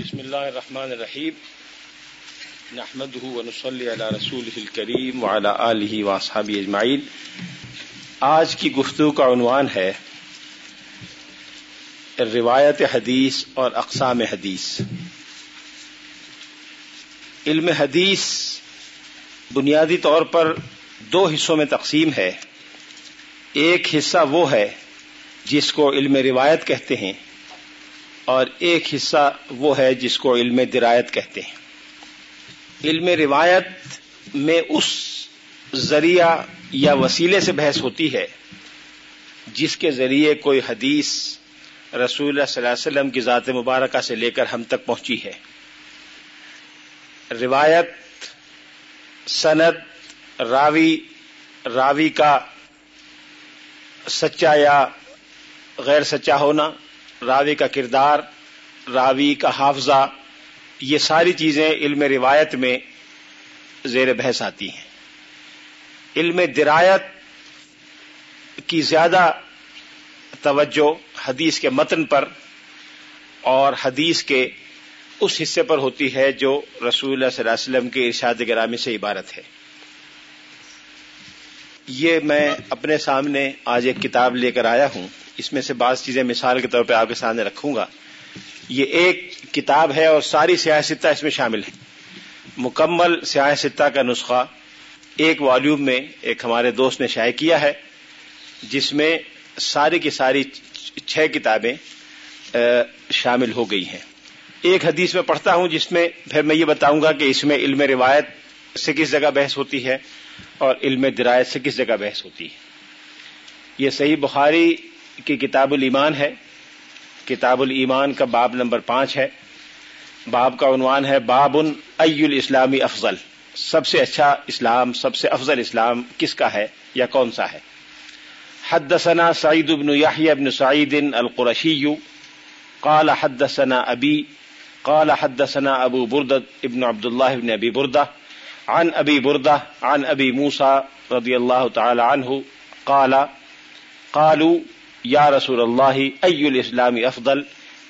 بسم اللہ الرحمن الرحیم۔ نحمده ونصلي على رسوله الكريم وعلى آله واصحابه اجمعین۔ آج کی گفتگو کا عنوان ہے روایت حدیث اور اقسام حدیث۔ علم حدیث بنیادی طور پر دو حصوں میں تقسیم ہے۔ ایک حصہ وہ ہے جس کو علم روایت کہتے ہیں۔ اور ایک حصہ وہ ہے جس کو علم درایت کہتے ہیں۔ علم روایت میں اس ذریعہ یا وسیلے سے بحث ہوتی ہے جس کے ذریعے کوئی حدیث رسول اللہ صلی اللہ علیہ وسلم کی ذات مبارکہ سے لے کر ہم تک پہنچی ہے۔ روایت، سند، راوی راوی کا سچا یا غیر سچا ہونا راوی کا کردار، راوی کا حافظہ، یہ ساری چیزیں علم روایت میں زیر بحث آتی ہیں۔ علم درایت کی زیادہ توجہ حدیث کے متن پر اور حدیث کے اس حصے پر ہوتی ہے جو رسول اللہ صلی اللہ علیہ وسلم کے ارشاد گرامی سے عبارت ہے۔ یہ میں اپنے سامنے آج ایک کتاب لے کر آیا ہوں۔ اس میں سے بعض چیزیں مثال کے طور پہ آپ کے سامنے رکھوں گا۔ یہ ایک کتاب ہے اور ساری سیاہ ستہ اس میں شامل ہے۔ مکمل سیاہ ستہ کا نسخہ ایک والیوم میں ایک ہمارے دوست نے شائع کیا ہے، جس میں ساری کی ساری چھ کتابیں شامل ہو گئی ہیں۔ ایک حدیث میں پڑھتا ہوں جس میں پھر میں یہ بتاؤں گا کہ اس میں علم روایت سے کس جگہ بحث ہوتی ہے اور علم درایت سے کس جگہ بحث ہوتی ہے۔ یہ صحیح بخاری کی کتاب الایمان ہے، کتاب الایمان کا باب نمبر پانچ ہے۔ باب کا عنوان ہے باب ای الاسلامی افضل۔ سب سے اچھا اسلام، سب سے افضل اسلام کس کا ہے یا کون سا ہے؟ حدثنا سعید بن یحیی بن سعید القرشی، قال حدثنا ابی، قال حدثنا ابو بردت ابن عبد الله بن ابی بردہ عن ابی بردہ عن ابی موسا رضی اللہ تعالی عنہ، قال، قالوا یا رسول اللہ، ای الاسلام افضل؟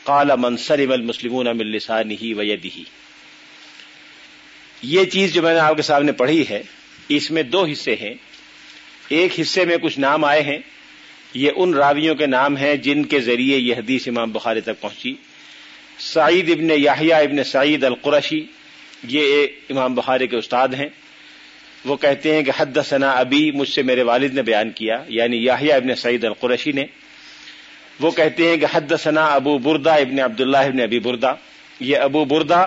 قال من سلم المسلمون من لسانه ويده یہ چیز جو میں نے آپ کے سامنے پڑھی ہے، اس میں دو حصے ہیں۔ ایک حصے میں کچھ نام آئے ہیں۔ یہ ان راویوں کے نام ہیں جن کے ذریعے یہ حدیث امام بخاری تک پہنچی۔ سعید ابن یاہیا ابن سعید القرشی، یہ امام بخاری کے استاد ہیں۔ وہ کہتے ہیں کہ حد ثنا ابی، مجھ سے میرے والد نے بیان کیا یعنی یاہیا ابن سعید القرشی نے۔ وہ کہتے ہیں کہ حد ثنا ابو بردا ابن عبداللہ ابن ابی بردا، یہ ابو بردا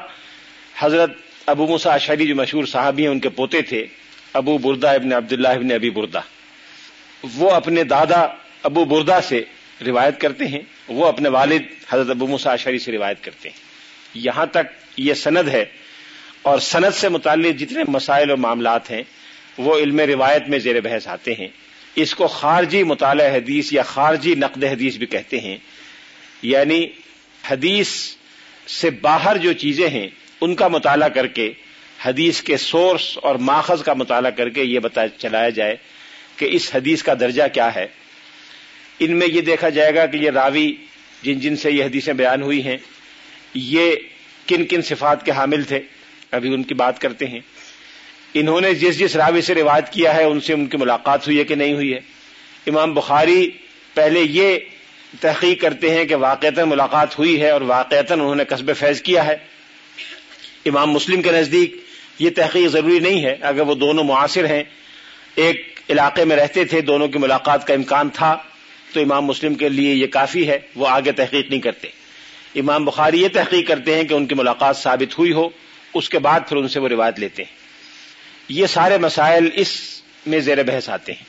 حضرت ابو مسا شری جو مشہور صحابی ہیں، ان کے پوتے تھے، ابو بردا ابن عبداللہ ابن ابی بردا۔ وہ اپنے دادا ابو بردا سے روایت کرتے ہیں، وہ اپنے والد حضرت ابو مسا شری سے روایت کرتے ہیں۔ یہاں تک یہ سند ہے اور سند سے متعلق جتنے مسائل و معاملات ہیں، وہ علم روایت میں زیر بحث آتے ہیں۔ اس کو خارجی مطالعہ حدیث یا خارجی نقد حدیث بھی کہتے ہیں۔ یعنی حدیث سے باہر جو چیزیں ہیں، ان کا مطالعہ کر کے، حدیث کے سورس اور ماخذ کا مطالعہ کر کے یہ بتا چلایا جائے کہ اس حدیث کا درجہ کیا ہے۔ ان میں یہ دیکھا جائے گا کہ یہ راوی جن جن سے یہ حدیثیں بیان ہوئی ہیں، یہ کن کن صفات کے حامل تھے، ابھی ان کی بات کرتے ہیں۔ انہوں نے جس جس راوی سے روایت کیا ہے، ان سے ان کی ملاقات ہوئی ہے کہ نہیں ہوئی ہے؟ امام بخاری پہلے یہ تحقیق کرتے ہیں کہ واقعتا ملاقات ہوئی ہے اور واقعتا انہوں نے قصب فیض کیا ہے۔ امام مسلم کے نزدیک یہ تحقیق ضروری نہیں ہے، اگر وہ دونوں معاصر ہیں، ایک علاقے میں رہتے تھے، دونوں کی ملاقات کا امکان تھا، تو امام مسلم کے لیے یہ کافی ہے، وہ آگے تحقیق نہیں کرتے۔ امام بخاری یہ تحقیق کرتے ہیں کہ ان کی ملاقات ثابت ہوئی ہو، اس کے بعد پھر ان سے وہ روایت لیتے ہیں۔ یہ سارے مسائل اس میں زیر بحث آتے ہیں۔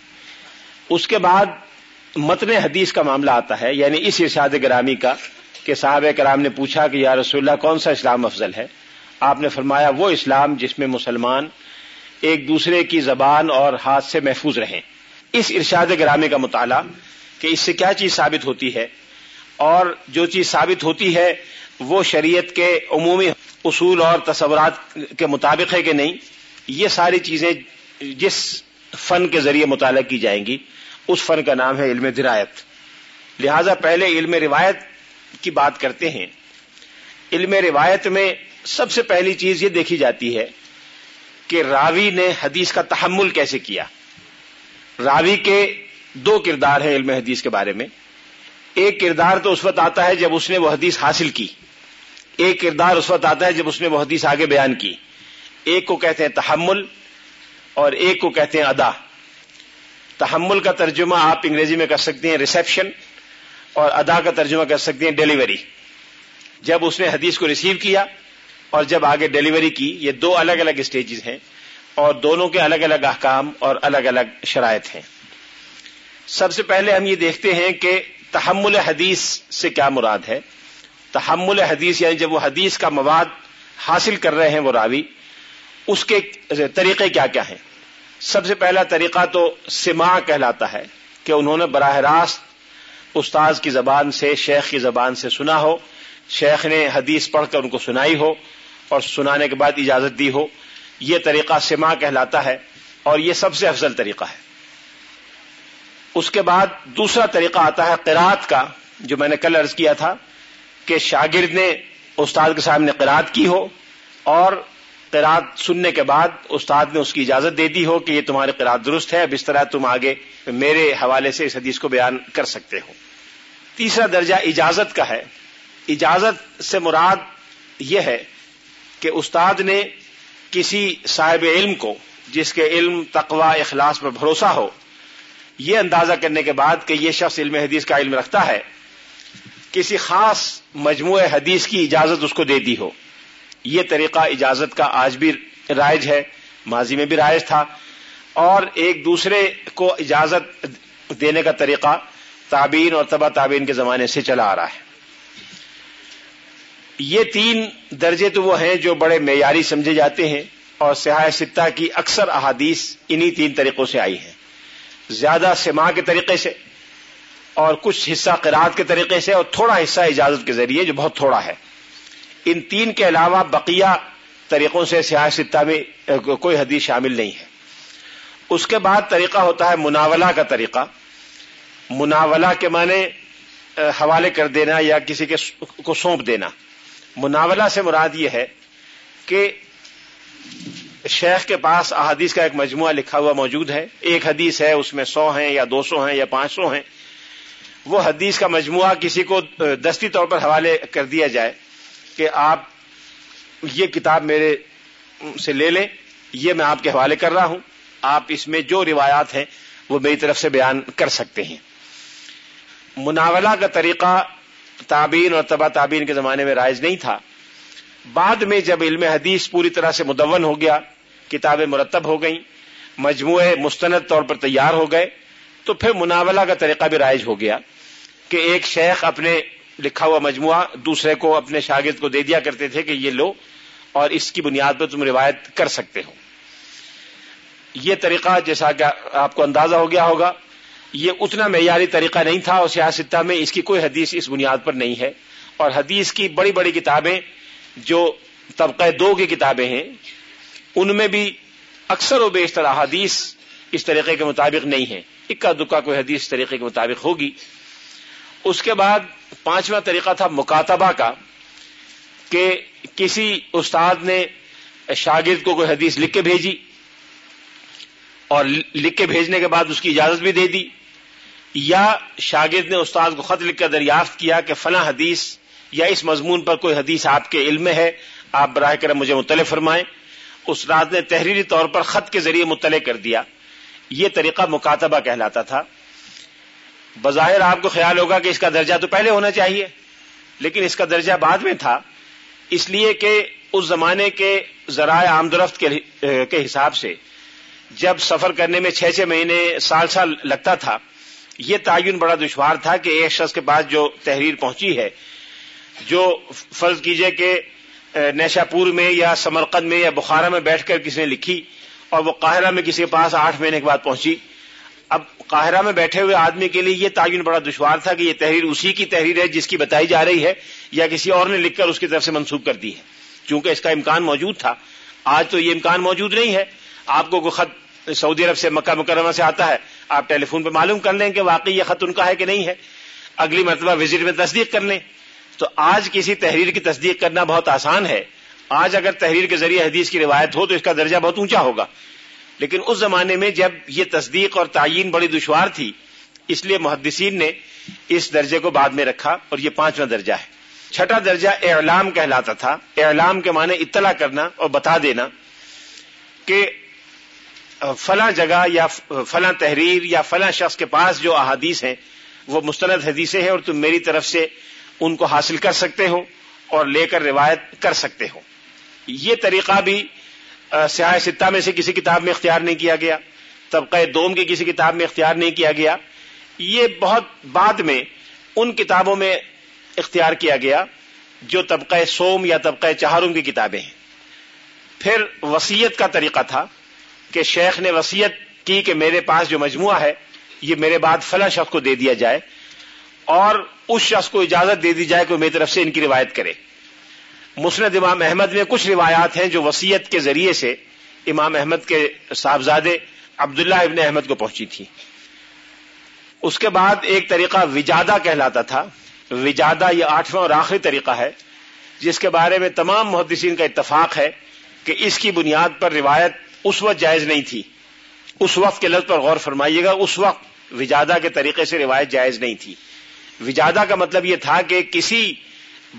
اس کے بعد متن حدیث کا معاملہ آتا ہے یعنی اس ارشاد گرامی کا، کہ صاحب کرام نے پوچھا کہ یا رسول اللہ، کون سا اسلام افضل ہے؟ آپ نے فرمایا، وہ اسلام جس میں مسلمان ایک دوسرے کی زبان اور ہاتھ سے محفوظ رہیں۔ اس ارشاد گرامی کا مطالعہ کہ اس سے کیا چیز ثابت ہوتی ہے، اور جو چیز ثابت ہوتی ہے وہ شریعت کے عمومی اصول اور تصورات کے مطابق ہے کہ نہیں۔ یہ ساری چیزیں جس فن کے ذریعے مطالعہ کی جائیں گی، اس فن کا نام ہے علم درایت۔ لہذا پہلے علم روایت کی بات کرتے ہیں۔ علم روایت میں سب سے پہلی چیز یہ دیکھی جاتی ہے کہ راوی نے حدیث کا تحمل کیسے کیا۔ راوی کے دو کردار ہیں علم حدیث کے بارے میں۔ ایک کردار تو اس وقت آتا ہے جب اس نے وہ حدیث حاصل کی۔ ایک کردار اس وقت آتا ہے جب اس نے وہ حدیث آگے بیان کی۔ ایک کو کہتے ہیں تحمل اور ایک کو کہتے ہیں ادا۔ تحمل کا ترجمہ آپ انگریزی میں کر سکتے ہیں ریسپشن اور ادا کا ترجمہ کر سکتے ہیں ڈیلیوری جب اس نے حدیث کو ریسیو کیا اور جب آگے ڈیلیوری کی، یہ دو الگ الگ اسٹیجز ہیں اور دونوں کے الگ الگ احکام اور الگ الگ شرائط ہیں۔ سب سے پہلے ہم یہ دیکھتے ہیں کہ تحمل حدیث سے کیا مراد ہے۔ تحمل حدیث یعنی جب وہ حدیث کا مواد حاصل کر رہے ہیں وہ راوی اس کے طریقے کیا کیا ہیں؟ سب سے پہلا طریقہ تو سما کہلاتا ہے کہ انہوں نے براہ راست استاذ کی زبان سے، شیخ کی زبان سے سنا ہو۔ شیخ نے حدیث پڑھ کر ان کو سنائی ہو اور سنانے کے بعد اجازت دی ہو۔ یہ طریقہ سما کہلاتا ہے اور یہ سب سے افضل طریقہ ہے۔ اس کے بعد دوسرا طریقہ آتا ہے قرات کا، جو میں نے کل عرض کیا تھا کہ شاگرد نے استاد کے سامنے قرات کی ہو اور قرات سننے کے بعد استاد نے اس کی اجازت دے دی ہو کہ یہ تمہاری قرات درست ہے، اب اس طرح تم آگے میرے حوالے سے اس حدیث کو بیان کر سکتے ہو۔ تیسرا درجہ اجازت کا ہے۔ اجازت سے مراد یہ ہے کہ استاد نے کسی صاحب علم کو، جس کے علم تقوا اخلاص پر بھروسہ ہو، یہ اندازہ کرنے کے بعد کہ یہ شخص علم حدیث کا علم رکھتا ہے، کسی خاص مجموعہ حدیث کی اجازت اس کو دے دی ہو۔ یہ طریقہ اجازت کا آج بھی رائج ہے، ماضی میں بھی رائج تھا۔ اور ایک دوسرے کو اجازت دینے کا طریقہ تابین اور تبا تابین کے زمانے سے چلا آ رہا ہے۔ یہ تین درجے تو وہ ہیں جو بڑے معیاری سمجھے جاتے ہیں اور سیاح ستہ کی اکثر احادیث انہی تین طریقوں سے آئی ہیں۔ زیادہ سما کے طریقے سے اور کچھ حصہ قرآد کے طریقے سے اور تھوڑا حصہ اجازت کے ذریعے جو بہت تھوڑا ہے۔ ان تین کے علاوہ بقیہ طریقوں سے سیاح ستہ میں کوئی حدیث شامل نہیں ہے۔ اس کے بعد طریقہ ہوتا ہے مناولہ کا طریقہ۔ مناولہ کے معنی حوالے کر دینا یا کسی کے کو سونپ دینا۔ مناولہ سے مراد یہ ہے کہ شیخ کے پاس احادیث کا ایک مجموعہ لکھا ہوا موجود ہے۔ ایک حدیث ہے، اس میں سو ہیں یا دو سو ہیں یا پانچ سو ہیں۔ وہ حدیث کا مجموعہ کسی کو دستی طور پر حوالے کر دیا جائے۔ کہ آپ یہ کتاب میرے سے لے لیں، یہ میں آپ کے حوالے کر رہا ہوں۔ آپ اس میں جو روایات ہیں، وہ میری طرف سے بیان کر سکتے ہیں۔ مناولہ کا طریقہ تابین اور تبا تابین کے زمانے میں رائج نہیں تھا۔ بعد میں جب علم حدیث پوری طرح سے مدون ہو گیا، کتابیں مرتب ہو گئیں مجموعے مستند طور پر تیار ہو گئے، تو پھر مناولہ کا طریقہ بھی رائج ہو گیا کہ ایک شیخ اپنے لکھا ہوا مجموعہ دوسرے کو اپنے شاگرد کو دے دیا کرتے تھے کہ یہ لو اور اس کی بنیاد پر تم روایت کر سکتے ہو۔ یہ طریقہ جیسا کہ آپ کو اندازہ ہو گیا ہوگا، یہ اتنا معیاری طریقہ نہیں تھا اور سیاستہ میں اس کی کوئی حدیث اس بنیاد پر نہیں ہے۔ اور حدیث کی بڑی بڑی کتابیں جو طبقہ دو کی کتابیں ہیں، ان میں بھی اکثر و بیشتر حدیث اس طریقے کے مطابق نہیں ہے اکا دکا کوئی حدیث اس طریقے کے مطابق ہوگی۔ اس کے بعد پانچواں طریقہ تھا مکاتبہ کا، کہ کسی استاد نے شاگرد کو کوئی حدیث لکھ کے بھیجی اور لکھ کے بھیجنے کے بعد اس کی اجازت بھی دے دی، یا شاگرد نے استاد کو خط لکھ کر دریافت کیا کہ فلاں حدیث یا اس مضمون پر کوئی حدیث آپ کے علم میں ہے، آپ براہ کرم مجھے مطلع فرمائیں۔ استاد نے تحریری طور پر خط کے ذریعے مطلع کر دیا۔ یہ طریقہ مکاتبہ کہلاتا تھا۔ بظاہر آپ کو خیال ہوگا کہ اس کا درجہ تو پہلے ہونا چاہیے، لیکن اس کا درجہ بعد میں تھا۔ اس لیے کہ اس زمانے کے ذرائع آمدرفت کے حساب سے جب سفر کرنے میں چھ چھ مہینے، سال سال لگتا تھا، یہ تعین بڑا دشوار تھا کہ ایک شخص کے پاس جو تحریر پہنچی ہے، جو فرض کیجیے کہ نیشا پور میں یا سمرقند میں یا بخارا میں بیٹھ کر کسی نے لکھی اور وہ قاہرہ میں کسی کے پاس آٹھ مہینے کے بعد پہنچی۔ اب قاہرہ میں بیٹھے ہوئے آدمی کے لیے یہ تعین بڑا دشوار تھا کہ یہ تحریر اسی کی تحریر ہے جس کی بتائی جا رہی ہے یا کسی اور نے لکھ کر اس کی طرف سے منسوخ کر دی ہے۔ چونکہ اس کا امکان موجود تھا۔ آج تو یہ امکان موجود نہیں ہے۔ آپ کو کوئی خط سعودی عرب سے مکہ مکرمہ سے آتا ہے، آپ ٹیلی فون پہ معلوم کر لیں کہ واقعی یہ خط ان کا ہے کہ نہیں ہے۔ اگلی مرتبہ وزٹ میں تصدیق کر لیں۔ تو آج کسی تحریر کی تصدیق کرنا بہت آسان ہے۔ آج اگر تحریر کے ذریعے حدیث کی روایت ہو تو اس کا درجہ بہت اونچا ہوگا۔ لیکن اس زمانے میں جب یہ تصدیق اور تعین بڑی دشوار تھی، اس لیے محدثین نے اس درجے کو بعد میں رکھا اور یہ پانچواں درجہ ہے۔ چھٹا درجہ اعلام کہلاتا تھا۔ اعلام کے معنی اطلاع کرنا اور بتا دینا کہ فلاں جگہ یا فلاں تحریر یا فلاں شخص کے پاس جو احادیث ہیں، وہ مستند حدیثیں ہیں اور تم میری طرف سے ان کو حاصل کر سکتے ہو اور لے کر روایت کر سکتے ہو۔ یہ طریقہ بھی سیاح ستہ میں سے کسی کتاب میں اختیار نہیں کیا گیا، طبقہ دوم کی کسی کتاب میں اختیار نہیں کیا گیا، یہ بہت بعد میں ان کتابوں میں اختیار کیا گیا جو طبقہ سوم یا طبقہ چہارم کی کتابیں ہیں۔ پھر وسیعت کا طریقہ تھا کہ شیخ نے وسیعت کی کہ میرے پاس جو مجموعہ ہے، یہ میرے بعد فلاں شخص کو دے دیا جائے اور اس شخص کو اجازت دے دی جائے کہ میری طرف سے ان کی روایت کرے۔ مسند امام احمد میں کچھ روایات ہیں جو وسیعت کے ذریعے سے امام احمد کے صاحبزادے عبداللہ ابن احمد کو پہنچی تھی۔ اس کے بعد ایک طریقہ وجادہ کہلاتا تھا۔ وجادہ یہ آٹھواں اور آخری طریقہ ہے، جس کے بارے میں تمام محدثین کا اتفاق ہے کہ اس کی بنیاد پر روایت اس وقت جائز نہیں تھی۔ اس وقت کے لفظ پر غور فرمائیے گا، اس وقت وجادہ کے طریقے سے روایت جائز نہیں تھی۔ وجادہ کا مطلب یہ تھا کہ کسی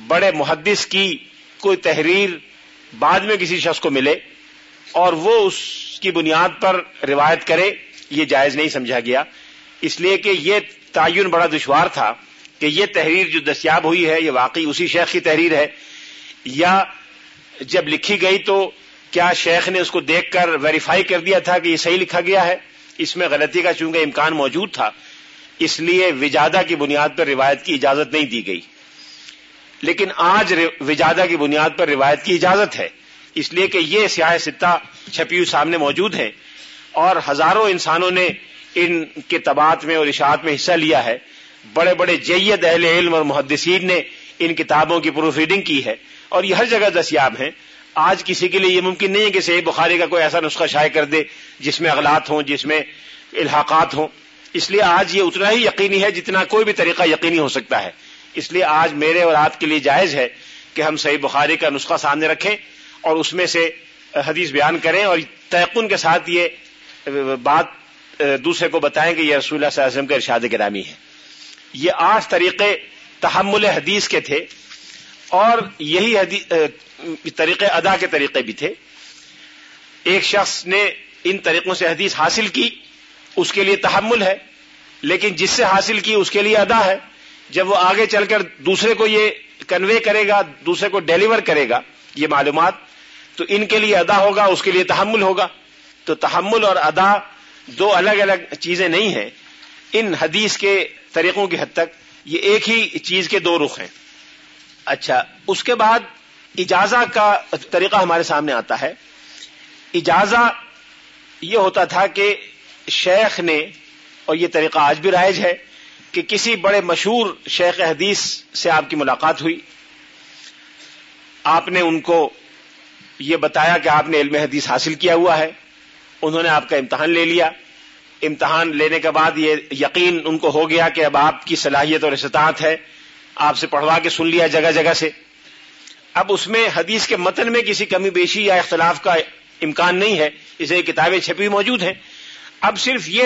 بڑے محدث کی کوئی تحریر بعد میں کسی شخص کو ملے اور وہ اس کی بنیاد پر روایت کرے، یہ جائز نہیں سمجھا گیا۔ اس لیے کہ یہ تعین بڑا دشوار تھا کہ یہ تحریر جو دستیاب ہوئی ہے، یہ واقعی اسی شیخ کی تحریر ہے۔ یا جب لکھی گئی تو کیا شیخ نے اس کو دیکھ کر ویریفائی کر دیا تھا کہ یہ صحیح لکھا گیا ہے؟ اس میں غلطی کا چونکہ امکان موجود تھا۔ اس لیے وجادہ کی بنیاد پر روایت کی اجازت نہیں دی گئی۔ لیکن آج وجادہ کی بنیاد پر روایت کی اجازت ہے۔ اس لیے کہ یہ سیاہ ستہ چھپی سامنے موجود ہیں اور ہزاروں انسانوں نے ان کے تبات میں اور اشاعت میں حصہ لیا ہے۔ بڑے بڑے جید اہل علم اور محدثین نے ان کتابوں کی پروف ریڈنگ کی ہے اور یہ ہر جگہ دستیاب ہیں۔ آج کسی کے لیے یہ ممکن نہیں ہے کہ صحیح بخاری کا کوئی ایسا نسخہ شائع کر دے جس میں اغلاط ہوں، جس میں الحاقات ہوں۔ اس لیے آج یہ اتنا ہی یقینی ہے جتنا کوئی بھی طریقہ یقینی ہو سکتا ہے۔ اس لیے آج میرے اور آپ کے لیے جائز ہے کہ ہم صحیح بخاری کا نسخہ سامنے رکھیں اور اس میں سے حدیث بیان کریں اور تیقن کے ساتھ یہ بات دوسرے کو بتائیں کہ یہ رسول اللہ صلی اللہ علیہ وسلم کا ارشاد گرامی ہے۔ یہ آٹھ طریقے تحمل حدیث کے تھے اور یہی طریقے ادا کے طریقے بھی تھے۔ ایک شخص نے ان طریقوں سے حدیث حاصل کی، اس کے لیے تحمل ہے، لیکن جس سے حاصل کی، اس کے لیے ادا ہے۔ جب وہ آگے چل کر دوسرے کو یہ کنوے کرے گا، دوسرے کو ڈیلیور کرے گا، یہ معلومات، تو ان کے لیے ادا ہوگا، اس کے لیے تحمل ہوگا۔ تو تحمل اور ادا دو الگ الگ چیزیں نہیں ہیں۔ ان حدیث کے طریقوں کی حد تک یہ ایک ہی چیز کے دو رخ ہیں۔ اچھا اس کے بعد اجازہ کا طریقہ ہمارے سامنے آتا ہے۔ اجازہ یہ ہوتا تھا کہ شیخ نے، اور یہ طریقہ آج بھی رائج ہے کہ کسی بڑے مشہور شیخ حدیث سے آپ کی ملاقات ہوئی۔ آپ نے ان کو یہ بتایا کہ آپ نے علم حدیث حاصل کیا ہوا ہے۔ انہوں نے آپ کا امتحان لے لیا۔ امتحان لینے کے بعد یہ یقین ان کو ہو گیا کہ اب آپ کی صلاحیت اور استطاعت ہے۔ آپ سے پڑھوا کے سن لیا جگہ جگہ سے۔ اب اس میں حدیث کے متن میں کسی کمی بیشی یا اختلاف کا امکان نہیں ہے۔ اسے کتابیں چھپی موجود ہیں۔ اب صرف یہ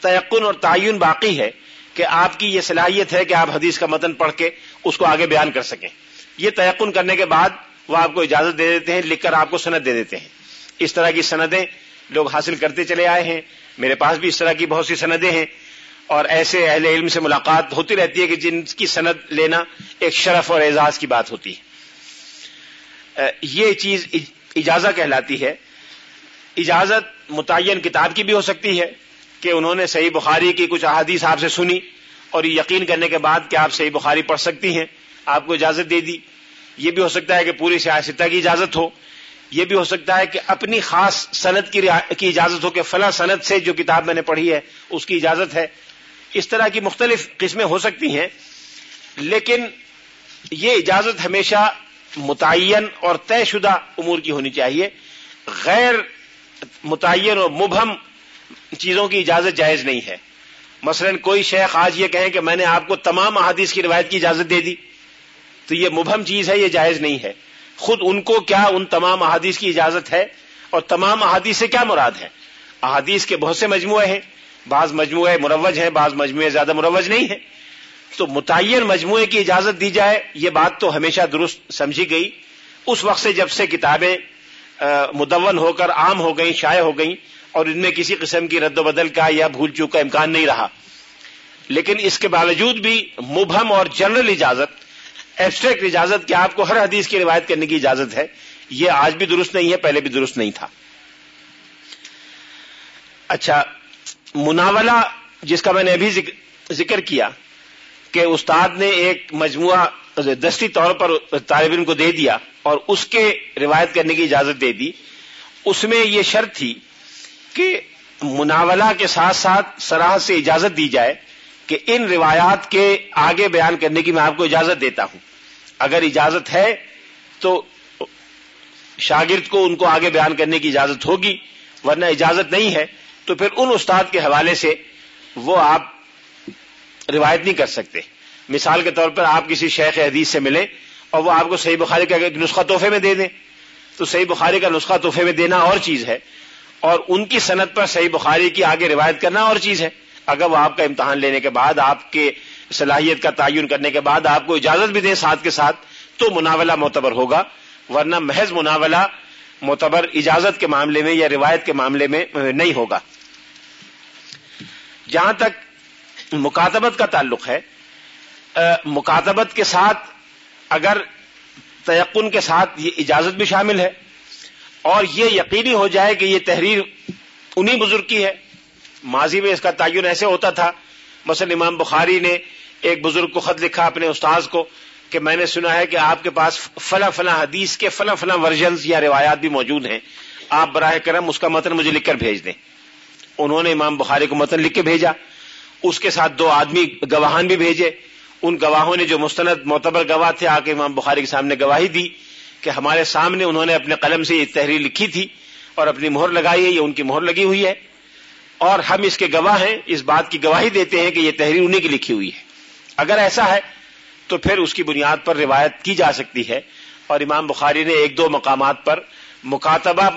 تیقن اور تعین باقی ہے۔ کہ آپ کی یہ صلاحیت ہے کہ آپ حدیث کا متن پڑھ کے اس کو آگے بیان کر سکیں۔ یہ تیقن کرنے کے بعد وہ آپ کو اجازت دے دیتے ہیں، لکھ کر آپ کو سند دے دیتے ہیں۔ اس طرح کی سندیں لوگ حاصل کرتے چلے آئے ہیں۔ میرے پاس بھی اس طرح کی بہت سی سندیں ہیں۔ اور ایسے اہل علم سے ملاقات ہوتی رہتی ہے کہ جن کی سند لینا ایک شرف اور اعزاز کی بات ہوتی ہے۔ یہ چیز اجازت کہلاتی ہے۔ اجازت متعین کتاب کی بھی ہو سکتی ہے۔ کہ انہوں نے صحیح بخاری کی کچھ احادیث آپ سے سنی اور یہ یقین کرنے کے بعد کہ آپ صحیح بخاری پڑھ سکتی ہیں، آپ کو اجازت دے دی۔ یہ بھی ہو سکتا ہے کہ پوری سیاستہ کی اجازت ہو۔ یہ بھی ہو سکتا ہے کہ اپنی خاص صنعت کی اجازت ہو کہ فلاں صنعت سے جو کتاب میں نے پڑھی ہے، اس کی اجازت ہے۔ اس طرح کی مختلف قسمیں ہو سکتی ہیں، لیکن یہ اجازت ہمیشہ متعین اور طے شدہ امور کی ہونی چاہیے۔ غیر متعین اور مبہم چیزوں کی اجازت جائز نہیں ہے۔ مثلا کوئی شیخ آج یہ کہیں کہ میں نے آپ کو تمام احادیث کی روایت کی اجازت دے دی، تو یہ مبہم چیز ہے، یہ جائز نہیں ہے۔ خود ان کو کیا ان تمام احادیث کی اجازت ہے؟ اور تمام احادیث سے کیا مراد ہے؟ احادیث کے بہت سے مجموعے ہیں۔ بعض مجموعے مروج ہیں، بعض مجموعے زیادہ مروج نہیں ہیں۔ تو متعین مجموعے کی اجازت دی جائے، یہ بات تو ہمیشہ درست سمجھی گئی۔ اس وقت سے جب سے کتابیں مدون ہو کر عام ہو گئیں، شائع ہو گئیں اور ان میں کسی قسم کی رد و بدل کا یا بھول چوک کا امکان نہیں رہا۔ لیکن اس کے باوجود بھی مبہم اور جنرل اجازت ایبسٹریکٹ اجازت کہ آپ کو ہر حدیث کی روایت کرنے کی اجازت ہے، یہ آج بھی درست نہیں ہے، پہلے بھی درست نہیں تھا۔ اچھا مناولہ، جس کا میں نے ابھی ذکر کیا کہ استاد نے ایک مجموعہ دستی طور پر طالب علم کو دے دیا اور اس کے روایت کرنے کی اجازت دے دی، اس میں یہ شرط تھی کہ مناولہ کے ساتھ ساتھ سراہ سے اجازت دی جائے کہ ان روایات کے آگے بیان کرنے کی میں آپ کو اجازت دیتا ہوں۔ اگر اجازت ہے تو شاگرد کو ان کو آگے بیان کرنے کی اجازت ہوگی، ورنہ اجازت نہیں ہے تو پھر ان استاد کے حوالے سے وہ آپ روایت نہیں کر سکتے۔ مثال کے طور پر آپ کسی شیخ حدیث سے ملیں اور وہ آپ کو صحیح بخاری کا نسخہ تحفے میں دے دیں۔ تو صحیح بخاری کا نسخہ تحفے میں دینا اور چیز ہے۔ اور ان کی صنعت پر صحیح بخاری کی آگے روایت کرنا اور چیز ہے۔ اگر وہ آپ کا امتحان لینے کے بعد، آپ کے صلاحیت کا تعین کرنے کے بعد آپ کو اجازت بھی دیں ساتھ کے ساتھ، تو مناولہ معتبر ہوگا۔ ورنہ محض مناولہ معتبر اجازت کے معاملے میں یا روایت کے معاملے میں نہیں ہوگا۔ جہاں تک مکاتبت کا تعلق ہے مکاتبت کے ساتھ اگر تیقن کے ساتھ یہ اجازت بھی شامل ہے۔ اور یہ یقینی ہو جائے کہ یہ تحریر انہی بزرگ کی ہے۔ ماضی میں اس کا تعین ایسے ہوتا تھا، مثلا امام بخاری نے ایک بزرگ کو خط لکھا اپنے استاذ کو کہ میں نے سنا ہے کہ آپ کے پاس فلاں فلاں حدیث کے فلاں فلاں ورژنز یا روایات بھی موجود ہیں۔ آپ براہ کرم اس کا متن مجھے لکھ کر بھیج دیں۔ انہوں نے امام بخاری کو متن لکھ کے بھیجا۔ اس کے ساتھ دو آدمی گواہان بھی بھیجے۔ ان گواہوں نے جو مستند معتبر گواہ تھے، آ کے امام بخاری کے سامنے گواہی دی۔ کہ ہمارے سامنے انہوں نے اپنے قلم سے یہ تحریر لکھی تھی اور اپنی مہر لگائی ہے، یہ ان کی مہر لگی ہوئی ہے۔ اور ہم اس کے گواہ ہیں، اس بات کی گواہی دیتے ہیں کہ یہ تحریر انہیں کی لکھی ہوئی ہے۔ اگر ایسا ہے تو پھر اس کی بنیاد پر روایت کی جا سکتی ہے۔ اور امام بخاری نے ایک دو مقامات پر مکاتبہ،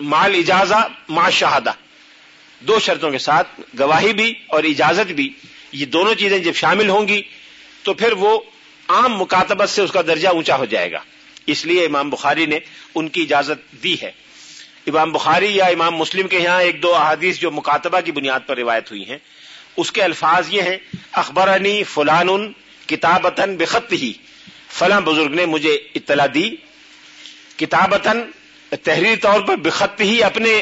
مال اجازہ ما شہادہ، دو شرطوں کے ساتھ گواہی بھی اور اجازت بھی، یہ دونوں چیزیں جب شامل ہوں گی تو پھر وہ عام مکاتبت سے اس کا درجہ اونچا ہو جائے گا۔ اس لیے امام بخاری نے ان کی اجازت دی ہے۔ امام بخاری یا امام مسلم کے یہاں ایک دو احادیث جو مکاتبہ کی بنیاد پر روایت ہوئی ہیں، اس کے الفاظ یہ ہیں اخبرانی فلان کتابتن بخط ہی فلاں بزرگ نے مجھے اطلاع دی، کتابتن تحریر طور پر بخط ہی اپنے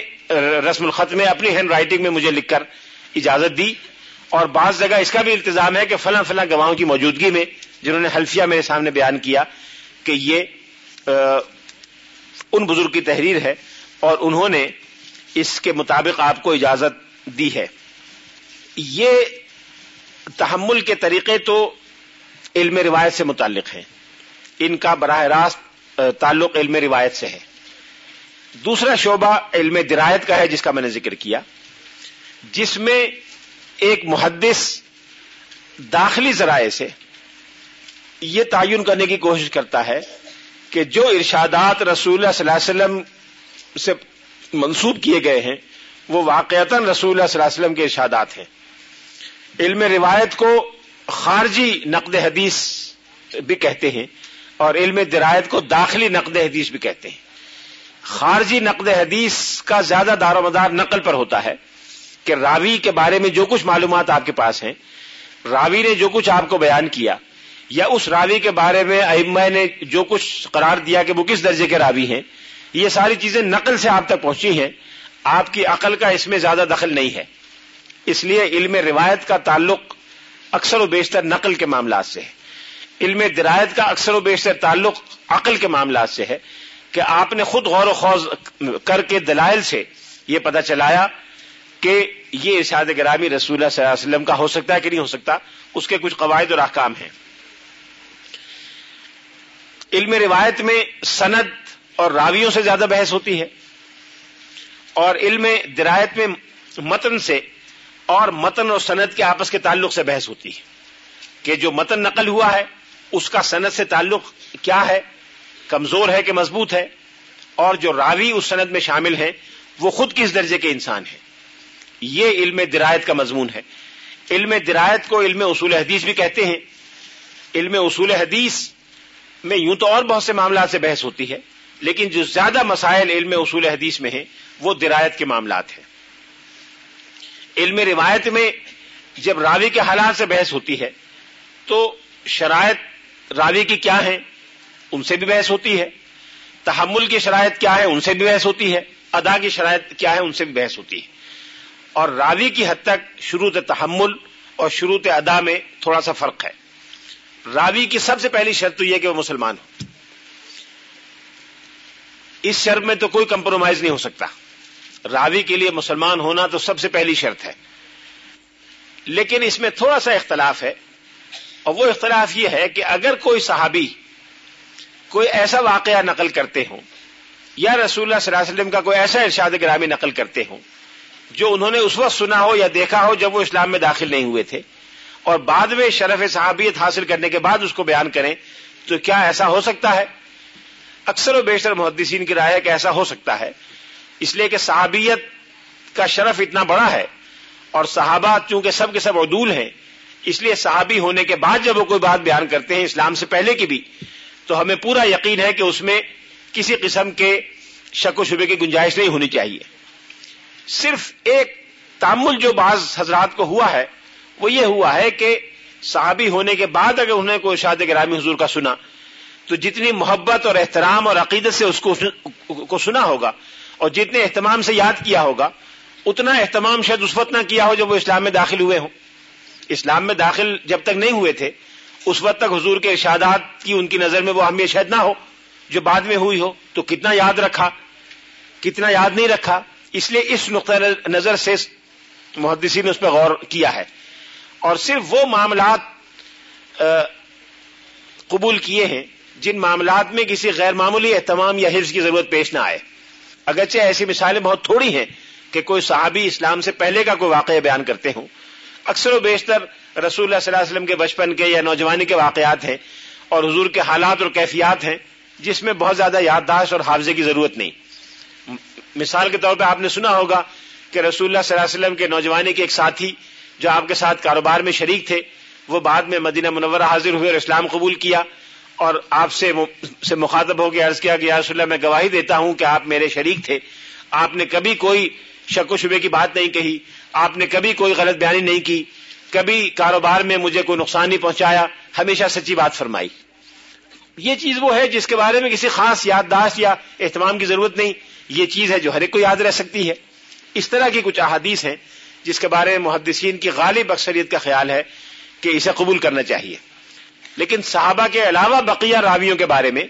رسم الخط میں، اپنی ہینڈ رائٹنگ میں مجھے لکھ کر اجازت دی، اور بعض جگہ اس کا بھی التظام ہے کہ فلاں فلاں گواہوں کی موجودگی میں، جنہوں نے حلفیہ میرے سامنے بیان کیا کہ یہ ان بزرگ کی تحریر ہے اور انہوں نے اس کے مطابق آپ کو اجازت دی ہے۔ یہ تحمل کے طریقے تو علم روایت سے متعلق ہیں۔ ان کا براہ راست تعلق علم روایت سے ہے۔ دوسرا شعبہ علم درایت کا ہے، جس کا میں نے ذکر کیا۔ جس میں ایک محدث داخلی ذرائع سے یہ تعین کرنے کی کوشش کرتا ہے۔ کہ جو ارشادات رسول اللہ صلی اللہ علیہ وسلم سے منسوب کیے گئے ہیں، وہ واقعتا رسول اللہ صلی اللہ علیہ وسلم کے ارشادات ہیں۔ علم روایت کو خارجی نقد حدیث بھی کہتے ہیں اور علم درایت کو داخلی نقد حدیث بھی کہتے ہیں۔ خارجی نقد حدیث کا زیادہ دار و مدار نقل پر ہوتا ہے کہ راوی کے بارے میں جو کچھ معلومات آپ کے پاس ہیں، راوی نے جو کچھ آپ کو بیان کیا یا اس راوی کے بارے میں ائمہ نے جو کچھ قرار دیا کہ وہ کس درجے کے راوی ہیں، یہ ساری چیزیں نقل سے آپ تک پہنچی ہیں، آپ کی عقل کا اس میں زیادہ دخل نہیں ہے۔ اس لیے علم روایت کا تعلق اکثر و بیشتر نقل کے معاملات سے ہے۔ علم درایت کا اکثر و بیشتر تعلق عقل کے معاملات سے ہے کہ آپ نے خود غور و خوض کر کے دلائل سے یہ پتہ چلایا کہ یہ ارشاد گرامی رسول اللہ صلی اللہ علیہ وسلم کا ہو سکتا ہے کہ نہیں ہو سکتا، اس کے کچھ قواعد اور احکام ہیں۔ علم روایت میں سند اور راویوں سے زیادہ بحث ہوتی ہے اور علم درایت میں متن سے اور متن اور سند کے آپس کے تعلق سے بحث ہوتی ہے کہ جو متن نقل ہوا ہے، اس کا صنعت سے تعلق کیا ہے؟ کمزور ہے کہ مضبوط ہے؟ اور جو راوی اس صنعت میں شامل ہیں، وہ خود کس درجے کے انسان ہیں؟ یہ علم درایت کا مضمون ہے۔ علم درایت کو علم اصول حدیث بھی کہتے ہیں۔ علم اصول حدیث میں یوں تو اور بہت سے معاملات سے بحث ہوتی ہے، لیکن جو زیادہ مسائل علم اصول حدیث میں ہیں، وہ درایت کے معاملات ہیں۔ علم روایت میں جب راوی کے حالات سے بحث ہوتی ہے، تو شرائط راوی کی کیا ہیں؟ ان سے بھی بحث ہوتی ہے۔ تحمل کی شرائط کیا ہے ان سے بھی بحث ہوتی ہے۔ ادا کی شرائط کیا ہے ان سے بھی بحث ہوتی ہے۔ اور راوی کی حد تک شروع تحمل اور شروع ادا میں تھوڑا سا فرق ہے۔ راوی کی سب سے پہلی شرط تو یہ کہ وہ مسلمان ہو۔ اس شرط میں تو کوئی کمپرومائز نہیں ہو سکتا۔ راوی کے لیے مسلمان ہونا تو سب سے پہلی شرط ہے۔ لیکن اس میں تھوڑا سا اختلاف ہے۔ اور وہ اختلاف یہ ہے کہ اگر کوئی صحابی کوئی ایسا واقعہ نقل کرتے ہوں، یا رسول اللہ صلی اللہ علیہ وسلم کا کوئی ایسا ارشاد گرامی نقل کرتے ہوں، جو انہوں نے اس وقت سنا ہو یا دیکھا ہو جب وہ اسلام میں داخل نہیں ہوئے تھے اور بعد میں شرف صحابیت حاصل کرنے کے بعد اس کو بیان کریں تو کیا ایسا ہو سکتا ہے؟ اکثر و بیشتر محدثین کی رائے کہ ایسا ہو سکتا ہے۔ اس لیے کہ صحابیت کا شرف اتنا بڑا ہے اور صحابہ چونکہ سب کے سب عدول ہیں، اس لیے صحابی ہونے کے بعد جب وہ کوئی بات بیان کرتے ہیں اسلام سے پہلے کی بھی، تو ہمیں پورا یقین ہے کہ اس میں کسی قسم کے شک و شبے کی گنجائش نہیں ہونی چاہیے۔ صرف ایک تعمل جو بعض حضرات کو ہوا ہے وہ یہ ہوا ہے کہ صحابی ہونے کے بعد اگر انہوں نے کوئی شاد گرامی حضور کا سنا، تو جتنی محبت اور احترام اور عقیدت سے اس کو سنا ہوگا اور جتنے اہتمام سے یاد کیا ہوگا، اتنا اہتمام شاید اس وقت نہ کیا ہو جب وہ اسلام میں داخل ہوئے ہوں۔ اسلام میں داخل جب تک نہیں ہوئے تھے، اس وقت تک حضور کے ارشادات کی ان کی نظر میں وہ اہمیت شاید نہ ہو، جو بعد میں ہوئی ہو، تو کتنا یاد رکھا، کتنا یاد نہیں رکھا۔ اس لیے اس نقطۂ نظر سے محدثین نے اس پہ غور کیا ہے۔ اور صرف وہ معاملات قبول کیے ہیں جن معاملات میں کسی غیر معمولی اہتمام یا حفظ کی ضرورت پیش نہ آئے۔ اگرچہ ایسی مثالیں بہت تھوڑی ہیں کہ کوئی صحابی اسلام سے پہلے کا کوئی واقعہ بیان کرتے ہوں۔ اکثر و بیشتر رسول اللہ صلی اللہ علیہ وسلم کے بچپن کے یا نوجوانی کے واقعات ہیں اور حضور کے حالات اور کیفیات ہیں جس میں بہت زیادہ یادداشت اور حافظے کی ضرورت نہیں۔ مثال کے طور پہ آپ نے سنا ہوگا کہ رسول اللہ صلی اللہ علیہ وسلم کے نوجوانی کے ایک ساتھی جو آپ کے ساتھ کاروبار میں شریک تھے، وہ بعد میں مدینہ منورہ حاضر ہوئے اور اسلام قبول کیا اور آپ سے سے مخاطب ہو کے عرض کیا کہ یا رسول اللہ، میں گواہی دیتا ہوں کہ آپ میرے شریک تھے۔ آپ نے کبھی کوئی شک و شبے کی بات نہیں کہی، آپ نے کبھی کوئی غلط بیانی نہیں کی، کبھی کاروبار میں مجھے کوئی نقصان نہیں پہنچایا، ہمیشہ سچی بات فرمائی۔ یہ چیز وہ ہے جس کے بارے میں کسی خاص یادداشت یا اہتمام کی ضرورت نہیں، یہ چیز ہے جو ہر ایک کو یاد رہ سکتی ہے۔ اس طرح کی کچھ احادیث ہیں جس کے بارے میں محدثین کی غالب اکثریت کا خیال ہے کہ اسے قبول کرنا چاہیے۔ لیکن صحابہ کے علاوہ بقیہ راویوں کے بارے میں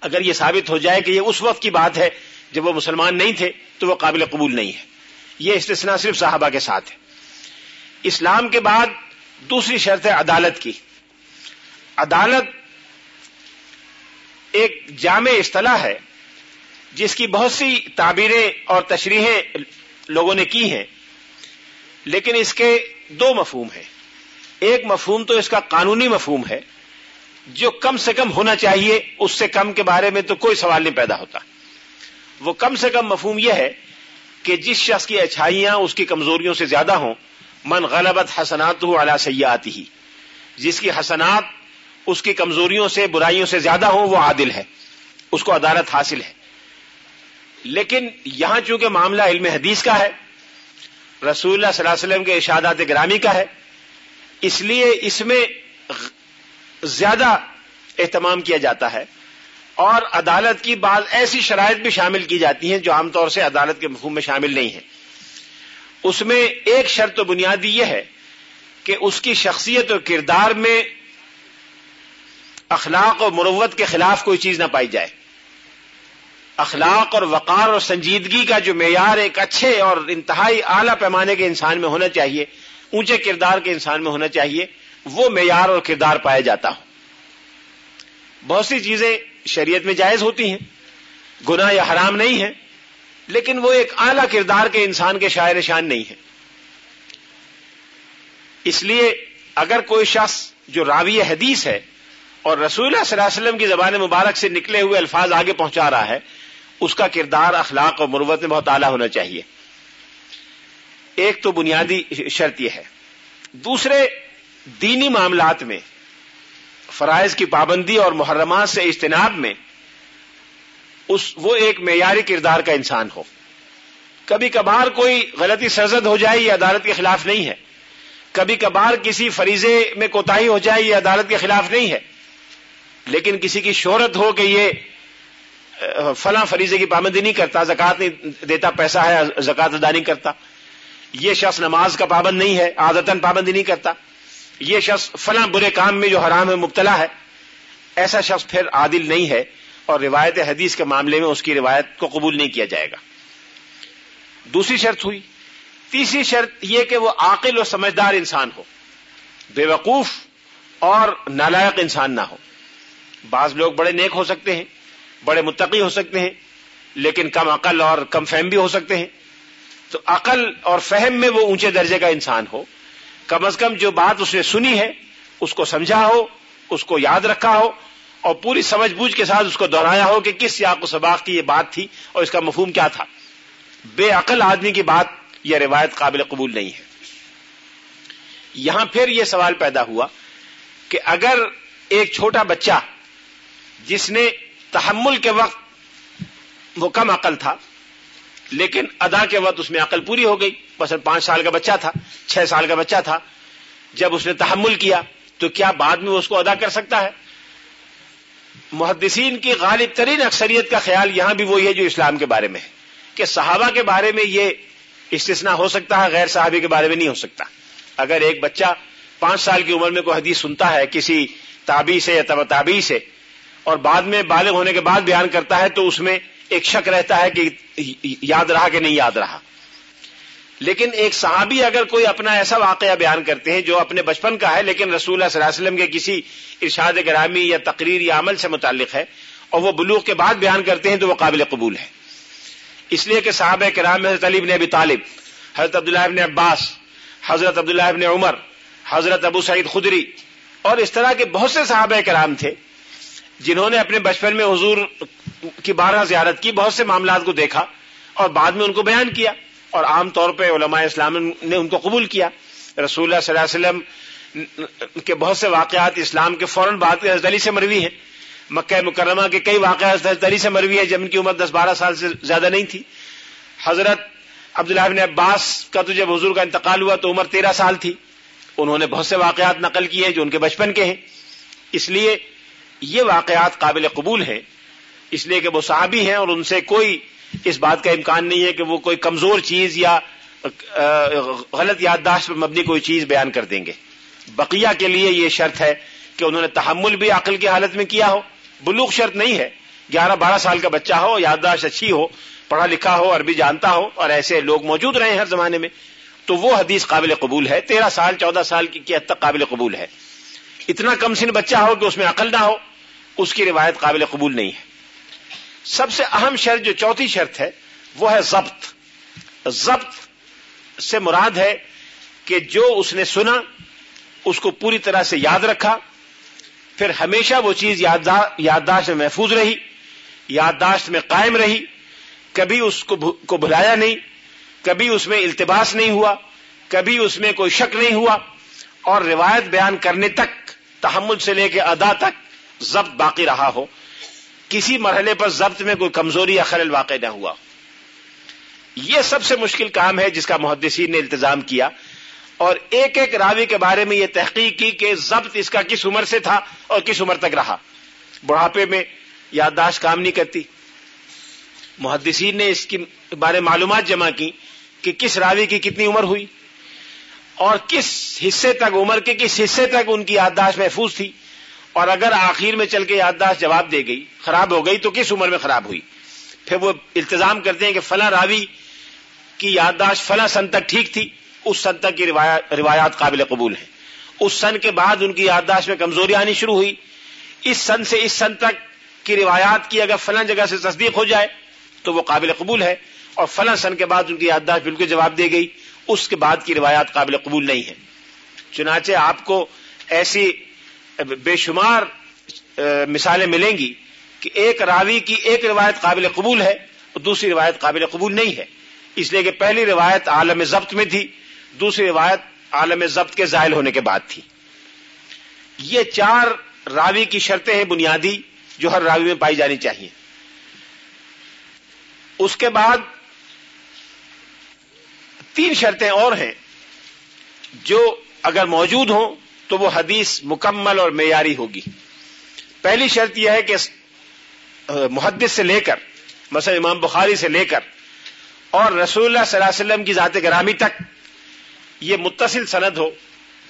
اگر یہ ثابت ہو جائے کہ یہ اس وقت کی بات ہے جب وہ مسلمان نہیں تھے تو وہ قابل قبول نہیں ہے۔ یہ استثناء صرف صحابہ کے ساتھ ہے۔ اسلام کے بعد دوسری شرط ہے عدالت کی۔ عدالت ایک جامع اصطلاح ہے جس کی بہت سی تعبیریں اور تشریحیں لوگوں نے کی ہیں۔ لیکن اس کے دو مفہوم ہیں۔ ایک مفہوم تو اس کا قانونی مفہوم ہے۔ جو کم سے کم ہونا چاہیے، اس سے کم کے بارے میں تو کوئی سوال نہیں پیدا ہوتا۔ وہ کم سے کم مفہوم یہ ہے کہ جس شخص کی اچھائیاں اس کی کمزوریوں سے زیادہ ہوں، من غلبت حسنات ہو اعلی سیاحتی ہی جس کی حسنات اس کی کمزوریوں سے، برائیوں سے زیادہ ہوں، وہ عادل ہے۔ اس کو عدالت حاصل ہے۔ لیکن یہاں چونکہ معاملہ علم حدیث کا ہے رسول اللہ صلی اللہ علیہ وسلم کے ارشادات گرامی کا ہے۔ اس لیے اس میں زیادہ اہتمام کیا جاتا ہے۔ اور عدالت کی بعض ایسی شرائط بھی شامل کی جاتی ہیں جو عام طور سے عدالت کے مفہوم میں شامل نہیں ہیں۔ اس میں ایک شرط و بنیادی یہ ہے کہ اس کی شخصیت اور کردار میں اخلاق اور مروت کے خلاف کوئی چیز نہ پائی جائے۔ اخلاق اور وقار اور سنجیدگی کا جو معیار ایک اچھے اور انتہائی اعلی پیمانے کے انسان میں ہونا چاہیے، اونچے کردار کے انسان میں ہونا چاہیے، وہ معیار اور کردار پایا جاتا ہو۔ بہت سی چیزیں شریعت میں جائز ہوتی ہیں، گناہ یا حرام نہیں ہے لیکن وہ ایک اعلی کردار کے انسان کے شاعر شان نہیں ہے اس لیے اگر کوئی شخص جو راوی حدیث ہے اور رسول اللہ صلی اللہ علیہ وسلم کی زبان مبارک سے نکلے ہوئے الفاظ آگے پہنچا رہا ہے اس کا کردار اخلاق اور مروت میں بہت اعلیٰ ہونا چاہیے۔ ایک تو بنیادی شرط یہ ہے۔ دوسرے، دینی معاملات میں، فرائض کی پابندی اور محرمات سے اجتناب میں، اس، وہ ایک معیاری کردار کا انسان ہو۔ کبھی کبھار کوئی غلطی سرزد ہو جائے یہ عدالت کے خلاف نہیں ہے۔ کبھی کبھار کسی فریضے میں کوتاہی ہو جائے یہ عدالت کے خلاف نہیں ہے۔ لیکن کسی کی شہرت ہو کہ یہ فلاں فریضے کی پابندی نہیں کرتا زکات نہیں دیتا، پیسہ ہے زکات ادا نہیں کرتا۔ یہ شخص نماز کا پابند نہیں ہے عادتن پابندی نہیں کرتا۔ یہ شخص فلاں برے کام میں جو حرام ہے، مبتلا ہے۔ ایسا شخص پھر عادل نہیں ہے اور روایت حدیث کے معاملے میں اس کی روایت کو قبول نہیں کیا جائے گا۔ دوسری شرط ہوئی۔ تیسری شرط یہ کہ وہ عاقل و سمجھدار انسان ہو۔ بے وقوف اور نالائق انسان نہ ہو۔ بعض لوگ بڑے نیک ہو سکتے ہیں۔ بڑے متقی ہو سکتے ہیں، لیکن کم عقل اور کم فہم بھی ہو سکتے ہیں۔ تو عقل اور فہم میں وہ اونچے درجے کا انسان ہو۔ کم از کم جو بات اس نے سنی ہے، اس کو سمجھا ہو، اس کو یاد رکھا ہو، اور پوری سمجھ بوجھ کے ساتھ اس کو دہرایا ہو کہ کس سیاق و سباق کی یہ بات تھی اور اس کا مفہوم کیا تھا۔ بے عقل آدمی کی بات یا روایت قابل قبول نہیں ہے۔ یہاں پھر یہ سوال پیدا ہوا کہ اگر ایک چھوٹا بچہ جس نے تحمل کے وقت وہ کم عقل تھا، لیکن ادا کے وقت اس میں عقل پوری ہو گئی۔ بس پانچ سال کا بچہ تھا، چھ سال کا بچہ تھا۔ جب اس نے تحمل کیا تو کیا بعد میں اس کو ادا کر سکتا ہے؟ محدثین کی غالب ترین اکثریت کا خیال یہاں بھی وہی ہے جو اسلام کے بارے میں ہے، کہ صحابہ کے بارے میں یہ استثنا ہو سکتا ہے، غیر صحابی کے بارے میں نہیں ہو سکتا۔ اگر ایک بچہ پانچ سال کی عمر میں کوئی حدیث سنتا ہے، کسی تابی سے یا تب تابی سے اور بعد میں بالغ ہونے کے بعد بیان کرتا ہے تو اس میں ایک شک رہتا ہے کہ یاد رہا کہ نہیں یاد رہا۔ لیکن ایک صحابی اگر کوئی اپنا ایسا واقعہ بیان کرتے ہیں جو اپنے بچپن کا ہے، لیکن رسول اللہ صلی اللہ علیہ وسلم کے کسی ارشاد گرامی یا تقریر یا عمل سے متعلق ہے اور وہ بلوغ کے بعد بیان کرتے ہیں تو وہ قابل قبول ہے۔ اس لیے کہ صحابہ کرام حضرت علی بن ابی طالب، حضرت عبداللہ ابن عباس، حضرت عبداللہ ابن عمر، حضرت ابو سعید خدری اور اس طرح کے بہت سے صحابہ کرام تھے۔ جنہوں نے اپنے بچپن میں حضور کی بارہ زیارت کی، بہت سے معاملات کو دیکھا اور بعد میں ان کو بیان کیا اور عام طور پہ علماء اسلام نے ان کو قبول کیا۔ رسول اللہ صلی اللہ علیہ وسلم کے بہت سے واقعات اسلام کے فوراً بعد حضرت علی سے مروی ہیں۔ مکہ مکرمہ کے کئی واقعات حضرت علی سے مروی ہیں جب ان کی عمر دس بارہ سال سے زیادہ نہیں تھی۔ حضرت عبداللہ بن عباس کا تو جب حضور کا انتقال ہوا تو عمر تیرہ سال تھی۔ انہوں نے بہت سے واقعات نقل کیے جو ان کے بچپن کے ہیں۔ اس لیے یہ واقعات قابل قبول ہیں، اس لیے کہ وہ صحابی ہیں اور ان سے کوئی اس بات کا امکان نہیں ہے کہ وہ کوئی کمزور چیز یا غلط یادداشت پر مبنی کوئی چیز بیان کر دیں گے۔ بقیہ کے لیے یہ شرط ہے کہ انہوں نے تحمل بھی عقل کی حالت میں کیا ہو۔ بلوغ شرط نہیں ہے۔ گیارہ بارہ سال کا بچہ ہو، یادداشت اچھی ہو، پڑھا لکھا ہو، عربی جانتا ہو اور ایسے لوگ موجود رہے ہیں ہر زمانے میں، تو وہ حدیث قابل قبول ہے۔ تیرہ سال، چودہ سال کی حد تک قابل قبول ہے۔ اتنا کم سن بچہ ہو کہ اس میں عقل نہ ہو، اس کی روایت قابل قبول نہیں ہے۔ سب سے اہم شرط، جو چوتھی شرط ہے، وہ ہے ضبط۔ ضبط سے مراد ہے کہ جو اس نے سنا، اس کو پوری طرح سے یاد رکھا، پھر ہمیشہ وہ چیز یادداشت میں محفوظ رہی، یادداشت میں قائم رہی۔ کبھی اس کو بھلایا نہیں، کبھی اس میں التباس نہیں ہوا، کبھی اس میں کوئی شک نہیں ہوا۔ اور روایت بیان کرنے تک تحمل سے لے کے ادا تک ضبط باقی رہا ہو۔ کسی مرحلے پر ضبط میں کوئی کمزوری یا خلل واقع نہ ہوا۔ یہ سب سے مشکل کام ہے جس کا محدثین نے التظام کیا۔ اور ایک ایک راوی کے بارے میں یہ تحقیق کی کہ ضبط اس کا کس عمر سے تھا اور کس عمر تک رہا۔ بڑھاپے میں یادداشت کام نہیں کرتی۔ محدثین نے اس کے بارے معلومات جمع کی کہ کس راوی کی کتنی عمر ہوئی۔ اور کس حصے تک عمر کے کس حصے تک ان کی یادداشت محفوظ تھی؟ اور اگر آخر میں چل کے یادداشت جواب دے گئی، خراب ہو گئی، تو کس عمر میں خراب ہوئی؟ پھر وہ التظام کرتے ہیں کہ فلاں راوی کی یادداشت فلاں سن تک ٹھیک تھی، اس سن تک کی روایات قابل قبول ہیں۔ اس سن کے بعد ان کی یادداشت میں کمزوری آنی شروع ہوئی۔ اس سن سے اس سن تک کی روایات کی اگر فلاں جگہ سے تصدیق ہو جائے، تو وہ قابل قبول ہے۔ اور فلاں سن کے بعد ان کی یادداشت بالکل جواب دے گئی۔ اس کے بعد کی روایات قابل قبول نہیں ہے چنانچہ آپ کو ایسی بے شمار مثالیں ملیں گی کہ ایک راوی کی ایک روایت قابل قبول ہے اور دوسری روایت قابل قبول نہیں ہے۔ اس لیے کہ پہلی روایت عالم ضبط میں تھی، دوسری روایت عالم ضبط کے زائل ہونے کے بعد تھی۔ یہ چار راوی کی شرطیں ہیں بنیادی جو ہر راوی میں پائی جانی چاہیے۔ اس کے بعد تین شرطیں اور ہیں۔ جو اگر موجود ہوں تو وہ حدیث مکمل اور معیاری ہوگی۔ پہلی شرط یہ ہے کہ محدث سے لے کر، مثلا امام بخاری سے لے کر، اور رسول اللہ صلی اللہ علیہ وسلم کی ذات گرامی تک یہ متصل سند ہو،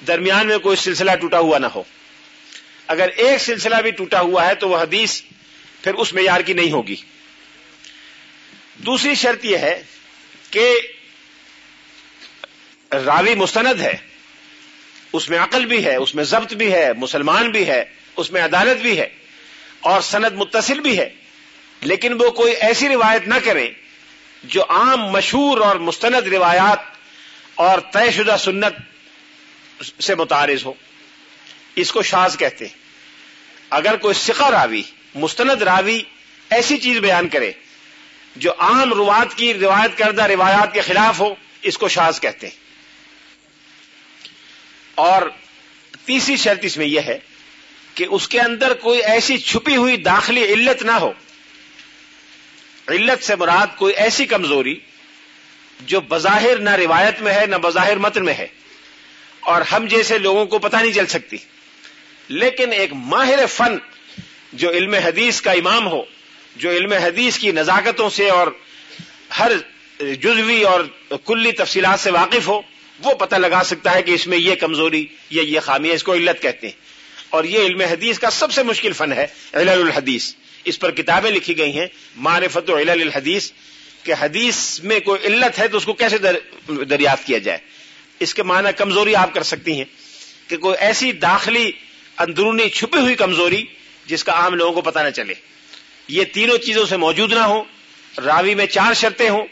درمیان میں کوئی سلسلہ ٹوٹا ہوا نہ ہو۔ اگر ایک سلسلہ بھی ٹوٹا ہوا ہے تو وہ حدیث پھر اس معیار کی نہیں ہوگی۔ دوسری شرط یہ ہے کہ راوی مستند ہے، اس میں عقل بھی ہے، اس میں ضبط بھی ہے، مسلمان بھی ہے، اس میں عدالت بھی ہے اور سند متصل بھی ہے، لیکن وہ کوئی ایسی روایت نہ کرے جو عام مشہور اور مستند روایات اور طے شدہ سنت سے متعارض ہو۔ اس کو شاز کہتے ہیں۔ اگر کوئی سکھا راوی، مستند راوی ایسی چیز بیان کرے جو عام روات کی روایت کردہ روایات کے خلاف ہو، اس کو شاز کہتے ہیں۔ اور تیسری شرط اس میں یہ ہے کہ اس کے اندر کوئی ایسی چھپی ہوئی داخلی علت نہ ہو۔ علت سے مراد کوئی ایسی کمزوری جو بظاہر نہ روایت میں ہے، نہ بظاہر متن میں ہے۔ اور ہم جیسے لوگوں کو پتہ نہیں چل سکتی۔ لیکن ایک ماہر فن جو علم حدیث کا امام ہو، جو علم حدیث کی نزاکتوں سے اور ہر جزوی اور کلی تفصیلات سے واقف ہو وہ پتہ لگا سکتا ہے کہ اس میں یہ کمزوری یا یہ خامی ہے، اس کو علت کہتے ہیں۔ اور یہ علم حدیث کا سب سے مشکل فن ہے، علل الحدیث۔ اس پر کتابیں لکھی گئی ہیں، معرفت و علل الحدیث، کہ حدیث میں کوئی علت ہے تو اس کو کیسے دریافت کیا جائے۔ اس کے معنی کمزوری آپ کر سکتی ہیں کہ کوئی ایسی داخلی، اندرونی، چھپی ہوئی کمزوری جس کا عام لوگوں کو پتہ نہ چلے۔ یہ تینوں چیزوں سے موجود نہ ہو راوی میں چار شرطیں ہوں۔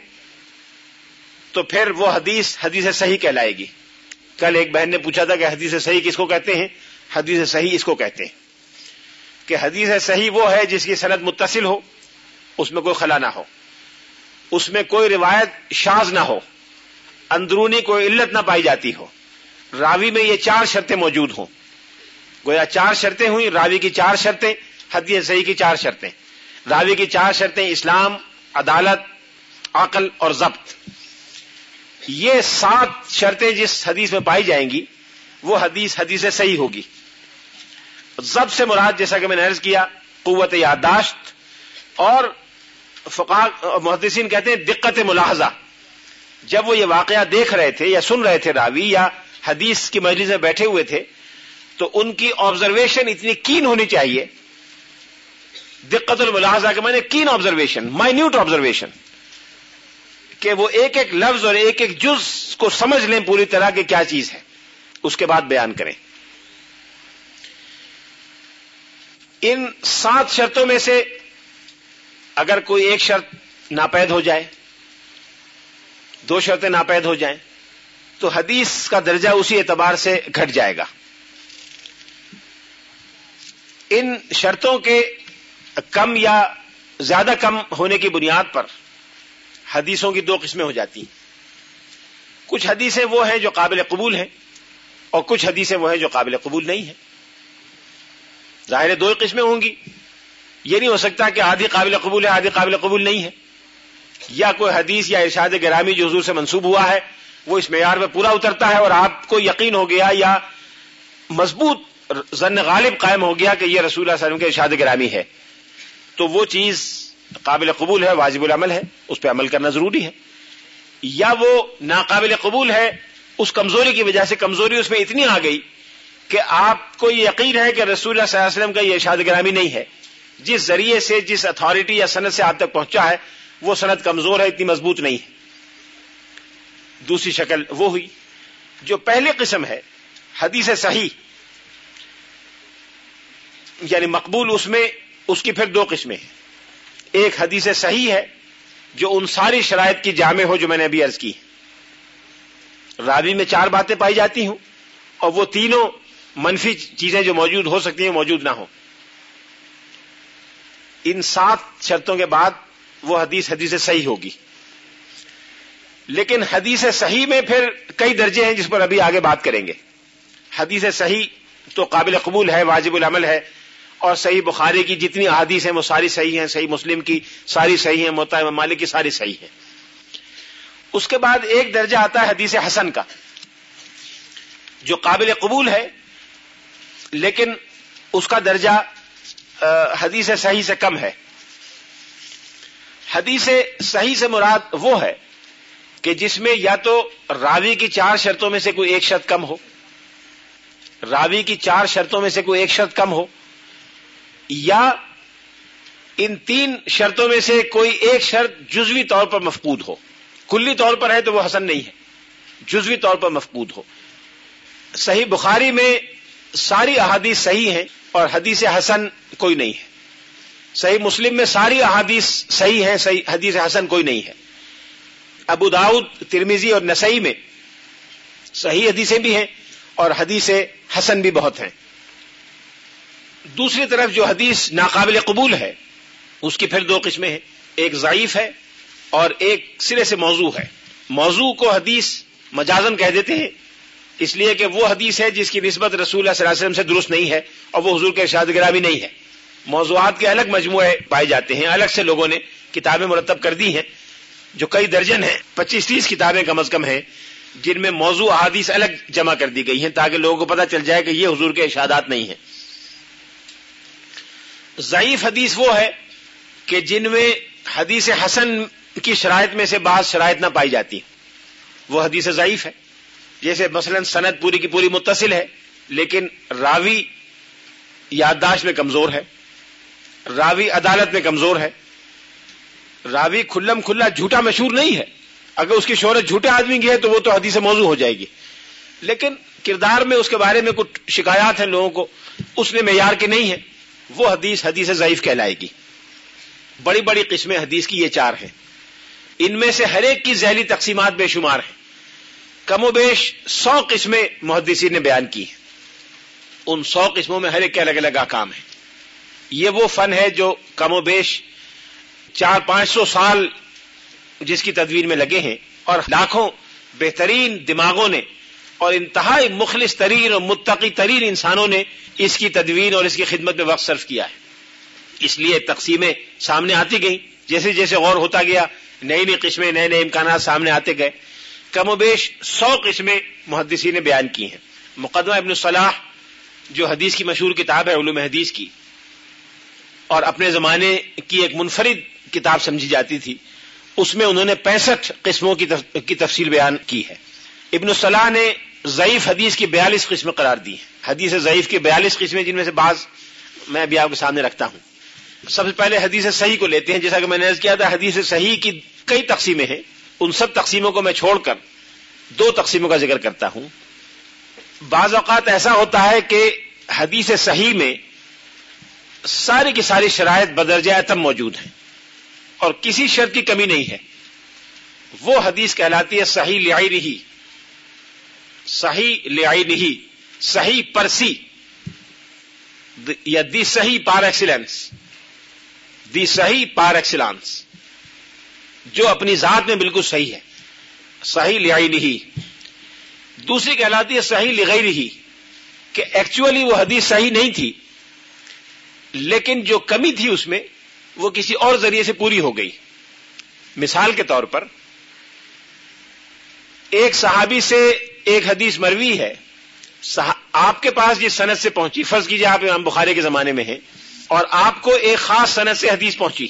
تو پھر وہ حدیث حدیث صحیح کہلائے گی۔ کل ایک بہن نے پوچھا تھا کہ حدیث صحیح کس کو کہتے ہیں؟ حدیث صحیح اس کو کہتے ہیں۔ کہ حدیث صحیح وہ ہے جس کی صنعت متصل ہو، اس میں کوئی خلا نہ ہو۔ اس میں کوئی روایت شاز نہ ہو۔ اندرونی کوئی علت نہ پائی جاتی ہو۔ راوی میں یہ چار شرطیں موجود ہوں۔ گویا چار شرطیں ہوئی راوی کی چار شرطیں، حدیث صحیح کی چار شرطیں۔ راوی کی چار شرطیں اسلام، عدالت، عقل اور ضبط۔ یہ سات شرطیں جس حدیث میں پائی جائیں گی، وہ حدیث حدیث صحیح ہوگی۔ ضبط سے مراد جیسا کہ میں نے عرض کیا، قوت یادداشت اور فقا محدثین کہتے ہیں دقت ملاحظہ۔ جب وہ یہ واقعہ دیکھ رہے تھے یا سن رہے تھے راوی یا حدیث کی مجلس میں بیٹھے ہوئے تھے، تو ان کی آبزرویشن اتنی کین ہونی چاہیے۔ دقت الملاحظہ کے معنی کین آبزرویشن مائنیوٹ آبزرویشن کہ وہ ایک ایک لفظ اور ایک ایک جز کو سمجھ لیں پوری طرح کہ کیا چیز ہے۔ اس کے بعد بیان کریں۔ ان سات شرطوں میں سے اگر کوئی ایک شرط ناپید ہو جائے، دو شرطیں ناپید ہو جائیں، تو حدیث کا درجہ اسی اعتبار سے گھٹ جائے گا۔ ان شرطوں کے کم یا زیادہ کم ہونے کی بنیاد پر حدیثوں کی دو قسمیں ہو جاتی ہیں۔ کچھ حدیثیں وہ ہیں جو قابل قبول ہیں اور کچھ حدیثیں وہ ہیں جو قابل قبول نہیں ہیں۔ ظاہر دو قسمیں ہوں گی۔ یہ نہیں ہو سکتا کہ آدھی قابل قبول ہے، آدھی قابل قبول نہیں ہے۔ یا کوئی حدیث یا ارشاد گرامی جو حضور سے منسوب ہوا ہے، وہ اس معیار میں پورا اترتا ہے اور آپ کو یقین ہو گیا یا مضبوط زن غالب قائم ہو گیا کہ یہ رسول اللہ علیہ وسلم کے ارشاد گرامی ہے۔ تو وہ چیز قابل قبول ہے، واجب العمل ہے، اس پہ عمل کرنا ضروری ہے۔ یا وہ ناقابل قبول ہے، اس کمزوری کی وجہ سے کمزوری اس میں اتنی آ گئی کہ آپ کو یہ یقین ہے کہ رسول اللہ صلی اللہ علیہ وسلم کا یہ ارشاد گرامی نہیں ہے۔ جس ذریعے سے، جس اتھارٹی یا صنعت سے آپ تک پہنچا ہے، وہ صنعت کمزور ہے، اتنی مضبوط نہیں ہے۔ دوسری شکل وہ ہوئی جو پہلی قسم ہے، حدیث صحیح۔ یعنی مقبول اس میں، اس کی پھر دو قسمیں ہیں۔ ایک حدیث صحیح ہے جو ان ساری شرائط کی جامع ہو جو میں نے ابھی عرض کی راوی میں چار باتیں پائی جاتی ہوں اور وہ تینوں منفی چیزیں جو موجود ہو سکتی ہیں موجود نہ ہو ان سات شرطوں کے بعد وہ حدیث حدیث صحیح ہوگی۔ لیکن حدیث صحیح میں پھر کئی درجے ہیں جس پر ابھی آگے بات کریں گے۔ حدیث صحیح تو قابل قبول ہے، واجب العمل ہے اور صحیح بخاری کی جتنی احادیث ہیں وہ ساری صحیح ہیں، صحیح مسلم کی ساری صحیح ہیں مطلب موتا مالک کی ساری صحیح ہیں۔ اس کے بعد ایک درجہ آتا ہے حدیث حسن کا، جو قابل قبول ہے، لیکن اس کا درجہ حدیث صحیح سے کم ہے۔ حدیث صحیح سے مراد وہ ہے کہ جس میں یا تو راوی کی چار شرطوں میں سے کوئی ایک شرط کم ہو، راوی کی چار شرطوں میں سے کوئی ایک شرط کم ہو یا ان تین شرطوں میں سے کوئی ایک شرط جزوی طور پر مفقود ہو۔ کلی طور پر ہے تو وہ حسن نہیں ہے۔ جزوی طور پر مفقود ہو۔ صحیح بخاری میں ساری احادیث صحیح ہیں اور حدیث حسن کوئی نہیں ہے۔ صحیح مسلم میں ساری احادیث صحیح ہیں، صحیح حدیث حسن کوئی نہیں ہے۔ ابو داود ترمیزی اور نسائی میں صحیح حدیثیں بھی ہیں اور حدیث حسن بھی بہت ہیں۔ دوسری طرف جو حدیث ناقابل قبول ہے، اس کی پھر دو قسمیں ہیں۔ ایک ضعیف ہے اور ایک سرے سے موضوع ہے۔ موضوع کو حدیث مجازن کہہ دیتے ہیں، اس لیے کہ وہ حدیث ہے جس کی نسبت رسول اللہ صلی اللہ علیہ وسلم سے درست نہیں ہے اور وہ حضور کے ارشاد گرامی نہیں ہے۔ موضوعات کے الگ مجموعے پائے جاتے ہیں، الگ سے لوگوں نے کتابیں مرتب کر دی ہیں۔ جو کئی درجن ہیں، پچیس تیس کتابیں کم از کم ہیں، جن میں موضوع احادیث الگ جمع کر دی گئی ہیں تاکہ لوگوں کو پتہ چل جائے کہ یہ حضور کے ارشادات نہیں ہیں۔ ضعیف حدیث وہ ہے کہ جن میں حدیث حسن کی شرائط میں سے بعض شرائط نہ پائی جاتی وہ حدیث ضعیف ہے۔ جیسے مثلا سند پوری کی پوری متصل ہے، لیکن راوی یادداشت میں کمزور ہے، راوی عدالت میں کمزور ہے۔ راوی کھلم کھلا جھوٹا مشہور نہیں ہے۔ اگر اس کی شہرت جھوٹے آدمی کی ہے تو وہ تو حدیث موضوع ہو جائے گی۔ لیکن کردار میں اس کے بارے میں کچھ شکایات ہیں لوگوں کو، اس نے معیار کے نہیں ہے وہ حدیث حدیث ضعیف کہلائے گی۔ بڑی بڑی قسمیں حدیث کی یہ چار ہیں۔ ان میں سے ہر ایک کی ذیلی تقسیمات بے شمار ہیں۔ کم و بیش سو قسمیں محدثین نے بیان کی ہیں۔ ان سو قسموں میں ہر ایک کے الگ الگ احکام ہیں۔ یہ وہ فن ہے جو کم و بیش چار پانچ سو سال جس کی تدویر میں لگے ہیں اور لاکھوں بہترین دماغوں نے اور انتہائی مخلص ترین اور متقی ترین انسانوں نے اس کی تدوین اور اس کی خدمت میں وقت صرف کیا ہے۔ اس لیے تقسیمیں سامنے آتی گئیں۔ جیسے جیسے غور ہوتا گیا، نئی نئی قسمیں، نئے نئے امکانات سامنے آتے گئے۔ کم و بیش سو قسمیں محدثی نے بیان کی ہیں۔ مقدمہ ابن صلاح، جو حدیث کی مشہور کتاب ہے، علوم حدیث کی۔ اور اپنے زمانے کی ایک منفرد کتاب سمجھی جاتی تھی۔ اس میں انہوں نے پینسٹھ قسموں کی تفصیل بیان کی ہے۔ ابن الصلاح نے ضعیف حدیث کی بیالیس قسمیں قرار دی ہیں۔ حدیث ضعیف کی بیالیس قسمیں جن میں سے بعض میں ابھی آپ کے سامنے رکھتا ہوں۔ سب سے پہلے حدیث صحیح کو لیتے ہیں، جیسا کہ میں نے کیا تھا، حدیث صحیح کی کئی تقسیمیں ہیں۔ ان سب تقسیموں کو میں چھوڑ کر دو تقسیموں کا ذکر کرتا ہوں۔ بعض اوقات ایسا ہوتا ہے کہ حدیث صحیح میں ساری کی ساری شرائط بدرجہ تب موجود ہیں اور کسی شرط کی کمی نہیں ہے۔ وہ حدیث کہلاتی ہے صحیح لہائی رہی صحیح لہائی نہیں صحیح پرسی یا دی صحیح پار ایکسیلنس دی صحیح پار ایکسلانس جو اپنی ذات میں بالکل صحیح ہے، صحیح لہائی نہیں دوسری کہلاتی ہے صحیح لگائی رہی کہ ایکچولی وہ حدیث صحیح نہیں تھی، لیکن جو کمی تھی اس میں، وہ کسی اور ذریعے سے پوری ہو گئی۔ مثال کے طور پر، ایک صحابی سے ایک حدیث مروی ہے۔ آپ کے پاس جس صنعت سے پہنچی، فرض کیجیے آپ امام بخاری کے زمانے میں ہیں، اور آپ کو ایک خاص صنعت سے حدیث پہنچی۔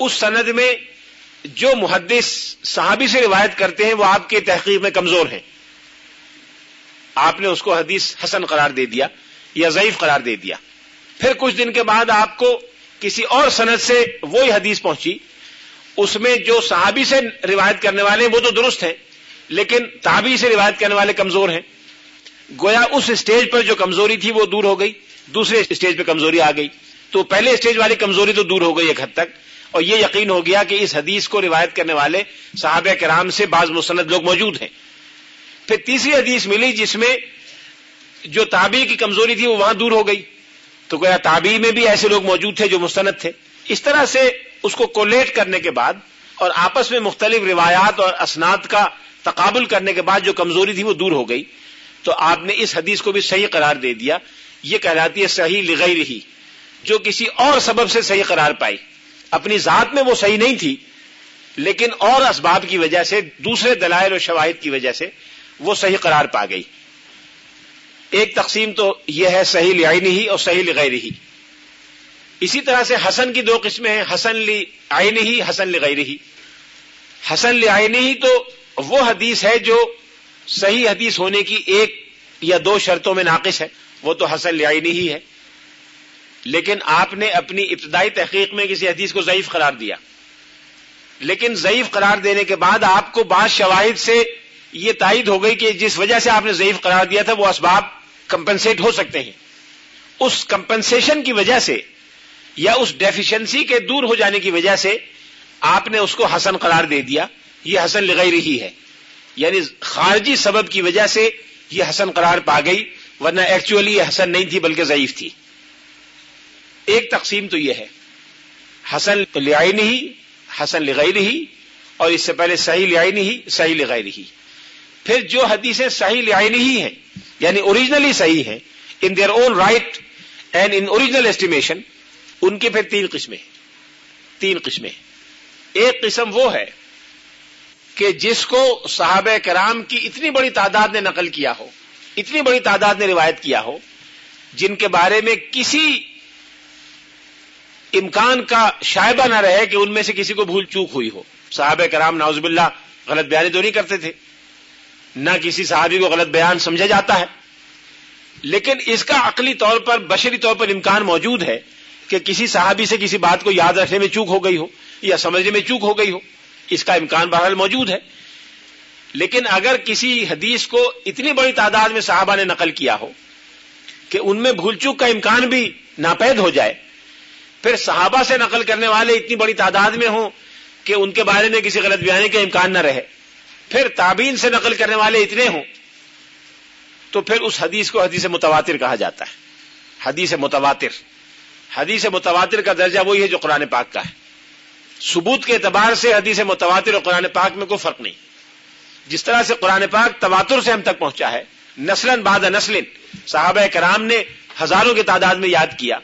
اس سند میں جو محدث صحابی سے روایت کرتے ہیں، وہ آپ کے تحقیق میں کمزور ہیں۔ آپ نے اس کو حدیث حسن قرار دے دیا یا ضعیف قرار دے دیا۔ پھر کچھ دن کے بعد آپ کو کسی اور صنعت سے وہی حدیث پہنچی۔ اس میں جو صحابی سے روایت کرنے والے ہیں، وہ تو درست ہیں۔ لیکن تابی سے روایت کرنے والے کمزور ہیں۔ گویا اس اسٹیج پر جو کمزوری تھی وہ دور ہو گئی، دوسرے اسٹیج پہ کمزوری آ گئی۔ تو پہلے اسٹیج والی کمزوری تو دور ہو گئی ایک حد تک۔ اور یہ یقین ہو گیا کہ اس حدیث کو روایت کرنے والے صحابہ کرام سے بعض مستند لوگ موجود ہیں۔ پھر تیسری حدیث ملی جس میں جو تابی کی کمزوری تھی وہ وہاں دور ہو گئی۔ تو گویا تابی میں بھی ایسے لوگ موجود تھے جو مستند تھے۔ اس طرح سے اس کو کولیٹ کرنے کے بعد اور آپس میں مختلف روایات اور اسناد کا تقابل کرنے کے بعد جو کمزوری تھی وہ دور ہو گئی۔ تو آپ نے اس حدیث کو بھی صحیح قرار دے دیا۔ یہ کہلاتی ہے صحیح لغیر ہی جو کسی اور سبب سے صحیح قرار پائی۔ اپنی ذات میں وہ صحیح نہیں تھی، لیکن اور اسباب کی وجہ سے، دوسرے دلائل و شواہد کی وجہ سے وہ صحیح قرار پا گئی۔ ایک تقسیم تو یہ ہے صحیح لعینی ہی اور صحیح لغیر ہی اسی طرح سے حسن کی دو قسمیں ہیں، حسن لی آئینی ہی حسن لغیر ہی حسن لعینی ہی تو وہ حدیث ہے جو صحیح حدیث ہونے کی ایک یا دو شرطوں میں ناقص ہے۔ وہ تو حسن لعینی ہی ہے۔ لیکن آپ نے اپنی ابتدائی تحقیق میں کسی حدیث کو ضعیف قرار دیا۔ لیکن ضعیف قرار دینے کے بعد آپ کو بعض شواہد سے یہ تائید ہو گئی کہ جس وجہ سے آپ نے ضعیف قرار دیا تھا، وہ اسباب کمپنسیٹ ہو سکتے ہیں۔ اس کمپنسیشن کی وجہ سے یا اس ڈیفیشنسی کے دور ہو جانے کی وجہ سے آپ نے اس کو حسن قرار دے دیا۔ یہ حسن لغیر ہی ہے۔ یعنی خارجی سبب کی وجہ سے یہ حسن قرار پا گئی، ورنہ ایکچولی یہ حسن نہیں تھی بلکہ ضعیف تھی۔ ایک تقسیم تو یہ ہے۔ حسن لعینی ہی، حسن لغیر ہی، اور اس سے پہلے صحیح لعینی ہی، صحیح لغیر ہی۔ پھر جو حدیثیں صحیح لعینی ہی ہیں یعنی اوریجنلی صحیح ہیں in their own right and in original estimation ان کی پھر تین قسمیں تین قسمیں ایک قسم وہ ہے کہ جس کو صحابہ کرام کی اتنی بڑی تعداد نے نقل کیا ہو، اتنی بڑی تعداد نے روایت کیا ہو، جن کے بارے میں کسی امکان کا شائبہ نہ رہے کہ ان میں سے کسی کو بھول چوک ہوئی ہو۔ صحابہ کرام ناؤز باللہ غلط بیانی تو نہیں کرتے تھے۔ نہ کسی صحابی کو غلط بیان سمجھا جاتا ہے۔ لیکن اس کا عقلی طور پر، بشری طور پر امکان موجود ہے کہ کسی صحابی سے کسی بات کو یاد رکھنے میں چوک ہو گئی ہو یا سمجھنے میں چوک ہو گئی ہو۔ اس کا امکان بہرحال موجود ہے۔ لیکن اگر کسی حدیث کو اتنی بڑی تعداد میں صحابہ نے نقل کیا ہو کہ ان میں بھول چوک کا امکان بھی ناپید ہو جائے، پھر صحابہ سے نقل کرنے والے اتنی بڑی تعداد میں ہوں کہ ان کے بارے میں کسی غلط بیانی کا امکان نہ رہے۔ پھر تابین سے نقل کرنے والے اتنے ہوں، تو پھر اس حدیث کو حدیث متواتر کہا جاتا ہے۔ حدیث متواتر۔ حدیث متواتر کا درجہ وہی ہے جو قرآن پاک کا ہے۔ ثبوت کے اعتبار سے حدیث متواتر اور قرآن پاک میں کوئی فرق نہیں۔ جس طرح سے قرآن پاک تواتر سے ہم تک پہنچا ہے نسل بعد نسل صحابہ کرام نے ہزاروں کی تعداد میں یاد کیا۔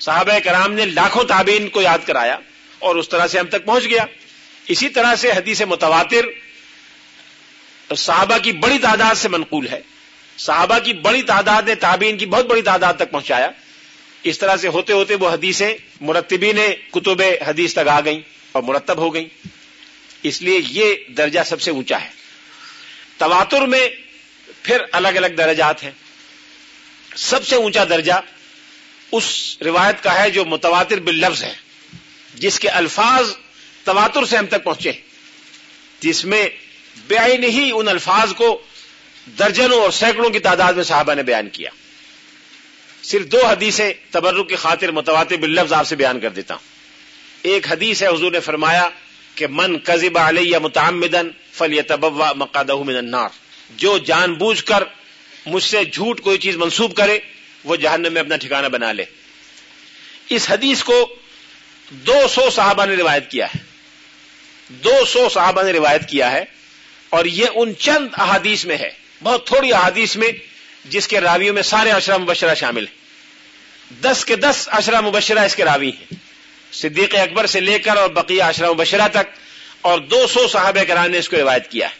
صحابہ کرام نے لاکھوں تابعین کو یاد کرایا اور اس طرح سے ہم تک پہنچ گیا۔ اسی طرح سے حدیث متواتر صحابہ کی بڑی تعداد سے منقول ہے۔ صحابہ کی بڑی تعداد نے تابعین کی بہت بڑی تعداد تک پہنچایا۔ اس طرح سے ہوتے ہوتے وہ حدیثیں مرتبی نے کتب حدیث تک آ گئیں اور مرتب ہو گئیں۔ اس لیے یہ درجہ سب سے اونچا ہے۔ تواتر میں پھر الگ الگ درجات ہیں۔ سب سے اونچا درجہ اس روایت کا ہے جو متواتر باللفظ ہے، جس کے الفاظ تواتر سے ہم تک پہنچے جس میں بے ہی ان الفاظ کو درجنوں اور سینکڑوں کی تعداد میں صحابہ نے بیان کیا۔ صرف دو حدیثیں تبرک کی خاطر متواتر باللفظ آپ سے بیان کر دیتا ہوں۔ ایک حدیث ہے، حضور نے فرمایا کہ من کذب علیہ متعمدن فل یتبوا مقادہ من النار۔ جو جان بوجھ کر مجھ سے جھوٹ کوئی چیز منسوب کرے، وہ جہنم میں اپنا ٹھکانہ بنا لے۔ اس حدیث کو دو سو صحابہ نے روایت کیا ہے۔ دو سو صحابہ نے روایت کیا ہے اور یہ ان چند احادیث میں ہے۔ بہت تھوڑی احادیث میں جس کے راویوں میں سارے اشرا مبشرہ شامل ہیں۔ دس کے دس اشرا مبشرہ اس کے راوی ہیں۔ صدیق اکبر سے لے کر اور بقیہ اشرا مبشرہ تک اور دو سو صحابہ کرام نے اس کو روایت کیا ہے۔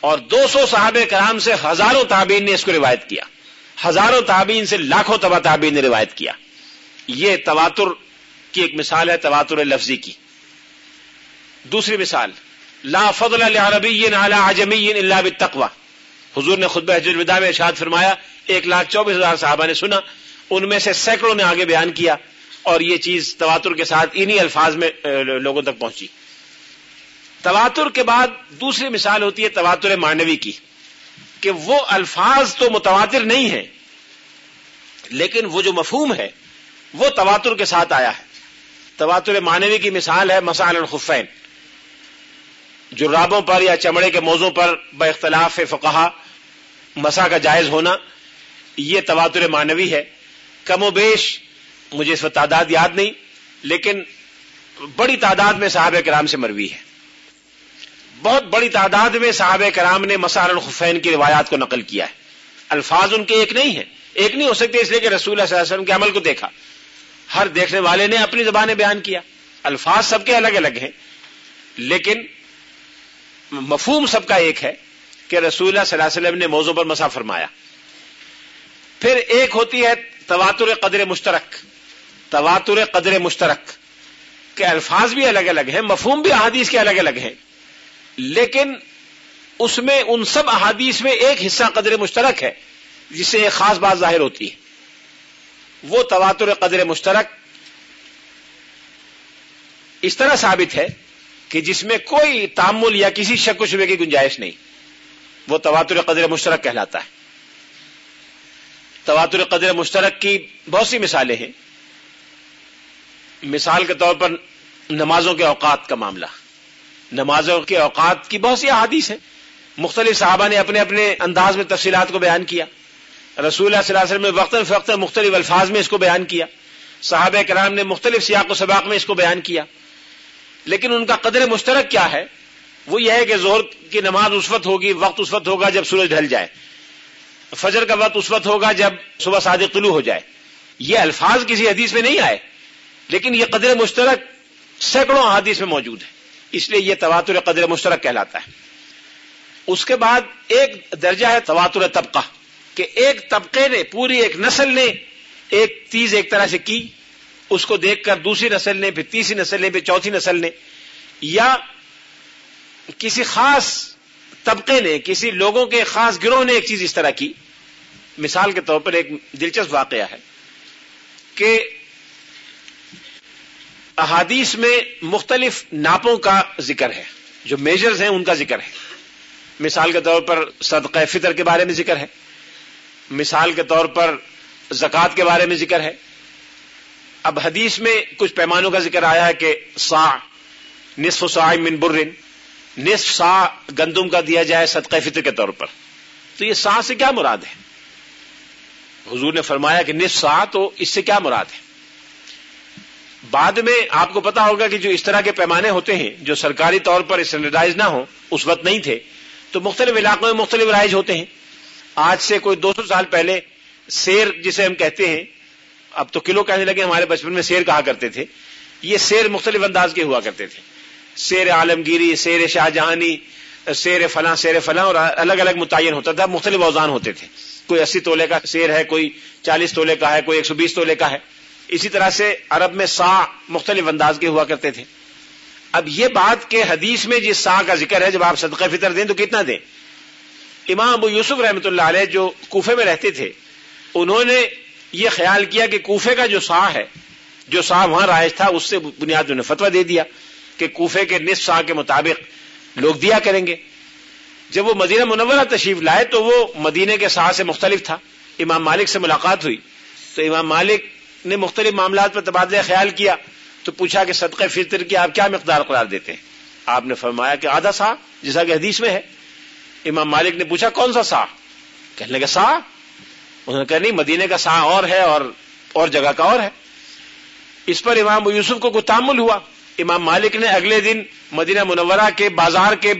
اور دو سو صحابہ کرام سے ہزاروں تابعین نے اس کو روایت کیا۔ ہزاروں تابعین سے لاکھوں تبا تابعین نے روایت کیا۔ یہ تواتر کی ایک مثال ہے، تواتر لفظی کی۔ دوسری مثال، لا فضل عربی عجمی اللہ بالتقوى حضور نے خطبہ حجر الوداع میں ارشاد فرمایا، ایک لاکھ چوبیس ہزار صحابہ نے سنا، ان میں سے سینکڑوں نے آگے بیان کیا اور یہ چیز تواتر کے ساتھ انہی الفاظ میں لوگوں تک پہنچی۔ تواتر کے بعد دوسری مثال ہوتی ہے تواتر مانوی کی، کہ وہ الفاظ تو متواتر نہیں ہیں، لیکن وہ جو مفہوم ہے، وہ تواتر کے ساتھ آیا ہے۔ تواتر مانوی کی مثال ہے مسال الخفین جو رابوں پر یا چمڑے کے موضوع پر با اختلاف فقہا مسا کا جائز ہونا یہ تواتر مانوی ہے۔ کم و بیش مجھے اس وقت تعداد یاد نہیں، لیکن بڑی تعداد میں صحابہ کرام سے مروی ہے۔ بہت بڑی تعداد میں صحابہ کرام نے مسار الخفین کی روایات کو نقل کیا ہے۔ الفاظ ان کے ایک نہیں ہیں۔ ایک نہیں ہو سکتے اس لیے کہ رسول اللہ صلی اللہ علیہ وسلم کے عمل کو دیکھا۔ ہر دیکھنے والے نے اپنی زبانیں بیان کیا۔ الفاظ سب کے الگ الگ ہیں، لیکن مفہوم سب کا ایک ہے۔ کہ رسول اللہ صلی اللہ علیہ وسلم نے موضوع پر مسا فرمایا۔ پھر ایک ہوتی ہے تواتر قدر مشترک۔ تواتر قدر مشترک۔ کے الفاظ بھی الگ الگ ہیں، مفہوم بھی احادیث کے الگ الگ ہیں۔ لیکن اس میں ان سب احادیث میں ایک حصہ قدر مشترک ہے، جس سے ایک خاص بات ظاہر ہوتی ہے۔ وہ تواتر قدر مشترک اس طرح ثابت ہے کہ جس میں کوئی تعمل یا کسی شک و شبے کی گنجائش نہیں۔ وہ تواتر قدر مشترک کہلاتا ہے۔ تواتر قدر مشترک کی بہت سی مثالیں ہیں۔ مثال کے طور پر نمازوں کے اوقات کا معاملہ۔ نمازوں کے اوقات کی بہت سی احادیث ہیں۔ مختلف صحابہ نے اپنے اپنے انداز میں تفصیلات کو بیان کیا۔ رسول اللہ صلی اللہ علیہ وسلم نے وقتاً فوقتاً مختلف الفاظ میں اس کو بیان کیا۔ صحابہ کرام نے مختلف سیاق و سباق میں اس کو بیان کیا۔ لیکن ان کا قدر مشترک کیا ہے؟ وہ یہ ہے کہ زہر کی نماز اس وقت ہوگی، وقت اس وقت ہوگا جب سورج ڈھل جائے۔ فجر کا وقت اس وقت ہوگا جب صبح صادق طلوع ہو جائے۔ یہ الفاظ کسی حدیث میں نہیں آئے، لیکن یہ قدر مشترک سینکڑوں حدیث میں موجود ہے۔ اس لیے یہ تواتر قدر مشترک کہلاتا ہے۔ اس کے بعد ایک درجہ ہے تواتر طبقہ، کہ ایک طبقے نے، پوری ایک نسل نے ایک چیز ایک طرح سے کی، اس کو دیکھ کر دوسری نسل نے، پھر تیسری نسل نے، پھر چوتھی نسل نے، یا کسی خاص طبقے نے، کسی لوگوں کے خاص گروہ نے ایک چیز اس طرح کی۔ مثال کے طور پر ایک دلچسپ واقعہ ہے کہ احادیث میں مختلف ناپوں کا ذکر ہے، جو میجرز ہیں ان کا ذکر ہے۔ مثال کے طور پر صدقہ فطر کے بارے میں ذکر ہے۔ مثال کے طور پر زکوٰۃ کے بارے میں ذکر ہے۔ اب حدیث میں کچھ پیمانوں کا ذکر آیا ہے کہ سا نصف سا من برن۔ نصف سا گندم کا دیا جائے صدقہ فطر کے طور پر۔ تو یہ سا سے کیا مراد ہے؟ حضور نے فرمایا کہ نصف سا تو اس سے کیا مراد ہے؟ بعد میں آپ کو پتا ہوگا کہ جو اس طرح کے پیمانے ہوتے ہیں، جو سرکاری طور پر اسٹینڈرڈائز نہ ہو اس وقت نہیں تھے، تو مختلف علاقوں میں مختلف رائج ہوتے ہیں۔ آج سے کوئی دو سو سال پہلے سیر جسے ہم کہتے ہیں، اب تو کلو کہنے لگے ہمارے بچپن میں سیر کہا کرتے تھے۔ یہ سیر مختلف انداز کے ہوا کرتے تھے۔ سیر عالمگیری، سیر شاہ جہانی سیر فلاں سیر فلاں، اور الگ الگ متعین ہوتا تھا، مختلف اوزان ہوتے تھے۔ کوئی اسی تولے کا سیر ہے، کوئی چالیس تولے کا ہے، کوئی ایک سو بیس تولے کا ہے۔ اسی طرح سے عرب میں سا مختلف انداز کے ہوا کرتے تھے۔ اب یہ بات کہ حدیث میں جس سا کا ذکر ہے، جب آپ صدقہ فطر دیں تو کتنا دیں؟ امام ابو یوسف رحمۃ اللہ علیہ جو کوفے میں رہتے تھے، انہوں نے یہ خیال کیا کہ کوفے کا جو سا ہے، جو سا وہاں رائج تھا، اس سے بنیاد نے فتویٰ دے دیا۔ کہ کوفے کے نصف سا کے مطابق لوگ دیا کریں گے۔ جب وہ مدینہ منورہ تشریف لائے تو وہ مدینے کے سا سے مختلف تھا۔ امام مالک سے ملاقات ہوئی۔ تو امام مالک نے مختلف معاملات پر تبادلہ خیال کیا۔ تو پوچھا کہ صدقہ فطر کی آپ کیا مقدار قرار دیتے ہیں؟ آپ نے فرمایا کہ آدھا سا جیسا کہ حدیث میں ہے۔ امام مالک نے پوچھا کون سا سا کہنے لگا سا انہوں نے کہا، نہیں مدینے کا سا اور ہے اور اور جگہ کا اور ہے۔ اس پر امام یوسف کو تعمل ہوا۔ امام مالک نے اگلے دن مدینہ منورہ کے بازار کے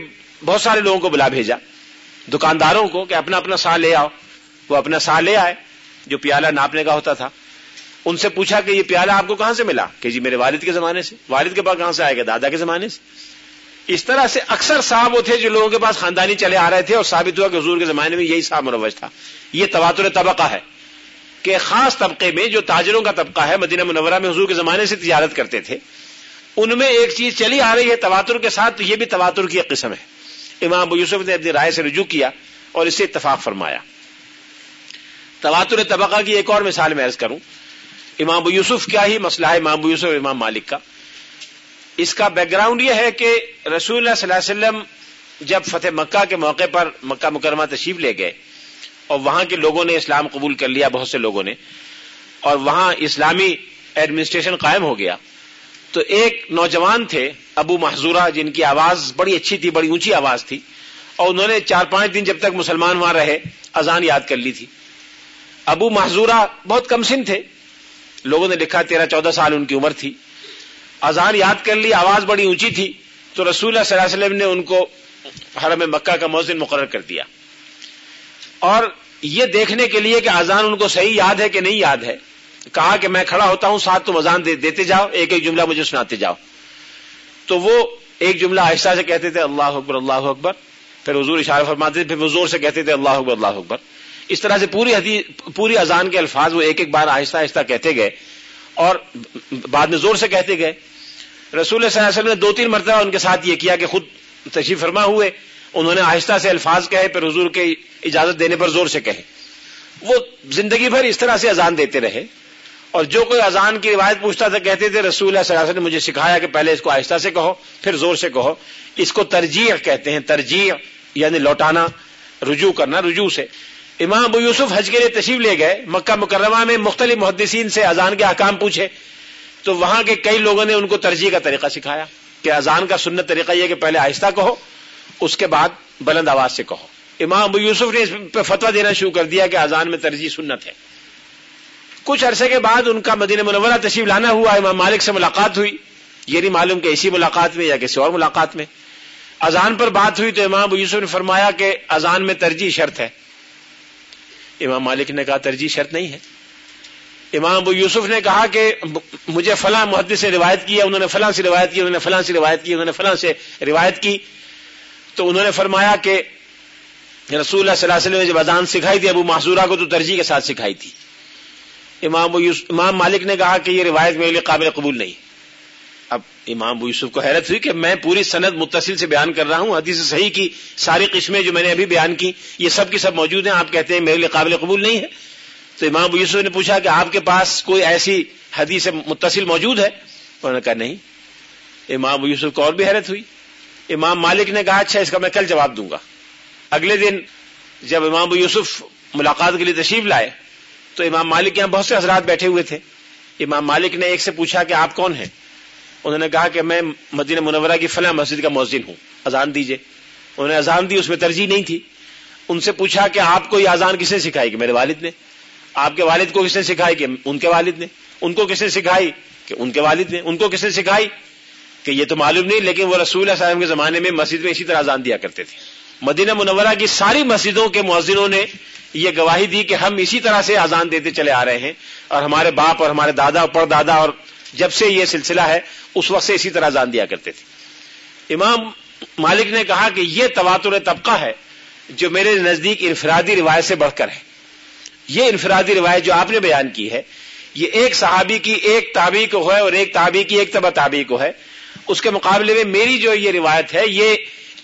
بہت سارے لوگوں کو بلا بھیجا۔ دکانداروں کو کہ اپنا اپنا سا لے آؤ۔ وہ اپنا سا لے آئے، جو پیالہ ناپنے کا ہوتا تھا۔ ان سے پوچھا کہ یہ پیالہ آپ کو کہاں سے ملا؟ کہ جی میرے والد کے زمانے سے۔ والد کے پاس کہاں سے آئے گا؟ دادا کے زمانے سے۔ اس طرح سے اکثر صاحب وہ تھے جو لوگوں کے پاس خاندانی چلے آ رہے تھے اور ثابت ہوا کہ حضور کے زمانے میں یہی صاحب مروج تھا۔ یہ تواتر طبقہ ہے۔ کہ خاص طبقے میں جو تاجروں کا طبقہ ہے، مدینہ منورہ میں حضور کے زمانے سے تجارت کرتے تھے۔ ان میں ایک چیز چلی آ رہی ہے تواتر کے ساتھ، تو یہ بھی تواتر کی ایک قسم ہے۔ امام ابو یوسف نے اپنی رائے سے رجوع کیا اور اس سے اتفاق فرمایا۔ تواتر طبقہ کی ایک اور مثال میں عرض کروں۔ امام ابو یوسف کیا ہی مسئلہ ہے، امام ابو یوسف امام مالک کا۔ اس کا بیک گراؤنڈ یہ ہے کہ رسول اللہ صلی اللہ علیہ وسلم جب فتح مکہ کے موقع پر مکہ مکرمہ تشریف لے گئے اور وہاں کے لوگوں نے اسلام قبول کر لیا، بہت سے لوگوں نے، اور وہاں اسلامی ایڈمنسٹریشن قائم ہو گیا۔ تو ایک نوجوان تھے، ابو محضورہ جن کی آواز بڑی اچھی تھی، بڑی اونچی آواز تھی، اور انہوں نے چار پانچ دن جب تک مسلمان وہاں رہے، اذان یاد کر لی تھی۔ ابو محضورہ بہت کم سن تھے۔ لوگوں نے لکھا، تیرہ چودہ سال ان کی عمر تھی۔ اذان یاد کر لی، آواز بڑی اونچی تھی، تو رسول اللہ صلی اللہ علیہ وسلم نے ان کو حرم مکہ کا موزن مقرر کر دیا۔ اور یہ دیکھنے کے لیے کہ اذان ان کو صحیح یاد ہے کہ نہیں یاد ہے۔ کہا کہ میں کھڑا ہوتا ہوں، ساتھ تم اذان دیتے جاؤ، ایک ایک جملہ مجھے سناتے جاؤ۔ تو وہ ایک جملہ آہستہ سے کہتے تھے، اللہ اکبر اللہ اکبر۔ پھر حضور اشارہ فرماتے تھے، پھر وہ زور سے کہتے تھے، اللہ اکبر اللہ اکبر۔ اس طرح سے پوری حدیث پوری اذان کے الفاظ وہ ایک ایک بار آہستہ آہستہ کہتے گئے۔ اور بعد میں زور سے کہتے گئے۔ رسول صلی اللہ علیہ وسلم نے دو تین مرتبہ ان کے ساتھ یہ کیا کہ خود تشریف فرما ہوئے۔ انہوں نے آہستہ سے الفاظ کہے، پھر حضور کے اجازت دینے پر زور سے کہے۔ وہ زندگی بھر اس طرح سے اذان دیتے رہے۔ اور جو کوئی اذان کی روایت پوچھتا تھا، کہتے تھے، رسول اللہ صلی اللہ علیہ وسلم نے مجھے سکھایا کہ پہلے اس کو آہستہ سے کہو، پھر زور سے کہو۔ اس کو ترجیح کہتے ہیں، ترجیح یعنی لوٹانا، رجوع کرنا، رجوع سے۔ امام ابو یوسف حج کے لیے تشریف لے گئے، مکہ مکرمہ میں مختلف محدثین سے اذان کے احکام پوچھے۔ تو وہاں کے کئی لوگوں نے ان کو ترجیح کا طریقہ سکھایا کہ اذان کا سنت طریقہ یہ کہ پہلے آہستہ کہو، اس کے بعد بلند آواز سے کہو۔ امام ابو یوسف نے اس پہ فتویٰ دینا شروع کر دیا کہ اذان میں ترجیح سنت ہے۔ کچھ عرصے کے بعد ان کا مدینہ منورہ تشریف لانا ہوا، امام مالک سے ملاقات ہوئی۔ یہ نہیں معلوم کہ اسی ملاقات میں یا کسی اور ملاقات میں۔ اذان پر بات ہوئی تو امام ابو یوسف نے فرمایا کہ اذان میں ترجیح شرط ہے۔ امام مالک نے کہا، ترجیح شرط نہیں ہے۔ امام ابو یوسف نے کہا کہ مجھے فلاں محدث سے روایت کی انہوں نے فلاں سے روایت کی، انہوں نے فلاں سے روایت کی، انہوں نے فلاں سے روایت کی۔ تو انہوں نے فرمایا کہ رسول اللہ صلی اللہ علیہ وسلم نے جب اذان سکھائی تھی، ابو محضورہ کو تو ترجیح کے ساتھ سکھائی تھی۔ امام امام مالک نے کہا کہ یہ روایت میرے لیے قابل قبول نہیں۔ اب امام ابو یوسف کو حیرت ہوئی کہ میں پوری سند متصل سے بیان کر رہا ہوں، حدیث صحیح کی ساری قسمیں جو میں نے ابھی بیان کی، یہ سب کی سب موجود ہیں، آپ کہتے ہیں میرے لیے قابل قبول نہیں ہے۔ تو امام ابو یوسف نے پوچھا کہ آپ کے پاس کوئی ایسی حدیث متصل موجود ہے؟ انہوں نے کہا نہیں۔ امام ابو یوسف کو اور بھی حیرت ہوئی۔ امام مالک نے کہا اچھا اس کا میں کل جواب دوں گا۔ اگلے دن جب امام ابو یوسف ملاقات کے لیے تشریف لائے تو امام مالک یہاں بہت سے حضرات بیٹھے ہوئے تھے۔ امام مالک نے ایک سے پوچھا کہ آپ کون ہیں؟ انہوں نے کہا کہ میں مدینہ منورہ کی فلاں مسجد کا موزن ہوں۔ اذان دیجیے۔ انہوں نے اذان دی، اس میں ترجیح نہیں تھی۔ ان سے پوچھا کہ آپ کو یہ اذان کس نے سکھائی کہ میرے والد نے؟ آپ کے والد کو کس نے سکھائی کہ ان کے والد نے؟ ان کو کس نے سکھائی کہ ان کے والد نے؟ ان کو کس نے سکھائی کہ یہ تو معلوم نہیں، لیکن وہ رسول اللہ وسلم کے زمانے میں مسجد میں اسی طرح اذان دیا کرتے تھے۔ مدینہ منورہ کی ساری مسجدوں کے مؤذنوں نے یہ گواہی دی کہ ہم اسی طرح سے اذان دیتے چلے آ رہے ہیں اور ہمارے باپ اور ہمارے دادا اور پردادا اور جب سے یہ سلسلہ ہے، اس وقت سے اسی طرح اذان دیا کرتے تھے۔ امام مالک نے کہا کہ یہ تواتر طبقہ ہے جو میرے نزدیک انفرادی روایت سے بڑھ کر ہے۔ یہ انفرادی روایت جو آپ نے بیان کی ہے، یہ ایک صحابی کی ایک تابی کو ہے اور ایک تابی کی ایک طبع تابی کو ہے۔ اس کے مقابلے میں میری جو یہ روایت ہے، یہ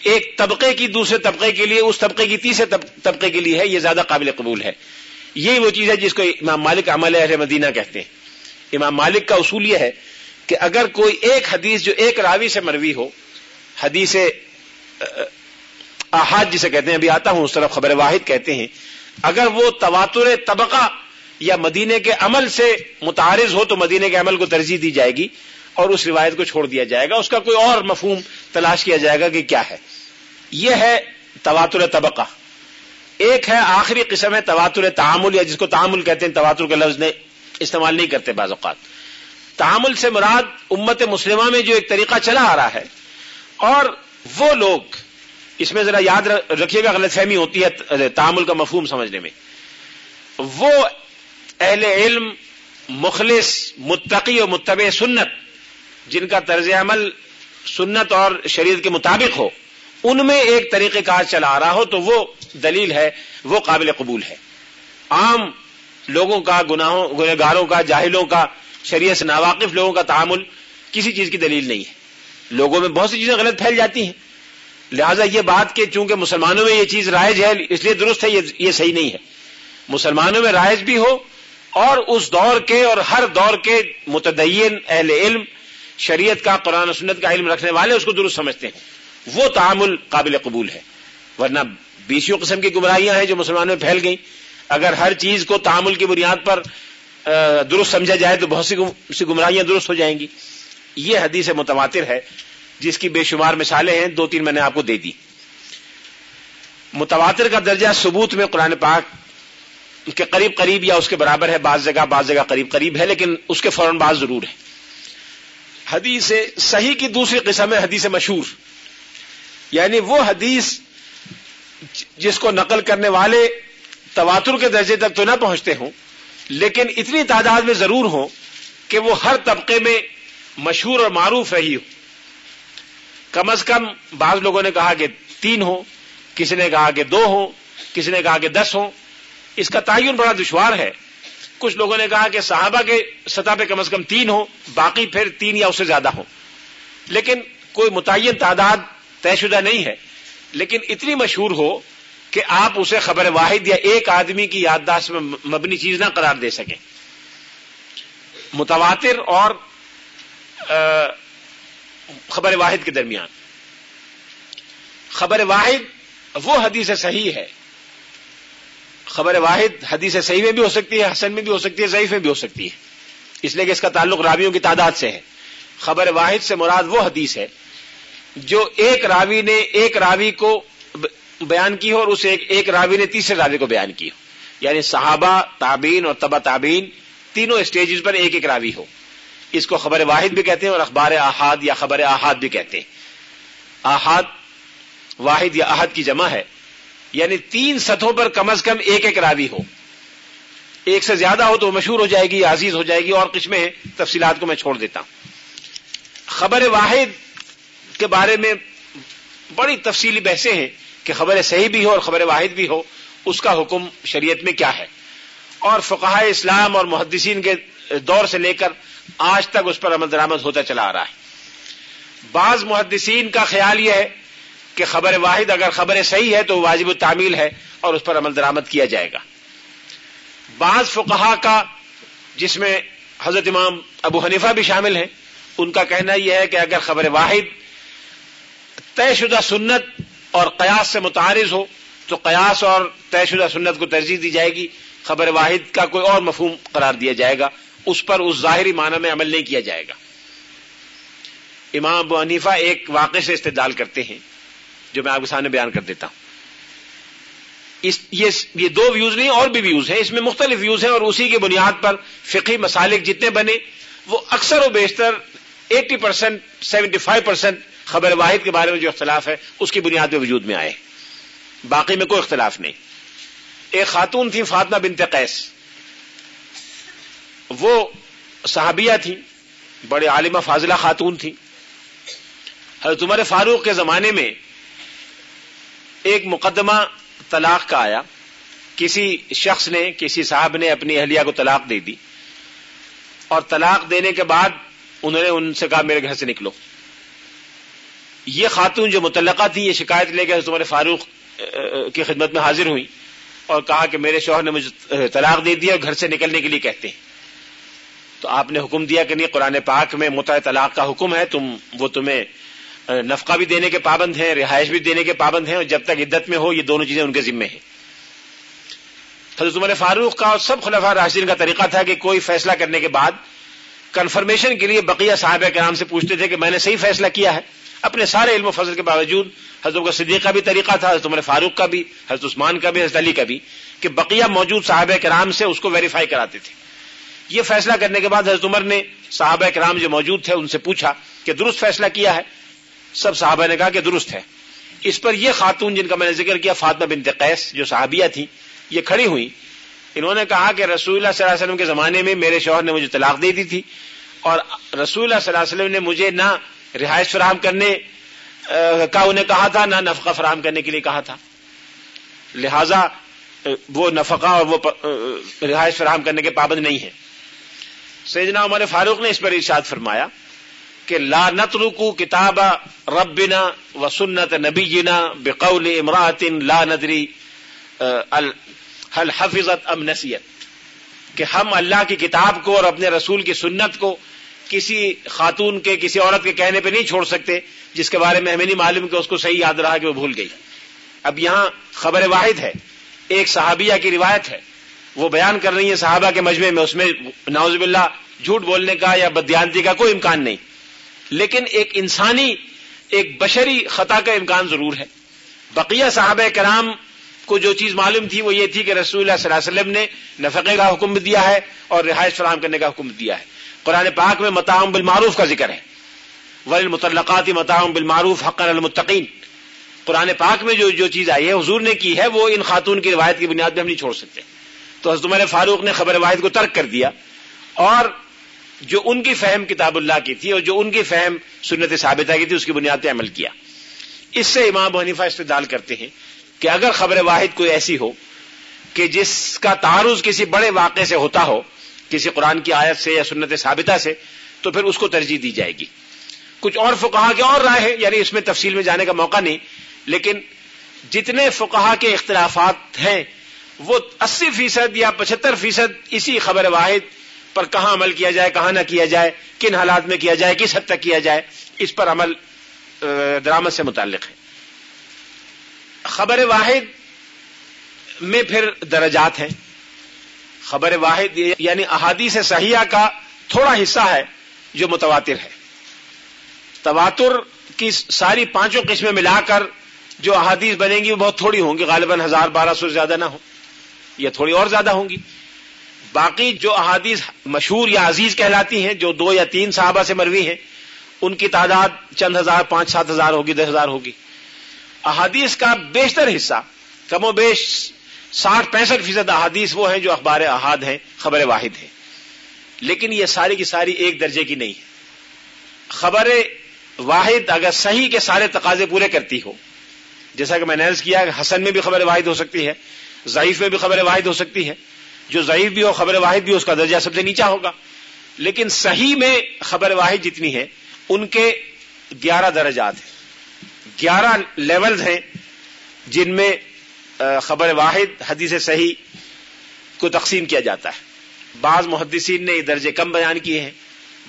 ایک طبقے کی دوسرے طبقے کے لیے، اس طبقے کی تیسرے طبقے کے لیے ہے، یہ زیادہ قابل قبول ہے۔ یہ وہ چیز ہے جس کو امام مالک عمل اہل مدینہ کہتے ہیں۔ امام مالک کا اصول یہ ہے کہ اگر کوئی ایک حدیث جو ایک راوی سے مروی ہو، حدیث احاد جسے کہتے ہیں، ابھی آتا ہوں، اس طرف خبر واحد کہتے ہیں۔ اگر وہ تواتر طبقہ یا مدینے کے عمل سے متعارض ہو، تو مدینے کے عمل کو ترجیح دی جائے گی اور اس روایت کو چھوڑ دیا جائے گا۔ اس کا کوئی اور مفہوم تلاش کیا جائے گا کہ کیا ہے۔ یہ ہے تواتر طبقہ۔ ایک ہے آخری قسم ہے تواتر تعامل، یا جس کو تعامل کہتے ہیں، تواتر کے لفظ نے استعمال نہیں کرتے بعض اوقات۔ تعامل سے مراد امت مسلمہ میں جو ایک طریقہ چلا آ رہا ہے۔ اور وہ لوگ، اس میں ذرا یاد رکھیے گا، غلط فہمی ہوتی ہے تعامل کا مفہوم سمجھنے میں۔ وہ اہل علم، مخلص، متقی و متبع سنت، جن کا طرز عمل سنت اور شریعت کے مطابق ہو ان میں ایک طریقہ کار چلا آ رہا ہو تو وہ دلیل ہے، وہ قابل قبول ہے۔ عام لوگوں کا، گناہوں، گنہگاروں کا، جاہلوں کا، شریعت سے ناواقف لوگوں کا تعامل کسی چیز کی دلیل نہیں ہے۔ لوگوں میں بہت سی چیزیں غلط پھیل جاتی ہیں۔ لہذا یہ بات کہ چونکہ مسلمانوں میں یہ چیز رائج ہے، اس لیے درست ہے یہ صحیح نہیں ہے۔ مسلمانوں میں رائج بھی ہو اور اس دور کے اور ہر دور کے متدین اہل علم شریعت کا، قرآن و سنت کا علم رکھنے والے اس کو درست سمجھتے ہیں۔ وہ تعامل قابل قبول ہے۔ ورنہ بیسوں قسم کی گمراہیاں ہیں جو مسلمانوں میں پھیل گئیں۔ اگر ہر چیز کو تعامل کی بنیاد پر درست سمجھا جائے تو بہت سی گمراہیاں درست ہو جائیں گی۔ یہ حدیث متواتر ہے، جس کی بے شمار مثالیں ہیں، دو تین میں نے آپ کو دے دی۔ متواتر کا درجہ ثبوت میں قرآن پاک کے قریب قریب یا اس کے برابر ہے، بعض جگہ بعض جگہ قریب قریب ہے، لیکن اس کے فوراً بعض ضرور ہے۔ حدیث صحیح کی دوسری قسم ہے، حدیث مشہور۔ یعنی وہ حدیث جس کو نقل کرنے والے تواتر کے درجے تک تو نہ پہنچتے ہوں، لیکن اتنی تعداد میں ضرور ہوں کہ وہ ہر طبقے میں مشہور اور معروف رہی ہو۔ کم از کم بعض لوگوں نے کہا کہ تین ہو کسی نے کہا کہ دو ہو کسی نے کہا کہ دس ہو اس کا تعین بڑا دشوار ہے۔ کچھ لوگوں نے کہا کہ صحابہ کے سطح پہ کم از کم تین ہو باقی پھر تین یا اس سے زیادہ ہو لیکن کوئی متعین تعداد طے شدہ نہیں ہے۔ لیکن اتنی مشہور ہو کہ آپ اسے خبر واحد یا ایک آدمی کی یادداشت میں مبنی چیز نہ قرار دے سکیں۔ متواتر اور خبر واحد کے درمیان۔ خبر واحد وہ حدیث صحیح ہے۔ خبر واحد حدیث صحیح میں بھی ہو سکتی ہے، حسن میں بھی ہو سکتی ہے، ضعیف میں بھی ہو سکتی ہے۔ اس لیے کہ اس کا تعلق راویوں کی تعداد سے ہے۔ خبر واحد سے مراد وہ حدیث ہے جو ایک راوی نے ایک راوی کو بیان کی ہو اور اسے ایک راوی نے تیسرے راوی کو بیان کی ہو۔ یعنی صحابہ تابین اور تبا تابین تینوں اسٹیجز پر ایک ایک راوی ہو۔ اس کو خبر واحد بھی کہتے ہیں اور اخبار احاد یا خبر احاد بھی کہتے ہیں۔ احاد واحد یا احد کی جمع ہے۔ یعنی تین سطحوں پر کم از کم ایک ایک راوی ہو۔ ایک سے زیادہ ہو تو مشہور ہو جائے گی، عزیز ہو جائے گی اور قسمیں تفصیلات کو میں چھوڑ دیتا ہوں۔ خبر واحد کے بارے میں بڑی تفصیلی بحثیں ہیں کہ خبر صحیح بھی ہو اور خبر واحد بھی ہو، اس کا حکم شریعت میں کیا ہے۔ اور فقہ اسلام اور محدثین کے دور سے لے کر آج تک اس پر عمل درامد ہوتا چلا آ رہا ہے۔ بعض محدثین کا خیال یہ ہے کہ خبر واحد اگر خبر صحیح ہے تو واجب التعمیل ہے اور اس پر عمل درامد کیا جائے گا۔ بعض فقہا کا جس میں حضرت امام ابو حنیفہ بھی شامل ہیں، ان کا کہنا یہ ہے کہ اگر خبر واحد طے شدہ سنت اور قیاس سے متعارض ہو تو قیاس اور طے شدہ سنت کو ترجیح دی جائے گی۔ خبر واحد کا کوئی اور مفہوم قرار دیا جائے گا۔ اس پر اس ظاہری معنی میں عمل نہیں کیا جائے گا۔ امام ابو حنیفہ ایک واقعے سے استدال کرتے ہیں جو میں آپ کے سامنے بیان کر دیتا ہوں۔ اس یہ دو ویوز نہیں، اور بھی ویوز ہیں۔ اس میں مختلف ویوز ہیں اور اسی کی بنیاد پر فقی مسالک جتنے بنے، وہ اکثر و بیشتر eighty percent seventy five percent خبر واحد کے بارے میں جو اختلاف ہے، اس کی بنیاد پہ وجود میں آئے۔ باقی میں کوئی اختلاف نہیں۔ ایک خاتون تھی، فاطمہ بنت قیس۔ وہ صحابیہ تھیں بڑے عالمہ فاضلہ خاتون تھیں حضرت عمر فاروق کے زمانے میں ایک مقدمہ طلاق کا آیا۔ کسی شخص نے، کسی صاحب نے اپنی اہلیہ کو طلاق دے دی۔ اور طلاق دینے کے بعد انہوں نے ان سے کہا، میرے گھر سے نکلو۔ یہ خاتون جو متعلقہ تھی یہ شکایت لے کے عمر فاروق کی خدمت میں حاضر ہوئی اور کہا کہ میرے شوہر نے مجھے طلاق دے دیا اور گھر سے نکلنے کے لیے کہتے ہیں۔ تو آپ نے حکم دیا کہ نہیں، قرآن پاک میں متع طلاق کا حکم ہے، تم وہ تمہیں نفقہ بھی دینے کے پابند ہیں، رہائش بھی دینے کے پابند ہیں اور جب تک عدت میں ہو، یہ دونوں چیزیں ان کے ذمے ہیں۔ حضرت عمر فاروق کا اور سب خلفاء راشدین کا طریقہ تھا کہ کوئی فیصلہ کرنے کے بعد کنفرمیشن کے لیے بقیہ صاحب کے نام سے پوچھتے تھے کہ میں نے صحیح فیصلہ کیا ہے۔ اپنے سارے علم و فضل کے باوجود، حضرت کا صدیق کا بھی طریقہ تھا، حضرت عمر فاروق کا بھی، حضرت عثمان کا بھی، حضرت علی کا بھی، کہ بقیہ موجود صاحب کرام سے اس کو ویریفائی کراتے تھے۔ یہ فیصلہ کرنے کے بعد حضرت عمر نے صحابہ کرام جو موجود تھے ان سے پوچھا کہ درست فیصلہ کیا ہے؟ سب صحابہ نے کہا کہ درست ہے۔ اس پر یہ خاتون جن کا میں نے ذکر کیا، فاطمہ بنت قیس جو صحابیہ تھیں یہ کھڑی ہوئی انہوں نے کہا کہ رسول اللہ صلی اللہ علیہ وسلم کے زمانے میں میرے شوہر نے مجھے طلاق دے دی تھی اور رسول اللہ صلی اللہ علیہ وسلم نے مجھے نہ رہائش فراہم کرنے کا انہیں کہا تھا، نہ نفقہ فراہم کرنے کے لیے کہا تھا۔ لہذا وہ نفقہ اور وہ رہائش فراہم کرنے کے پابند نہیں ہے سیدنا عمر فاروق نے اس پر ارشاد فرمایا کہ لا نترکو کتاب ربنا و سنت نبینا بقول امراط لا ندری حفظت ام نصیت کہ ہم اللہ کی کتاب کو اور اپنے رسول کی سنت کو کسی خاتون کے، کسی عورت کے کہنے پہ نہیں چھوڑ سکتے، جس کے بارے میں ہمیں نہیں معلوم کہ اس کو صحیح یاد رہا کہ وہ بھول گئی۔ اب یہاں خبر واحد ہے، ایک صحابیہ کی روایت ہے۔ وہ بیان کر رہی ہے صحابہ کے مجمع میں، اس میں نوزب اللہ جھوٹ بولنے کا یا بدیانتی کا کوئی امکان نہیں۔ لیکن ایک انسانی، ایک بشری خطا کا امکان ضرور ہے۔ بقیہ صحابہ کرام کو جو چیز معلوم تھی وہ یہ تھی کہ رسول اللہ صلی اللہ علیہ وسلم نے نفقے کا حکم دیا ہے اور رہائش فراہم کرنے کا حکم دیا ہے۔ قرآن پاک میں متعم بالمعروف کا ذکر ہے۔ ول متعلقات متعم بالمعروف حق المتقین قرآن پاک میں جو جو چیز آئی ہے، حضور نے کی ہے، وہ ان خاتون کی روایت کی بنیاد پہ ہم نہیں چھوڑ سکتے۔ تو حضرت عمر فاروق نے خبر واحد کو ترک کر دیا۔ اور جو ان کی فہم کتاب اللہ کی تھی اور جو ان کی فہم سنت ثابتہ کی تھی، اس کی بنیاد پہ عمل کیا۔ اس سے امام حنیفہ استدال کرتے ہیں کہ اگر خبر واحد کوئی ایسی ہو کہ جس کا تعارض کسی بڑے واقعے سے ہوتا ہو کسی قرآن کی آیت سے یا سنت ثابتہ سے، تو پھر اس کو ترجیح دی جائے گی۔ کچھ اور فقہا کے اور رائے ہیں یعنی اس میں تفصیل میں جانے کا موقع نہیں، لیکن جتنے فقہا کے اختلافات ہیں، وہ اسی فیصد یا پچہتر فیصد اسی خبر واحد پر کہاں عمل کیا جائے، کہاں نہ کیا جائے، کن حالات میں کیا جائے، کس حد تک کیا جائے، اس پر عمل درامت سے متعلق ہے۔ خبر واحد میں پھر درجات ہیں۔ خبر واحد یعنی احادیث صحیحہ کا تھوڑا حصہ ہے جو متواتر ہے۔ تواتر کی ساری پانچوں قسمیں ملا کر جو احادیث بنیں گی وہ بہت تھوڑی ہوں گی، غالباً ہزار بارہ سو زیادہ نہ ہو یا تھوڑی اور زیادہ ہوں گی۔ باقی جو احادیث مشہور یا عزیز کہلاتی ہیں، جو دو یا تین صحابہ سے مروی ہیں، ان کی تعداد چند ہزار، پانچ سات ہزار ہوگی، دس ہزار ہوگی۔ احادیث کا بیشتر حصہ، کم و بیش ساٹھ پینسٹھ فیصد احادیث وہ ہیں جو اخبار احاد ہیں، خبر واحد ہیں۔ لیکن یہ ساری کی ساری ایک درجے کی نہیں۔ ہے خبر واحد اگر صحیح کے سارے تقاضے پورے کرتی ہو، جیسا کہ میں نے کیا حسن میں بھی خبر واحد ہو سکتی ہے، ضعیف میں بھی خبر واحد ہو سکتی ہے۔ جو ضعیف بھی ہو، خبر واحد بھی، اس کا درجہ سب سے نیچا ہوگا۔ لیکن صحیح میں خبر واحد جتنی ہے، ان کے گیارہ درجات ہیں۔ گیارہ لیولز ہیں جن میں خبر واحد، حدیث صحیح کو تقسیم کیا جاتا ہے۔ بعض محدثین نے درجے کم بیان کیے ہیں،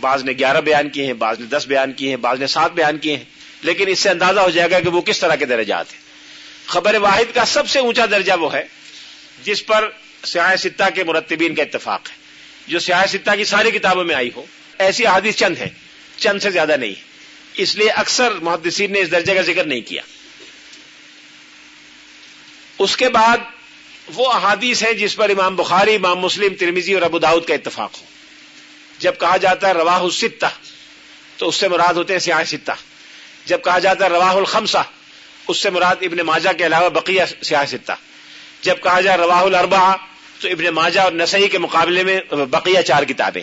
بعض نے گیارہ بیان کیے ہیں، بعض نے دس بیان کیے ہیں، بعض نے سات بیان کیے ہیں۔ لیکن اس سے اندازہ ہو جائے گا کہ وہ کس طرح کے درجات ہیں۔ خبر واحد کا سب سے اونچا درجہ وہ ہے، جس پر سیاح ستہ کے مرتبین کا اتفاق ہے۔ جو سیاح ستہ کی ساری کتابوں میں آئی ہو، ایسی احادیث چند ہیں، چند سے زیادہ نہیں۔ اس لیے اکثر محدثین نے اس درجے کا ذکر نہیں کیا۔ اس کے بعد وہ احادیث ہیں جس پر امام بخاری، امام مسلم ترمیزی اور ابو داود کا اتفاق ہو۔ جب کہا جاتا ہے رواہ الستہ، تو اس سے مراد ہوتے ہیں سیاح ستہ۔ جب کہا جاتا ہے رواہ الخمسہ، اس سے مراد ابن ماجہ کے علاوہ بقیہ سیاح ستہ۔ جب کہا جائے رواہ الربا تو ابن ماجہ اور نسائی کے مقابلے میں بقیہ چار کتابیں۔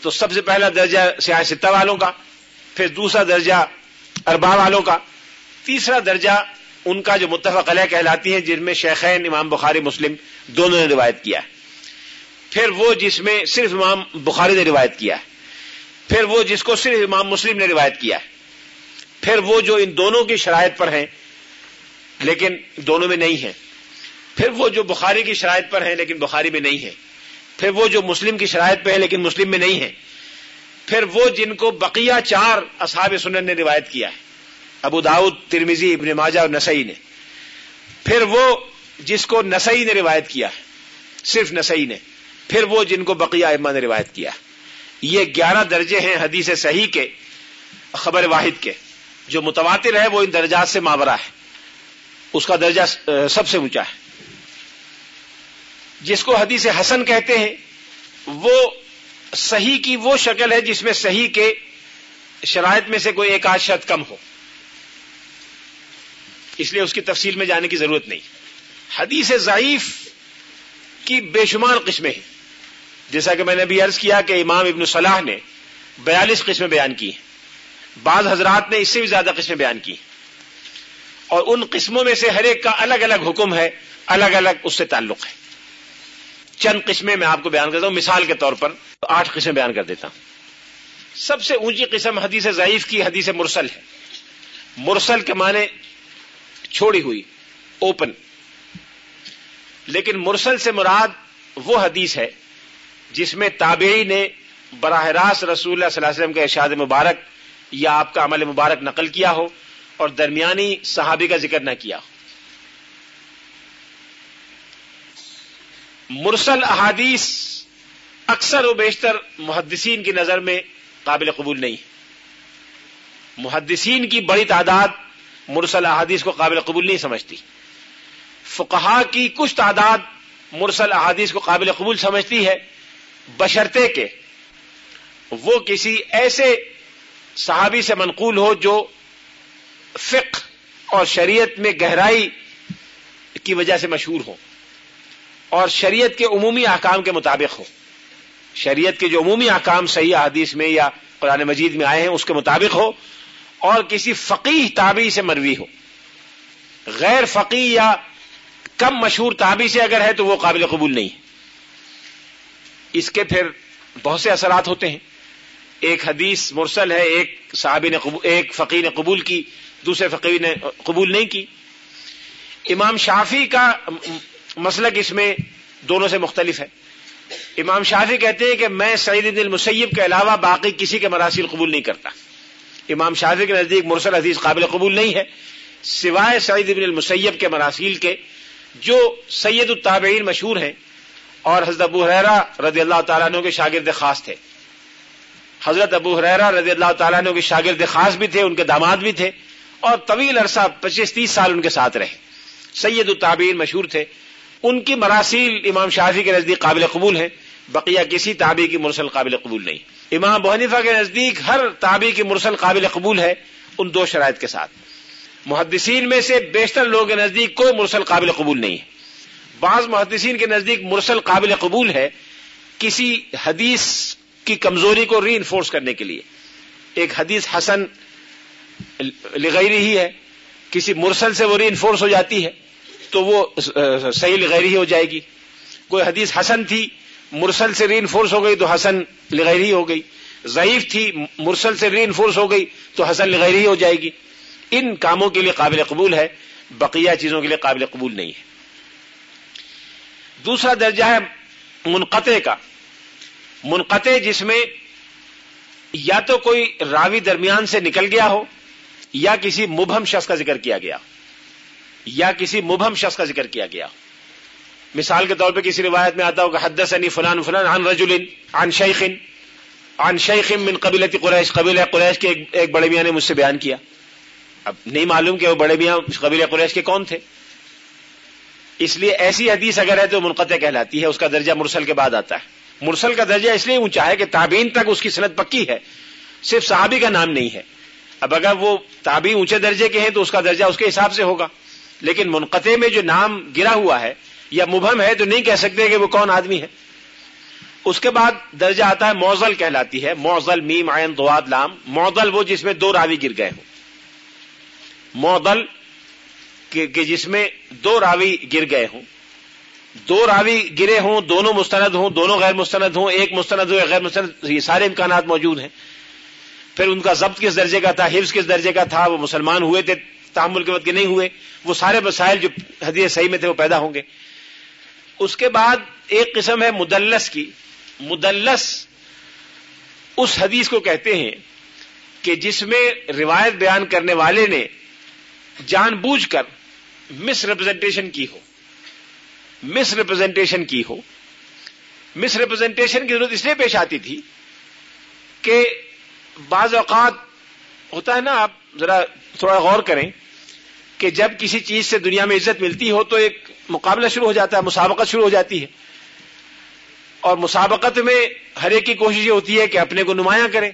تو سب سے پہلا درجہ سیاح ستہ والوں کا، پھر دوسرا درجہ اربا والوں کا، تیسرا درجہ ان کا جو متفق علیہ کہلاتی ہیں، جن میں شیخین، امام بخاری، مسلم دونوں نے روایت کیا ہے۔ پھر وہ جس میں صرف امام بخاری نے روایت کیا ہے۔ پھر وہ جس کو صرف امام مسلم نے روایت کیا ہے۔ پھر وہ جو ان دونوں کی شرائط پر ہیں، لیکن دونوں میں نہیں ہیں۔ پھر وہ جو بخاری کی شرائط پر ہیں، لیکن بخاری میں نہیں ہے پھر وہ جو مسلم کی شرائط پہ ہے لیکن مسلم میں نہیں ہے پھر وہ جن کو بقیہ چار اصحاب سنن نے روایت کیا ہے۔ ابو داؤد ترمیزی ابن ماجہ اور نسائی نے۔ پھر وہ جس کو نسائی نے روایت کیا صرف نسائی نے، پھر وہ جن کو بقیہ اما نے روایت کیا یہ گیارہ درجے ہیں حدیث صحیح کے، خبر واحد کے۔ جو متواتر ہے، وہ ان درجات سے ماورہ ہے۔ اس کا درجہ سب سے اونچا ہے۔ جس کو حدیث حسن کہتے ہیں، وہ صحیح کی وہ شکل ہے جس میں صحیح کے شرائط میں سے کوئی ایک آدھ شرط کم ہو۔ اس لیے اس کی تفصیل میں جانے کی ضرورت نہیں۔ حدیث ضعیف کی بے شمار قسمیں ہیں۔ جیسا کہ میں نے ابھی عرض کیا کہ امام ابن صلاح نے بیالیس قسمیں بیان کی ہیں۔ بعض حضرات نے اس سے بھی زیادہ قسمیں بیان کی ہیں۔ اور ان قسموں میں سے ہر ایک کا الگ الگ حکم ہے، الگ الگ اس سے تعلق ہے۔ چند قسمیں میں آپ کو بیان کرتا ہوں۔ مثال کے طور پر آٹھ قسمیں بیان کر دیتا ہوں۔ سب سے اونچی قسم حدیث ضعیف کی حدیث مرسل ہے۔ مرسل کے معنی چھوڑی ہوئی اوپن لیکن مرسل سے مراد وہ حدیث ہے جس میں تابعی نے براہ راست رسول اللہ صلی اللہ علیہ وسلم کے ارشاد مبارک یا آپ کا عمل مبارک نقل کیا ہو اور درمیانی صحابی کا ذکر نہ کیا ہو۔ مرسل احادیث اکثر و بیشتر محدثین کی نظر میں قابل قبول نہیں۔ محدثین کی بڑی تعداد مرسل احادیث کو قابل قبول نہیں سمجھتی۔ فقہا کی کچھ تعداد مرسل احادیث کو قابل قبول سمجھتی ہے۔ بشرتے کے وہ کسی ایسے صحابی سے منقول ہو جو فقہ اور شریعت میں گہرائی کی وجہ سے مشہور ہو اور شریعت کے عمومی احکام کے مطابق ہو۔ شریعت کے جو عمومی احکام صحیح حدیث میں یا قرآن مجید میں آئے ہیں، اس کے مطابق ہو۔ اور کسی فقیح تابعی سے مروی ہو۔ غیر فقی یا کم مشہور تابی سے اگر ہے تو وہ قابل قبول نہیں۔ ہے اس کے پھر بہت سے اثرات ہوتے ہیں۔ ایک حدیث مرسل ہے، ایک صحابی نے ایک فقیر نے قبول کی، دوسرے فقیر نے قبول نہیں کی۔ امام شافی کا مسلک اس میں دونوں سے مختلف ہے۔ امام شافی کہتے ہیں کہ میں سعید المسیب کے علاوہ باقی کسی کے مراسیل قبول نہیں کرتا۔ امام شافی کے نزدیک مرسل حدیث قابل قبول نہیں ہے، سوائے سعید بن المسیب کے مراسیل کے، جو سید التابعین مشہور ہیں اور حضرت ابو حریرا رضی اللہ تعالیٰ عنہ کے شاگرد خاص تھے۔ حضرت ابو حریرا رضی اللہ تعالیٰ عنہ کے شاگرد خاص بھی تھے، ان کے داماد بھی تھے اور طویل عرصہ پچیس تیس سال ان کے ساتھ رہے۔ سید التابعین مشہور تھے۔ ان کی مراسیل امام شافی کے نزدیک قابل قبول ہیں۔ بقیہ کسی تابی کی مرسل قابل قبول نہیں۔ امام بحنیفہ کے نزدیک ہر تابی کی مرسل قابل قبول ہے ان دو شرائط کے ساتھ۔ محدثین میں سے بیشتر لوگوں کے نزدیک کوئی مرسل قابل قبول نہیں ہے۔ بعض محدثین کے نزدیک مرسل قابل قبول ہے کسی حدیث کی کمزوری کو ری انفورس کرنے کے لیے۔ ایک حدیث حسن لغیری ہی ہے، کسی مرسل سے وہ ری انفورس ہو جاتی ہے تو وہ صحیح لغیری ہو جائے گی۔ کوئی حدیث حسن تھی مرسل سے ری انفورس ہو گئی تو حسن لغیری ہو گئی۔ ضعیف تھی، مرسل سے ری انفورس ہو گئی تو حسن لغیری ہو جائے گی۔ ان کاموں کے لیے قابل قبول ہے، بقیہ چیزوں کے لیے قابل قبول نہیں ہے۔ دوسرا درجہ ہے منقطع کا۔ منقطع جس میں یا تو کوئی راوی درمیان سے نکل گیا ہو، یا کسی مبہم شخص کا ذکر کیا گیا یا کسی مبہم شخص کا ذکر کیا گیا مثال کے طور پہ کسی روایت میں آتا ہو کہ حدث عنی فلان فلان عن رجل، عن شیخ عن شیخ من قبیلتی قریش قبیل قریش کے ایک بڑے میاں نے مجھ سے بیان کیا۔ اب نہیں معلوم کہ وہ بڑے میاں قبیل قریش کے کون تھے۔ اس لیے ایسی حدیث اگر ہے تو منقطع کہلاتی ہے، اس کا درجہ مرسل کے بعد آتا ہے۔ مرسل کا درجہ اس لیے اونچا ہے کہ تابعین تک اس کی صنعت پکی ہے، صرف صحابی کا نام نہیں ہے۔ اب اگر وہ تابعی اونچے درجے کے ہیں تو اس کا درجہ اس کے حساب سے ہوگا۔ لیکن منقطع میں جو نام گرا ہوا ہے یا مبہم ہے تو نہیں کہہ سکتے کہ وہ کون آدمی ہے۔ اس کے بعد درجہ آتا ہے موزل کہلاتی ہے۔ موزل میم آئن دواد لام۔ موزل وہ جس میں دو راوی گر گئے ہوں۔ موزل کہ جس میں دو راوی گر گئے ہوں۔ دو راوی گرے ہوں، دونوں مستند ہوں، دونوں غیر مستند ہوں، ایک مستند ہو غیر مستند، یہ سارے امکانات موجود ہیں۔ پھر ان کا ضبط کس درجے کا تھا، حفظ کس درجے کا تھا، وہ مسلمان ہوئے تھے تعمل کے وقت کے نہیں ہوئے، وہ سارے مسائل جو حدیث صحیح میں تھے وہ پیدا ہوں گے۔ اس کے بعد ایک قسم ہے مدلس کی۔ مدلس اس حدیث کو کہتے ہیں کہ جس میں روایت بیان کرنے والے نے جان بوجھ کر مس ریپرزینٹیشن کی ہو۔ مس ریپرزینٹیشن کی ہو۔ مس ریپرزینٹیشن کی ضرورت اس لیے پیش آتی تھی کہ بعض اوقات ہوتا ہے نا، آپ ذرا تھوڑا غور کریں۔ کہ جب کسی چیز سے دنیا میں عزت ملتی ہو تو ایک مقابلہ شروع ہو جاتا ہے، مسابقت شروع ہو جاتی ہے۔ اور مسابقت میں ہر ایک کی کوشش یہ ہوتی ہے کہ اپنے کو نمایاں کریں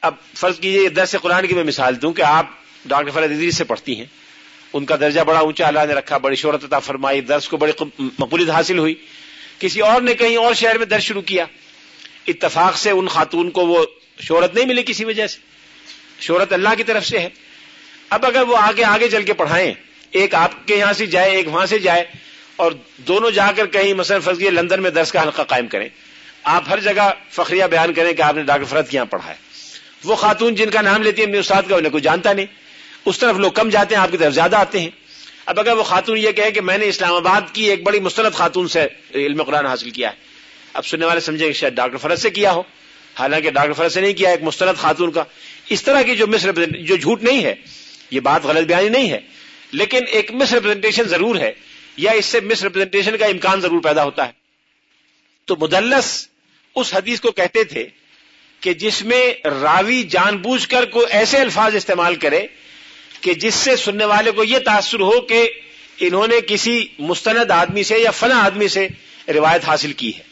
اب فرض کیجیے درس قرآن کی میں مثال دوں کہ آپ ڈاکٹر فرد ادریس سے پڑھتی ہیں۔ ان کا درجہ بڑا اونچا، اللہ نے رکھا، بڑی شہرت عطا فرمائی، درس کو بڑی مقبولیت حاصل ہوئی۔ کسی اور نے کہیں اور شہر میں درس شروع کیا۔ اتفاق سے ان خاتون کو وہ شہرت نہیں ملی کسی وجہ سے۔ شہرت اللہ کی طرف سے ہے۔ اب اگر وہ آگے آگے چل کے پڑھائیں، ایک آپ کے یہاں سے جائے، ایک وہاں سے جائے، اور دونوں جا کر کہیں مثلا فرضی لندن میں درس کا حلقہ قائم کریں، آپ ہر جگہ فخریہ بیان کریں کہ آپ نے ڈاکٹر فرد یہاں پڑھا ہے۔ وہ خاتون جن کا نام لیتی ہے اپنے استاد کا، انہیں کوئی جانتا نہیں۔ اس طرف لوگ کم جاتے ہیں، آپ کی طرف زیادہ آتے ہیں۔ اب اگر وہ خاتون یہ کہے کہ میں نے اسلام آباد کی ایک بڑی مستند خاتون سے علم قرآن حاصل کیا ہے، اب سننے والے سمجھیں کہ شاید ڈاکٹر فرد سے کیا ہو۔ حالانکہ ڈاکٹر فرد سے نہیں کیا ایک مستند خاتون کا۔ اس طرح کی جو مس جو جھوٹ نہیں ہے یہ بات غلط بیانی نہیں ہے، لیکن ایک مس ریپرزینٹیشن ضرور ہے، یا اس سے مس ریپرزینٹیشن کا امکان ضرور پیدا ہوتا ہے۔ تو مدلس اس حدیث کو کہتے تھے کہ جس میں راوی جان بوجھ کر کوئی ایسے الفاظ استعمال کرے کہ جس سے سننے والے کو یہ تاثر ہو کہ انہوں نے کسی مستند آدمی سے یا فلاں آدمی سے روایت حاصل کی ہے،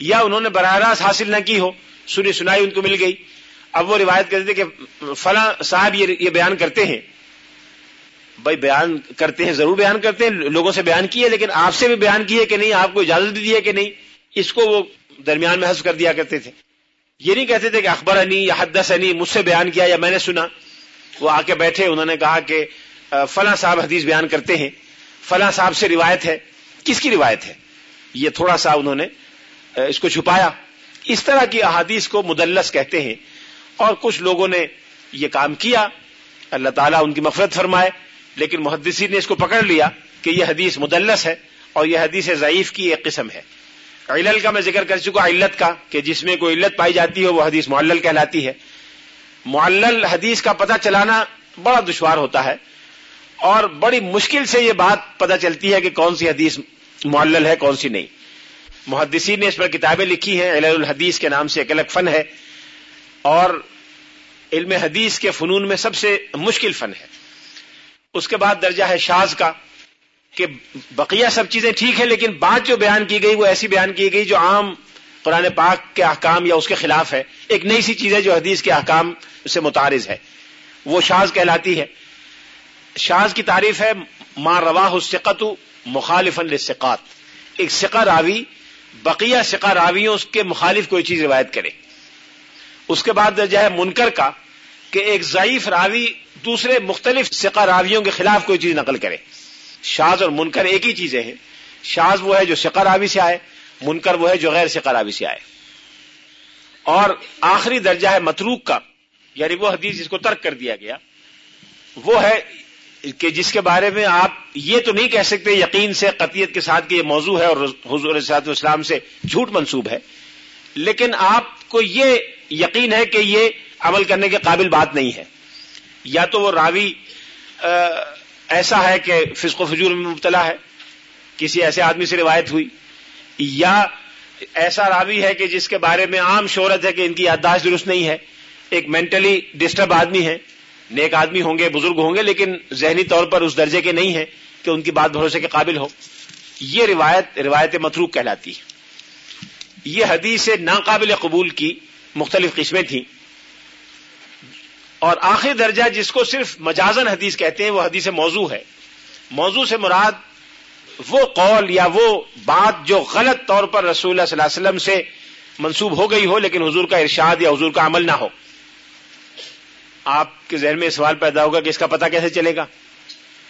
یا انہوں نے براہ راست حاصل نہ کی ہو، سنی سنائی ان کو مل گئی۔ اب وہ روایت کرتے تھے کہ فلاں صاحب یہ بیان کرتے ہیں۔ بھائی بیان کرتے ہیں، ضرور بیان کرتے ہیں، لوگوں سے بیان کیے، لیکن آپ سے بھی بیان کیے کہ نہیں، آپ کو اجازت دی ہے کہ نہیں۔ اس کو وہ درمیان میں حذف کر دیا کرتے تھے۔ یہ نہیں کہتے تھے کہ اخبر انی یا حدث انی مجھ سے بیان کیا یا میں نے سنا۔ وہ آ کے بیٹھے، انہوں نے کہا کہ فلاں صاحب حدیث بیان کرتے ہیں۔ فلاں صاحب سے روایت ہے۔ کس کی روایت ہے؟ یہ تھوڑا سا انہوں نے اس کو چھپایا۔ اس طرح کی احادیث کو مدلس کہتے ہیں۔ اور کچھ لوگوں نے یہ کام کیا۔ اللہ تعالیٰ ان کی مفرت فرمائے۔ لیکن محدثین نے اس کو پکڑ لیا کہ یہ حدیث مدلس ہے اور یہ حدیث ضعیف کی ایک قسم ہے۔ علل کا میں ذکر کر چکا علت کا، کہ جس میں کوئی علت پائی جاتی ہے وہ حدیث معلل کہلاتی ہے۔ معلل حدیث کا پتہ چلانا بڑا دشوار ہوتا ہے اور بڑی مشکل سے یہ بات پتہ چلتی ہے کہ کون سی حدیث معلل ہے، کون سی نہیں۔ محدثین نے اس پر کتابیں لکھی ہیں۔ علل الحدیث کے نام سے ایک الگ فن ہے۔ اور علم حدیث کے فنون میں سب سے مشکل فن ہے۔ اس کے بعد درجہ ہے شاز کا کہ بقیہ سب چیزیں ٹھیک ہیں لیکن بات جو بیان کی گئی وہ ایسی بیان کی گئی جو عام قرآن پاک کے احکام یا اس کے خلاف ہے۔ ایک نئی سی چیز ہے جو حدیث کے احکام سے متعارض ہے۔ وہ شاز کہلاتی ہے۔ شاز کی تعریف ہے ماں روا السقت مخالف السقات ایک سقا راوی، بقیہ سقا راویوں اس کے مخالف کوئی چیز روایت کرے۔ اس کے بعد درجہ ہے منکر کا کہ ایک ضعیف راوی دوسرے مختلف سقا راویوں کے خلاف کوئی چیز نقل کرے۔ شاز اور منکر ایک ہی چیزیں ہیں۔ شاز وہ ہے جو سقا راوی سے آئے، منکر وہ ہے جو غیر سقا راوی سے آئے۔ اور آخری درجہ ہے متروک کا یعنی وہ حدیث جس کو ترک کر دیا گیا، وہ ہے کہ جس کے بارے میں آپ یہ تو نہیں کہہ سکتے یقین سے قطیت کے ساتھ کہ یہ موضوع ہے اور حضور صاحب اسلام سے جھوٹ منسوب ہے۔ لیکن آپ کو یہ یقین ہے کہ یہ عمل کرنے کے قابل بات نہیں ہے۔ یا تو وہ راوی ایسا ہے کہ فسق و فجور میں مبتلا ہے، کسی ایسے آدمی سے روایت ہوئی، یا ایسا راوی ہے کہ جس کے بارے میں عام شہرت ہے کہ ان کی یادداشت درست نہیں ہے۔ ایک مینٹلی ڈسٹرب آدمی ہے، نیک آدمی ہوں گے، بزرگ ہوں گے، لیکن ذہنی طور پر اس درجے کے نہیں ہیں کہ ان کی بات بھروسے کے قابل ہو۔ یہ روایت روایت متروک کہلاتی ہے۔ یہ حدیث ناقابل قبول کی مختلف قسمیں تھیں۔ اور آخری درجہ جس کو صرف مجازن حدیث کہتے ہیں، وہ حدیث موضوع ہے۔ موضوع سے مراد وہ قول یا وہ بات جو غلط طور پر رسول اللہ صلی اللہ علیہ وسلم سے منسوب ہو گئی ہو، لیکن حضور کا ارشاد یا حضور کا عمل نہ ہو۔ آپ کے ذہن میں سوال پیدا ہوگا کہ اس کا پتہ کیسے چلے گا؟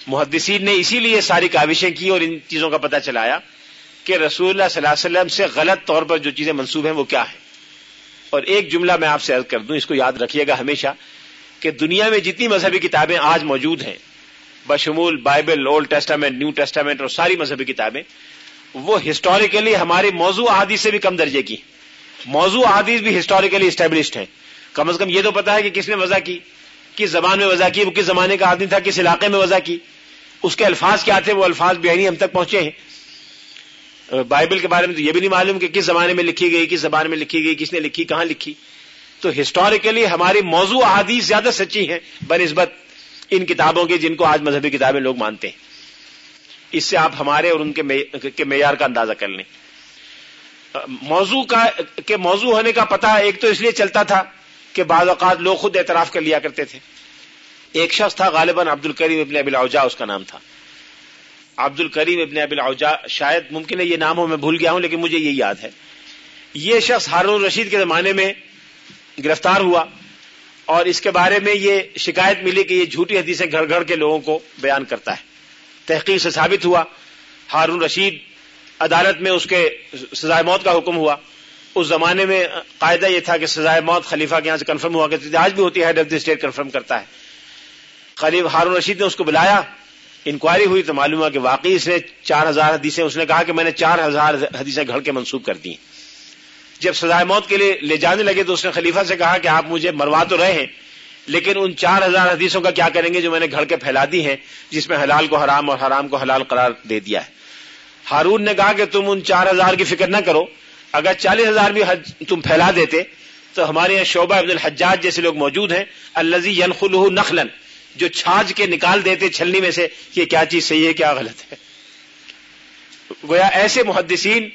محدثین نے اسی لیے ساری کاوشیں کی اور ان چیزوں کا پتہ چلایا کہ رسول اللہ صلی اللہ علیہ وسلم سے غلط طور پر جو چیزیں منسوب ہیں، وہ کیا ہیں۔ اور ایک جملہ میں آپ سے عرض کر دوں، اس کو یاد رکھیے گا ہمیشہ کہ دنیا میں جتنی مذہبی کتابیں آج موجود ہیں، بشمول Bible, Old Testament, New Testament اور ساری مذہبی کتابیں، وہ ہسٹوریکلی ہماری موضوع احادیث سے بھی کم درجے کی موضوع احادیث بھی ہسٹوریکلی اسٹیبلشڈ ہیں۔ کم از کم یہ تو پتا ہے کہ کس نے وضع کی، کس زبان میں وضع کی، وہ کس زمانے کا آدمی تھا، کس علاقے میں وضع کی۔ اس کے الفاظ کیا تھے؟ وہ الفاظ بے ہم تک پہنچے ہیں۔ بائبل کے بارے میں تو یہ بھی نہیں معلوم کہ کس زمانے میں لکھی گئی، کس زبان میں لکھی گئی، کس نے لکھی، کہاں لکھی۔ تو ہسٹوریکلی ہماری موضوع احادیث زیادہ سچی ہیں، بنسبت ان کتابوں کے جن کو آج مذہبی کتابیں لوگ مانتے ہیں۔ اس سے آپ ہمارے اور ان کے معیار کا اندازہ کر لیں۔ موضوع کا کہ موضوع ہونے کا پتہ ایک تو اس لیے چلتا تھا کہ بعض اوقات لوگ خود اعتراف کر لیا کرتے تھے۔ ایک شخص تھا غالباً عبد الکریم ابن ابل اوجا اس کا نام تھا۔ عبد الکریم ابن ابل اوجا شاید ممکن ہے یہ نام ہو میں بھول گیا ہوں، لیکن مجھے یہ یاد ہے۔ یہ شخص ہارون رشید کے زمانے میں گرفتار ہوا اور اس کے بارے میں یہ شکایت ملی کہ یہ جھوٹی حدیثیں گھر گھر کے لوگوں کو بیان کرتا ہے۔ تحقیق سے ثابت ہوا، ہارون رشید عدالت میں اس کے سزائے موت کا حکم ہوا۔ اس زمانے میں قاعدہ یہ تھا کہ سزائے موت خلیفہ کے یہاں سے کنفرم ہوا، کہ آج بھی ہوتی ہے، head of the state confirm کرتا ہے۔ خلیف ہارون رشید نے اس کو بلایا۔ انکوائری ہوئی تو معلوم ہوا کہ واقعی اس نے چار ہزار حدیثیں، اس نے کہا کہ میں نے چار ہزار حدیثیں گھڑ کے منسوخ کر دی جب سزائے موت کے لیے لے جانے لگے تو اس نے خلیفہ سے کہا کہ آپ مجھے مروا تو رہے ہیں، لیکن ان چار ہزار حدیثوں کا کیا کریں گے جو میں نے گھڑ کے پھیلا دی ہیں، جس میں حلال کو حرام اور حرام کو حلال قرار دے دیا ہے۔ ہارون نے کہا کہ تم ان چار ہزار کی فکر نہ کرو، اگر چالیس ہزار بھی تم پھیلا دیتے تو ہمارے یہاں شعبہ عبد الحجاج جیسے لوگ موجود ہیں الزی ینخل نخلن جو چھاج کے نکال دیتے چھلنی میں سے، یہ کیا چیز صحیح ہے، کیا غلط ہے؟ گویا ایسے محدثین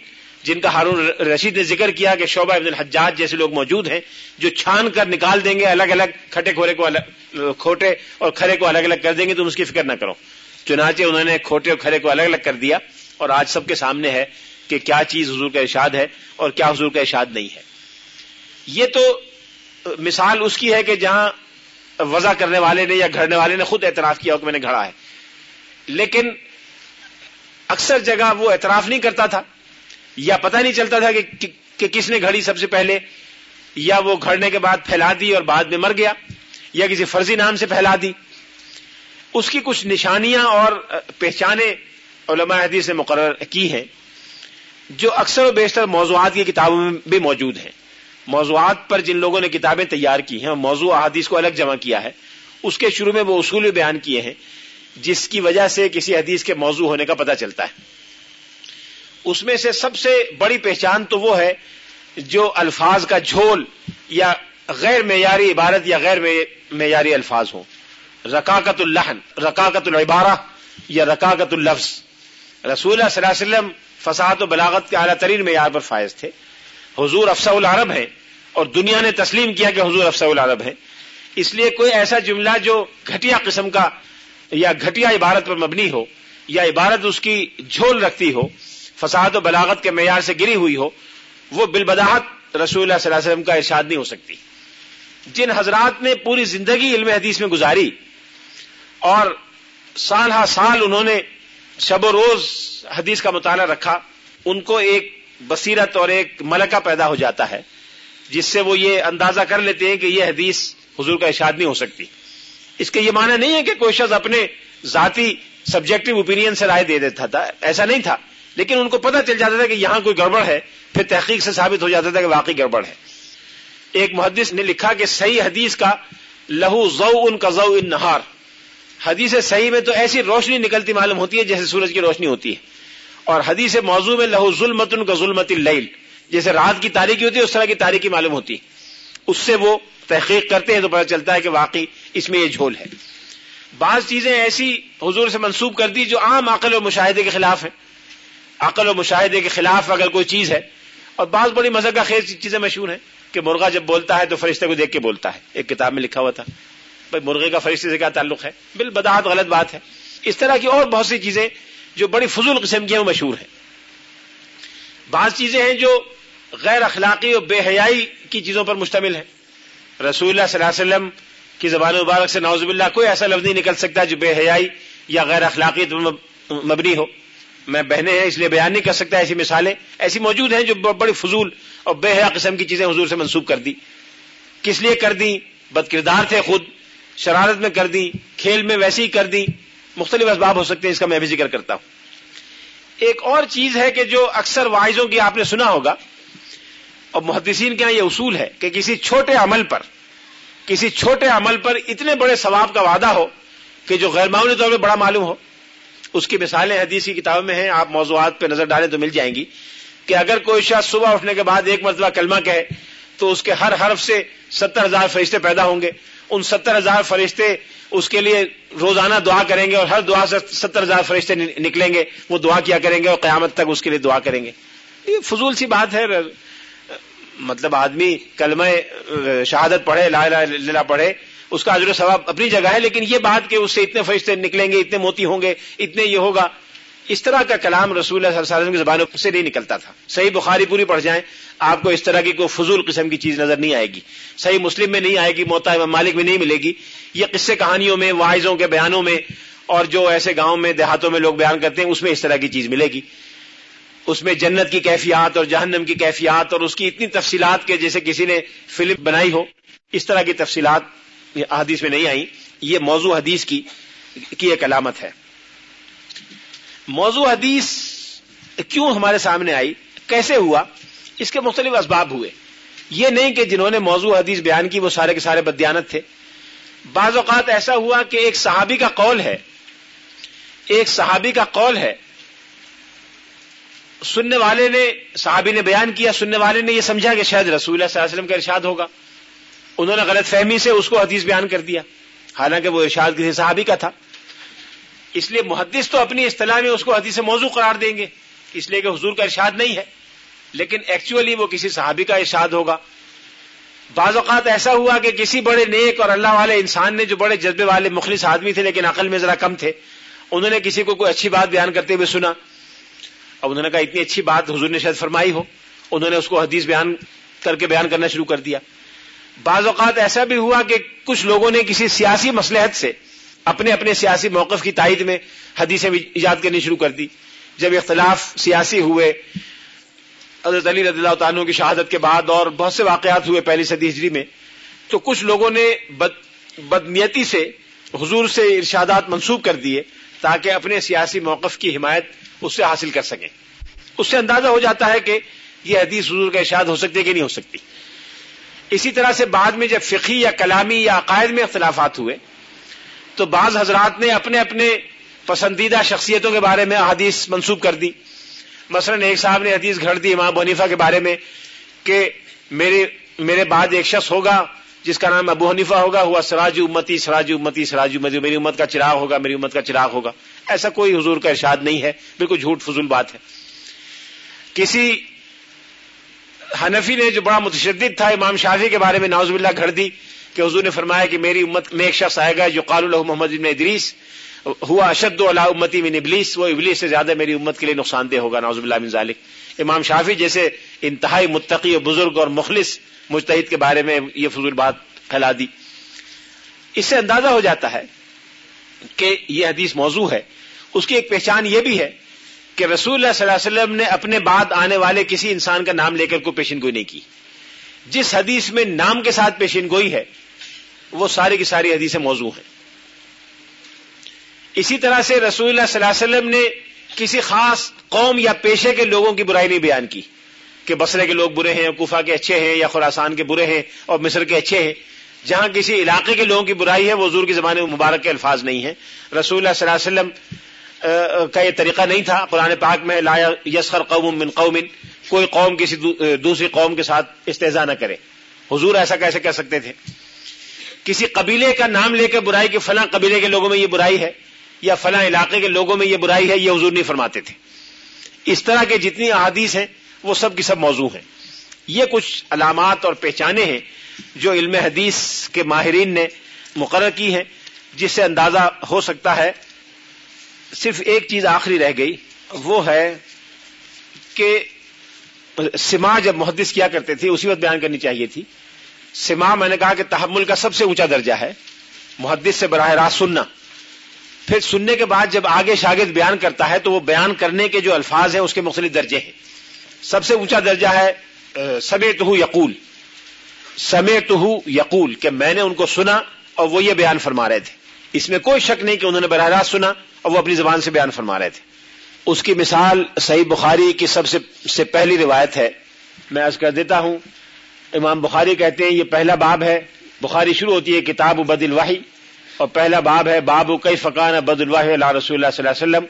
جن کا ہارون رشید نے ذکر کیا کہ شعبہ ابن الحجاج جیسے لوگ موجود ہیں، جو چھان کر نکال دیں گے، الگ الگ کھٹے کھورے کو الگ، کھوٹے اور کھڑے کو الگ الگ کر دیں گے، تم اس کی فکر نہ کرو۔ چنانچہ انہوں نے کھوٹے اور کھڑے کو الگ الگ کر دیا اور آج سب کے سامنے ہے کہ کیا چیز حضور کا ارشاد ہے اور کیا حضور کا ارشاد نہیں ہے۔ یہ تو مثال اس کی ہے کہ جہاں وضع کرنے والے نے یا گھڑنے والے نے خود اعتراف کیا کہ میں نے گھڑا ہے۔ لیکن اکثر جگہ وہ اعتراف نہیں کرتا تھا، یا پتہ نہیں چلتا تھا کہ کہ کس نے گھڑی سب سے پہلے، یا وہ گھڑنے کے بعد پھیلا دی اور بعد میں مر گیا، یا کسی فرضی نام سے پھیلا دی۔ اس کی کچھ نشانیاں اور پہچانے علماء حدیث نے مقرر کی ہیں، جو اکثر و بیشتر موضوعات کی کتابوں میں بھی موجود ہیں۔ موضوعات پر جن لوگوں نے کتابیں تیار کی ہیں اور موضوع احادیث کو الگ جمع کیا ہے، اس کے شروع میں وہ اصول بیان کیے ہیں، جس کی وجہ سے کسی حدیث کے موضوع ہونے کا پتہ چلتا ہے۔ اس میں سے سب سے بڑی پہچان تو وہ ہے جو الفاظ کا جھول یا غیر معیاری عبارت یا غیر معیاری الفاظ ہوں۔ رکاقت الحن رکاقت العبارہ یا رکاقت اللفظ۔ رسول اللہ صلی اللہ علیہ وسلم فساد و بلاغت کے اعلیٰ ترین معیار پر فائز تھے۔ حضور افسا العرب ہیں اور دنیا نے تسلیم کیا کہ حضور افسا العرب ہیں اس لیے کوئی ایسا جملہ جو گھٹیا قسم کا یا گھٹیا عبارت پر مبنی ہو یا عبارت اس کی جھول رکھتی ہو، فساد و بلاغت کے معیار سے گری ہوئی ہو، وہ بالبداحت رسول اللہ صلی اللہ علیہ وسلم کا ارشاد نہیں ہو سکتی۔ جن حضرات نے پوری زندگی علم حدیث میں گزاری اور سال ہا سال انہوں نے شب و روز حدیث کا مطالعہ رکھا، ان کو ایک بصیرت اور ایک ملکہ پیدا ہو جاتا ہے، جس سے وہ یہ اندازہ کر لیتے ہیں کہ یہ حدیث حضور کا ارشاد نہیں ہو سکتی۔ اس کے یہ معنی نہیں ہے کہ کوئی شخص اپنے ذاتی سبجیکٹو اوپینین سے رائے دے دیتا تھا، ایسا نہیں تھا۔ لیکن ان کو پتہ چل جاتا تھا کہ یہاں کوئی گڑبڑ ہے، پھر تحقیق سے ثابت ہو جاتا تھا کہ واقعی گڑبڑ ہے۔ ایک محدث نے لکھا کہ صحیح حدیث کا لہو زو ان کا زو ان نہار حدیث صحیح میں تو ایسی روشنی نکلتی معلوم ہوتی ہے جیسے سورج کی روشنی ہوتی ہے۔ اور حدیث موضوع میں لہو ظلمت ان کا ظلمت اللیل، جیسے رات کی تاریخی ہوتی ہے، اس طرح کی تاریخی معلوم ہوتی ہے۔ اس سے وہ تحقیق کرتے ہیں تو پتہ چلتا ہے کہ واقعی اس میں یہ جھول ہے۔ بعض چیزیں ایسی حضور سے منسوب کر دی جو عام عقل و مشاہدے کے خلاف ہیں۔ عقل و مشاہدے کے خلاف اگر کوئی چیز ہے، اور بعض بڑی مذہب کا خیر چیزیں مشہور ہیں کہ مرغا جب بولتا ہے تو فرشتے کو دیکھ کے بولتا ہے۔ ایک کتاب میں لکھا ہوا تھا، بھائی مرغے کا فرشتے سے کیا تعلق ہے؟ بال غلط بات ہے۔ اس طرح کی اور بہت سی چیزیں جو بڑی فضول قسم کی ہیں، وہ مشہور ہیں۔ بعض چیزیں ہیں جو غیر اخلاقی اور بے حیائی کی چیزوں پر مشتمل ہے رسول اللہ صلی اللہ علیہ وسلم کی زبان مبارک سے نوزب اللہ کوئی ایسا لفظ نہیں نکل سکتا جو بے حیائی یا غیر اخلاقی مبنی ہو۔ میں بہنے ہیں، اس لیے بیان نہیں کر سکتا، ایسی مثالیں ایسی موجود ہیں جو بڑی فضول اور بے حیا قسم کی چیزیں حضور سے منسوخ کر دی۔ کس لیے کر دی؟ بد کردار تھے خود، شرارت میں کر دی، کھیل میں ویسی ہی کر دی۔ مختلف اسباب ہو سکتے ہیں، اس کا میں بھی ذکر کرتا ہوں۔ ایک اور چیز ہے کہ جو اکثر وائزوں کی آپ نے سنا ہوگا، اور محدثین کے یہاں یہ اصول ہے کہ کسی چھوٹے عمل پر، کسی چھوٹے عمل پر اتنے بڑے ثواب کا وعدہ ہو کہ جو غیر معمولی طور پہ بڑا معلوم ہو۔ اس کی مثالیں حدیث کی کتابوں میں ہیں، آپ موضوعات پہ نظر ڈالیں تو مل جائیں گی کہ اگر کوئی شخص صبح اٹھنے کے بعد ایک مرتبہ کلمہ کہے تو اس کے ہر حرف سے ستر ہزار فرشتے پیدا ہوں گے۔ ان ستر ہزار فرشتے اس کے لیے روزانہ دعا کریں گے اور ہر دعا سے ستر ہزار فرشتے نکلیں گے، وہ دعا کیا کریں گے اور قیامت تک اس کے لیے دعا کریں گے۔ یہ فضول سی بات ہے۔ مطلب آدمی کلمہ شہادت پڑھے، لا لا پڑھے، اس کا عجر و ثواب اپنی جگہ ہے، لیکن یہ بات کہ اس سے اتنے فرشتے نکلیں گے، اتنے موتی ہوں گے، اتنے یہ ہوگا اس طرح کا کلام رسول اللہ صلی اللہ علیہ وسلم کی زبانوں سے نہیں نکلتا تھا۔ صحیح بخاری پوری پڑھ جائیں، آپ کو اس طرح کی کوئی فضول قسم کی چیز نظر نہیں آئے گی۔ صحیح مسلم میں نہیں آئے گی، موتا مالک میں نہیں ملے گی۔ یہ قصے کہانیوں میں واحضوں کے بیانوں میں اور جو ایسے گاؤں میں، دیہاتوں میں لوگ بیان کرتے ہیں، اس میں اس طرح کی چیز ملے گی۔ اس میں جنت کی کیفیات اور جہنم کی کیفیات اور اس کی اتنی تفصیلات کے جیسے کسی نے فلم بنائی ہو، اس طرح کی تفصیلات حدیث میں نہیں آئی یہ موضوع حدیث کی کی ایک علامت ہے۔ موضوع حدیث کیوں ہمارے سامنے آئی؟ کیسے ہوا؟ اس کے مختلف اسباب ہوئے۔ یہ نہیں کہ جنہوں نے موضوع حدیث بیان کی، وہ سارے کے سارے بدیانت تھے۔ بعض اوقات ایسا ہوا کہ ایک صحابی کا قول ہے، ایک صحابی کا قول ہے۔ سننے والے نے، صحابی نے بیان کیا، سننے والے نے یہ سمجھا کہ شاید رسول اللہ صلی اللہ علیہ وسلم کا ارشاد ہوگا۔ انہوں نے غلط فہمی سے اس کو حدیث بیان کر دیا۔ حالانکہ وہ ارشاد کسی صحابی کا تھا۔ اس لیے محدث تو اپنی اصطلاح میں اس کو حدیث موضوع قرار دیں گے۔ اس لیے کہ حضور کا ارشاد نہیں ہے۔ لیکن ایکچولی وہ کسی صحابی کا ارشاد ہوگا۔ بعض اوقات ایسا ہوا کہ کسی بڑے نیک اور اللہ والے انسان نے جو بڑے جذبے والے مخلص آدمی تھے لیکن عقل میں ذرا کم تھے، انہوں نے کسی کو کوئی اچھی بات بیان کرتے ہوئے سنا۔ اب انہوں نے کہا اتنی اچھی بات حضور نے شاید فرمائی ہو۔ انہوں نے اس کو حدیث بیان کر کے بیان کرنا شروع کر دیا۔ بعض اوقات ایسا بھی ہوا کہ کچھ لوگوں نے کسی سیاسی مسلحت سے اپنے اپنے سیاسی موقف کی تائید میں حدیثیں ایجاد کرنی شروع کر دی۔ جب اختلاف سیاسی ہوئے، حضرت علی رضی اللہ تعالیٰ کی شہادت کے بعد اور بہت سے واقعات ہوئے پہلی صدی ہجری میں، تو کچھ لوگوں نے بد، بدنیتی سے، حضور سے ارشادات منسوخ کر دیے تاکہ اپنے سیاسی موقف کی حمایت اس سے حاصل کر سکیں۔ اس سے اندازہ ہو جاتا ہے کہ یہ حدیث حضور کا ارشاد ہو سکتی ہے کہ نہیں ہو سکتی۔ اسی طرح سے بعد میں جب فقی یا کلامی یا عقائد میں اختلافات ہوئے تو بعض حضرات نے اپنے اپنے پسندیدہ شخصیتوں کے بارے میں حدیث منسوخ کر دی۔ مثلا ایک صاحب نے حدیث گھڑ دی امام حنیفہ کے بارے میں کہ میرے میرے بعد ایک شخص ہوگا جس کا نام ابو حنیفہ ہوگا، ہوا سراج امتی سراج امتی سراج امتی، میری امت کا چراغ ہوگا، میری امت کا چراغ ہوگا۔ ایسا کوئی حضور کا ارشاد نہیں ہے، بالکل جھوٹ فضول بات ہے۔ کسی حنفی نے جو بڑا متشدد تھا امام شافی کے بارے میں ناوز اللہ گھڑ دی کہ حضور نے فرمایا کہ میری امت میں ایک شخص آئے گا جو قال الح محمد ابن ادریس ہوا اشد اللہ امتی من ابلیس، وہ ابلیس سے زیادہ میری امت کے لیے نقصان دہ ہوگا ناوز اللہ بن ذالک۔ امام شافی جیسے انتہائی متقی و بزرگ اور مخلص مجتہد کے بارے میں یہ فضول بات پھیلا دی۔ اس سے اندازہ ہو جاتا ہے کہ یہ حدیث موضوع ہے۔ اس کی ایک پہچان یہ بھی ہے کہ رسول اللہ صلی اللہ علیہ وسلم نے اپنے بعد آنے والے کسی انسان کا نام لے کر کوئی پیشن گوئی نہیں کی۔ جس حدیث میں نام کے ساتھ پیشن گوئی ہے وہ ساری کی ساری حدیثیں موضوع ہیں۔ اسی طرح سے رسول اللہ صلی اللہ علیہ وسلم نے کسی خاص قوم یا پیشے کے لوگوں کی برائی نہیں بیان کی کہ بسرے کے لوگ برے ہیں، کوفہ کے اچھے ہیں یا خوراسان کے برے ہیں اور مصر کے اچھے ہیں۔ جہاں کسی علاقے کے لوگوں کی برائی ہے، وہ حضور کی زبان مبارک کے الفاظ نہیں ہیں۔ رسول اللہ صلی اللہ علیہ وسلم کا یہ طریقہ نہیں تھا۔ قرآن پاک میں لا یسخر قوم من قوم، کوئی قوم کسی دوسری قوم کے ساتھ استحضا نہ کرے۔ حضور ایسا کیسے کہہ سکتے تھے؟ کسی قبیلے کا نام لے کے برائی کہ فلاں قبیلے کے لوگوں میں یہ برائی ہے یا فلاں علاقے کے لوگوں میں یہ برائی ہے، یہ حضور نہیں فرماتے تھے۔ اس طرح کے جتنی احادیث ہیں، وہ سب کی سب موضوع ہیں۔ یہ کچھ علامات اور پہچانے ہیں جو علم حدیث کے ماہرین نے مقرر کی ہیں، جس سے اندازہ ہو سکتا ہے۔ صرف ایک چیز آخری رہ گئی، وہ ہے کہ سما جب محدث کیا کرتے تھے، اسی وقت بیان کرنی چاہیے تھی۔ سما میں نے کہا کہ تحمل کا سب سے اونچا درجہ ہے، محدث سے براہ راست سننا۔ پھر سننے کے بعد جب آگے شاگرد بیان کرتا ہے تو وہ بیان کرنے کے جو الفاظ ہیں، اس کے مختلف درجے ہیں۔ سب سے اونچا درجہ ہے سمیت ہو یقول۔ سمیت ہو یقول، کہ میں نے ان کو سنا اور وہ یہ بیان فرما رہے تھے۔ اس میں کوئی شک نہیں کہ انہوں نے براہ راست سنا اور وہ اپنی زبان سے بیان فرما رہے تھے۔ اس کی مثال صحیح بخاری کی سب سے پہلی روایت ہے۔ میں عرض کر دیتا ہوں امام بخاری کہتے ہیں یہ پہلا باب ہے۔ بخاری شروع ہوتی ہے کتاب بد الواحی اور پہلا باب ہے باب کئی فقان بد اللہ اللہ رسول اللہ صلی اللہ علیہ وسلم۔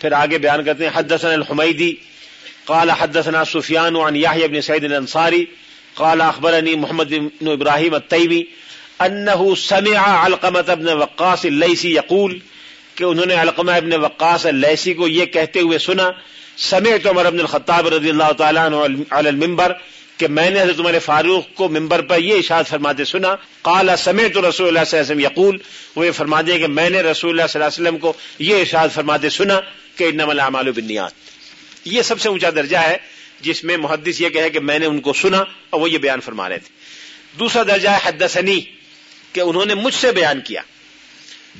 پھر آگے بیان کرتے ہیں حدثنا الحمیدی، قال حدثنا سفیان عن یحیی بن سعید الانصاری، قال اخبرنی محمد بن ابراہیم الطیبی انه سمع علقمۃ ابن وقاص اللیسی یقول کہ انہوں نے علقمہ ابن وقاص اللیسی کو یہ کہتے ہوئے سنا، سمعت عمر بن الخطاب رضی اللہ تعالی عنہ علی المنبر کہ میں نے حضرت عمر فاروق کو ممبر پر یہ اشاد فرماتے سنا کالا سمے تو رسول اللہ صلی اللہ علیہ وسلم یقول، وہ فرما دیں کہ میں نے رسول اللہ صلی اللہ علیہ وسلم کو یہ اشاد فرماتے سنا کہ انم العمال بنیاد یہ سب سے اونچا درجہ ہے جس میں محدث یہ کہے کہ میں نے ان کو سنا اور وہ یہ بیان فرما رہے تھے۔ دوسرا درجہ ہے حد ثنی کہ انہوں نے مجھ سے بیان کیا۔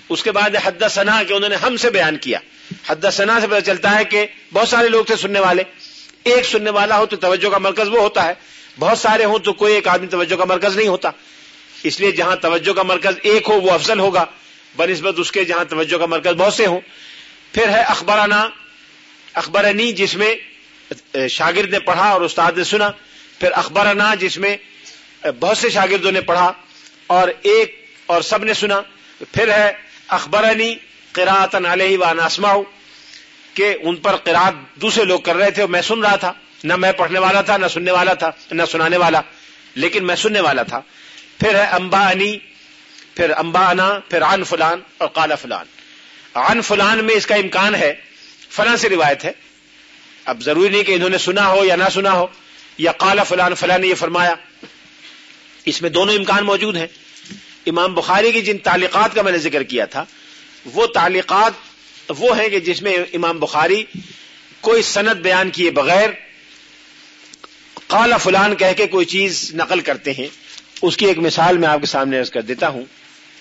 اس کے بعد حد ثنا کہ انہوں نے ہم سے بیان کیا۔ حد ثنا سے پتہ چلتا ہے کہ بہت سارے لوگ تھے سننے والے۔ ایک سننے والا ہو تو توجہ کا مرکز وہ ہوتا ہے۔ بہت سارے ہوں تو کوئی ایک آدمی توجہ کا مرکز نہیں ہوتا۔ اس لیے جہاں توجہ کا مرکز ایک ہو وہ افضل ہوگا۔ بنسبت اس کے جہاں توجہ کا مرکز بہت سے ہوں۔ پھر ہے اخبارانہ اخبارنی جس میں شاگرد نے پڑھا اور استاد نے سنا۔ پھر اخبارانہ جس میں بہت سے شاگردوں نے پڑھا اور ایک اور سب نے سنا۔ پھر ہے اخبارنی قراطن علیہ و ناسماؤ کہ ان پر قرآن دوسرے لوگ کر رہے تھے اور میں سن رہا تھا۔ نہ میں پڑھنے والا تھا، نہ سننے والا تھا، نہ سنانے والا۔ لیکن میں سننے والا تھا۔ پھر ہے امبا انی پھر امبا انا پھر عن فلان اور کالا فلان۔ عن فلان میں اس کا امکان ہے، فلاں سے روایت ہے۔ اب ضروری نہیں کہ انہوں نے سنا ہو یا نہ سنا ہو۔ یا قال فلان، فلاں نے یہ فرمایا۔ اس میں دونوں امکان موجود ہیں۔ امام بخاری کی جن تعلیقات کا میں نے ذکر کیا تھا، وہ تعلیقات وہ ہیں کہ جس میں امام بخاری کوئی سند بیان کیے بغیر قال فلان کہہ کے کوئی چیز نقل کرتے ہیں۔ اس کی ایک مثال میں آپ کے سامنے کر دیتا ہوں۔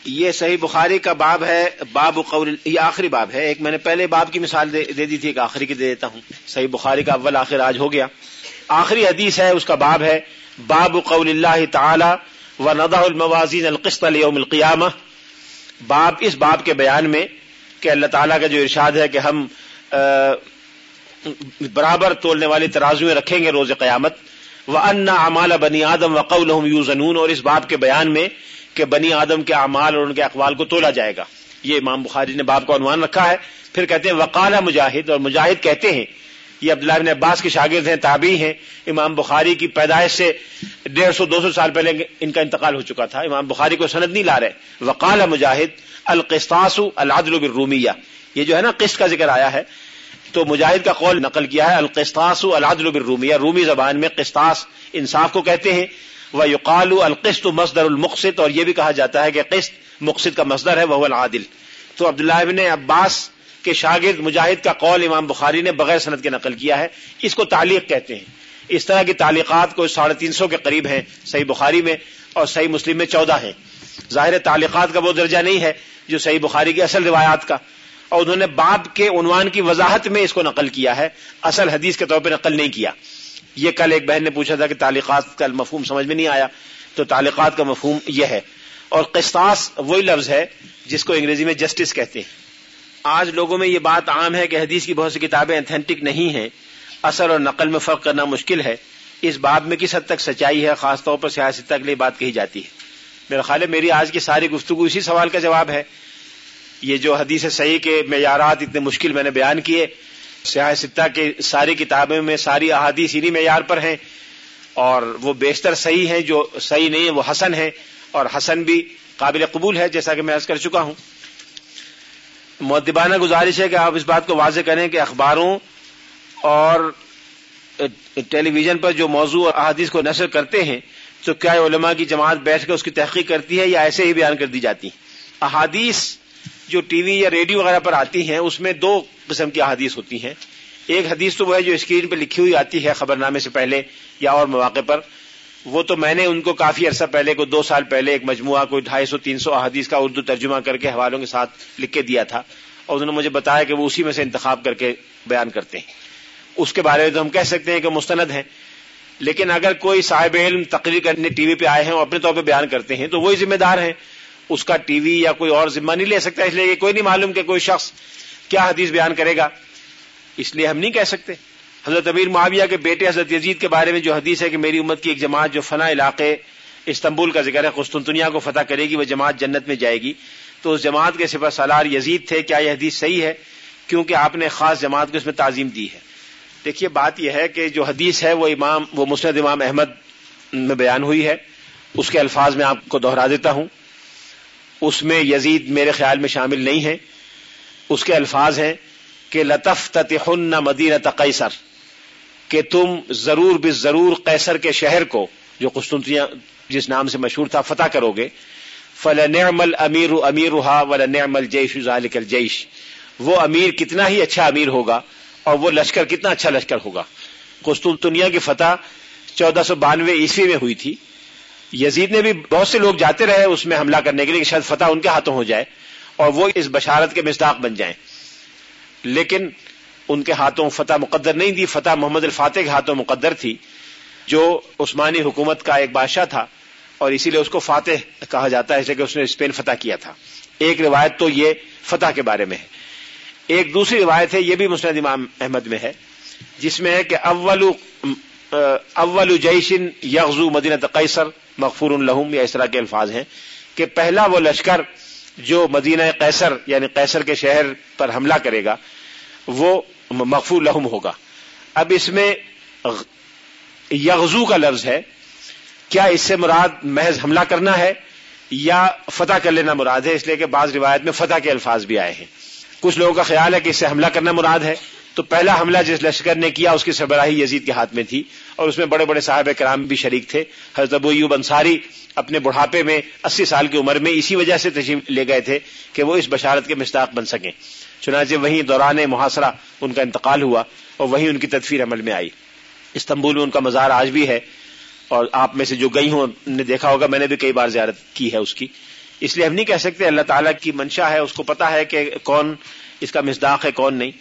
یہ صحیح بخاری کا باب ہے، باب قول، یہ آخری باب ہے۔ ایک میں نے پہلے باب کی مثال دے دی تھی، ایک آخری کی دے دیتا ہوں۔ صحیح بخاری کا اول، آخر آج ہو گیا۔ آخری حدیث ہے، اس کا باب ہے، باب قول اللہ تعالی و ندا الموازین القسط یوم القیامہ باب، اس باب کے بیان میں کہ اللہ تعالیٰ کا جو ارشاد ہے کہ ہم برابر تولنے والی ترازویں رکھیں گے روز قیامت۔ وہ ان امال بنی آدم و قول یوزنون اور اس باب کے بیان میں کہ بنی آدم کے اعمال اور ان کے اقوال کو تولا جائے گا۔ یہ امام بخاری نے باب کا عنوان رکھا ہے۔ پھر کہتے ہیں، وقال مجاہد، اور مجاہد کہتے ہیں یہ عبداللہ بن عباس کے شاگرد ہیں تابعی ہیں۔ امام بخاری کی پیدائش سے ڈیڑھ سو، دو سو سال پہلے ان کا انتقال ہو چکا تھا۔ امام بخاری کو سند نہیں لا رہے۔ وقال مجاہد القستاس العدل بالرومیہ۔ یہ جو ہے نا، قسط کا ذکر آیا ہے۔ تو مجاہد کا قول نقل کیا ہے القستاس العدل بالرومیہ۔ رومی زبان میں قسطاس انصاف کو کہتے ہیں۔ وہ یقال القسط مصدر المقصد اور یہ بھی کہا جاتا ہے کہ قسط مقصد کا مصدر ہے وہ العادل۔ تو عبداللہ ابن عباس کے شاگرد مجاہد کا قول امام بخاری نے بغیر صنعت کے نقل کیا ہے، اس کو تعلیق کہتے ہیں۔ اس طرح کی تعلیقات کو ساڑھے تین سو کے قریب ہیں، صحیح بخاری میں اور صحیح مسلم میں چودہ ہیں۔ ظاہر تعلیقات کا وہ درجہ نہیں ہے جو صحیح بخاری کی اصل روایات کا۔ اور انہوں نے باب کے عنوان کی وضاحت میں اس کو نقل کیا ہے، اصل حدیث کے طور پہ نقل نہیں کیا۔ یہ کل ایک بہن نے پوچھا تھا کہ تعلیقات کا مفہوم سمجھ میں نہیں آیا، تو تعلیقات کا مفہوم یہ ہے۔ اور قسطاس وہی لفظ ہے جس کو انگریزی میں جسٹس کہتے ہیں۔ آج لوگوں میں یہ بات عام ہے کہ حدیث کی بہت سی کتابیں اتھینٹک نہیں ہیں۔ اثر اور نقل میں فرق کرنا مشکل ہے۔ اس بات میں کس حد تک سچائی ہے، خاص طور پر سیاست تک لیے بات کہی جاتی ہے۔ میرا خیال ہے میری آج کی ساری گفتگو اسی سوال کا جواب ہے۔ یہ جو حدیث صحیح کے معیارات اتنے مشکل میں نے بیان کیے سیاح ستہ کی ساری کتابیں میں ساری احادیث انہی معیار پر ہیں اور وہ بیشتر صحیح ہیں، جو صحیح نہیں ہے وہ حسن ہے اور حسن بھی قابل قبول ہے، جیسا کہ میں عرض کر چکا ہوں۔ معدبانہ گزارش ہے کہ آپ اس بات کو واضح کریں کہ اخباروں اور ٹیلی ویژن پر جو موضوع اور احادیث کو نشر کرتے ہیں، تو کیا علماء کی جماعت بیٹھ کر اس کی تحقیق کرتی ہے یا ایسے ہی بیان کر دی جاتی احادیث جو ٹی وی یا ریڈیو وغیرہ پر آتی ہیں، اس میں دو قسم کی احادیث ہوتی ہیں۔ ایک حدیث تو وہ ہے جو اسکرین پہ لکھی ہوئی آتی ہے خبر نامے سے پہلے یا اور مواقع پر وہ تو میں نے ان کو کافی عرصہ پہلے کو دو سال پہلے ایک مجموعہ کوئی ڈھائی سو تین سو احادیث کا اردو ترجمہ کر کے حوالوں کے ساتھ لکھ کے دیا تھا اور انہوں نے مجھے بتایا کہ وہ اسی میں سے انتخاب کر کے بیان کرتے ہیں۔ اس کے بارے میں تو ہم کہہ سکتے ہیں کہ مستند ہیں، لیکن اگر کوئی صاحب علم تقریر کرنے ٹی وی پہ آئے ہیں اور اپنے طور پہ بیان کرتے ہیں تو وہی ذمہ دار ہیں۔ اس کا ٹی وی یا کوئی اور ذمہ نہیں لے سکتا، اس لیے کہ کوئی نہیں معلوم کہ کوئی شخص کیا حدیث بیان کرے گا۔ اس لیے ہم نہیں کہہ سکتے۔ حضرت امیر معاویہ کے بیٹے حضرت یزید کے بارے میں جو حدیث ہے کہ میری امت کی ایک جماعت جو فنا علاقے استنبول کا ذکر ہے، قسطنطنیہ کو فتح کرے گی، وہ جماعت جنت میں جائے گی۔ تو اس جماعت کے سپر سالار یزید تھے، کیا یہ حدیث صحیح ہے؟ کیونکہ آپ نے خاص جماعت کو اس میں تعظیم دی ہے۔ دیکھیے، بات یہ ہے کہ جو حدیث ہے، وہ امام، وہ مسند امام احمد میں بیان ہوئی ہے۔ اس کے الفاظ میں آپ کو دوہرا دیتا ہوں۔ اس میں یزید میرے خیال میں شامل نہیں ہے۔ اس کے الفاظ ہیں کہ لطف تتحن مدینہ تقیسر کہ تم ضرور بے ضرور قیصر کے شہر کو، جو قسطنطنیہ جس نام سے مشہور تھا، فتح کرو گے۔ فلنعم الامیر امیر ولنعم الجیش ذلك الجیش وہ امیر کتنا ہی اچھا امیر ہوگا اور وہ لشکر کتنا اچھا لشکر ہوگا۔ قسطنطنیہ کی فتح چودہ سو بانوے عیسوی میں ہوئی تھی۔ یزید نے بھی بہت سے لوگ جاتے رہے اس میں حملہ کرنے کے لیے شاید فتح ان کے ہاتھوں ہو جائے اور وہ اس بشارت کے مزداق بن جائیں۔ لیکن ان کے ہاتھوں فتح مقدر نہیں تھی فتح محمد الفاتح کے ہاتھوں مقدر تھی، جو عثمانی حکومت کا ایک بادشاہ تھا، اور اسی لیے اس کو فاتح کہا جاتا ہے، جیسے کہ اس نے اسپین فتح کیا تھا۔ ایک روایت تو یہ فتح کے بارے میں ہے۔ ایک دوسری روایت ہے، یہ بھی مسند امام احمد میں ہے، جس میں ہے کہ اول اول جیشن یغزو مدینہ قیصر مغفور الحم یا اس طرح کے الفاظ ہیں، کہ پہلا وہ لشکر جو مدینہ قیصر یعنی قیصر کے شہر پر حملہ کرے گا، وہ مغفور لہم ہوگا۔ اب اس میں یغزو کا لفظ ہے۔ کیا اس سے مراد محض حملہ کرنا ہے یا فتح کر لینا مراد ہے؟ اس لیے کہ بعض روایت میں فتح کے الفاظ بھی آئے ہیں۔ کچھ لوگوں کا خیال ہے کہ اس سے حملہ کرنا مراد ہے۔ تو پہلا حملہ جس لشکر نے کیا، اس کی سربراہی یزید کے ہاتھ میں تھی۔ اور اس میں بڑے بڑے صاحب کرام بھی شریک تھے۔ حضرت ابو ایوب انصاری اپنے بڑھاپے میں اسی سال کی عمر میں اسی وجہ سے تشریف لے گئے تھے کہ وہ اس بشارت کے مشتاق بن سکیں۔ چنانچہ وہیں دوران محاصرہ ان کا انتقال ہوا اور وہیں ان کی تدفیر عمل میں آئی۔ استنبول میں ان کا مزار آج بھی ہے اور آپ میں سے جو گئی ہوں نے دیکھا ہوگا، میں نے بھی کئی بار زیارت کی ہے اس کی۔ اس لیے ہم نہیں کہہ سکتے، اللہ تعالیٰ کی منشا ہے، اس کو پتا ہے کہ کون اس کا مزداق ہے، کون نہیں۔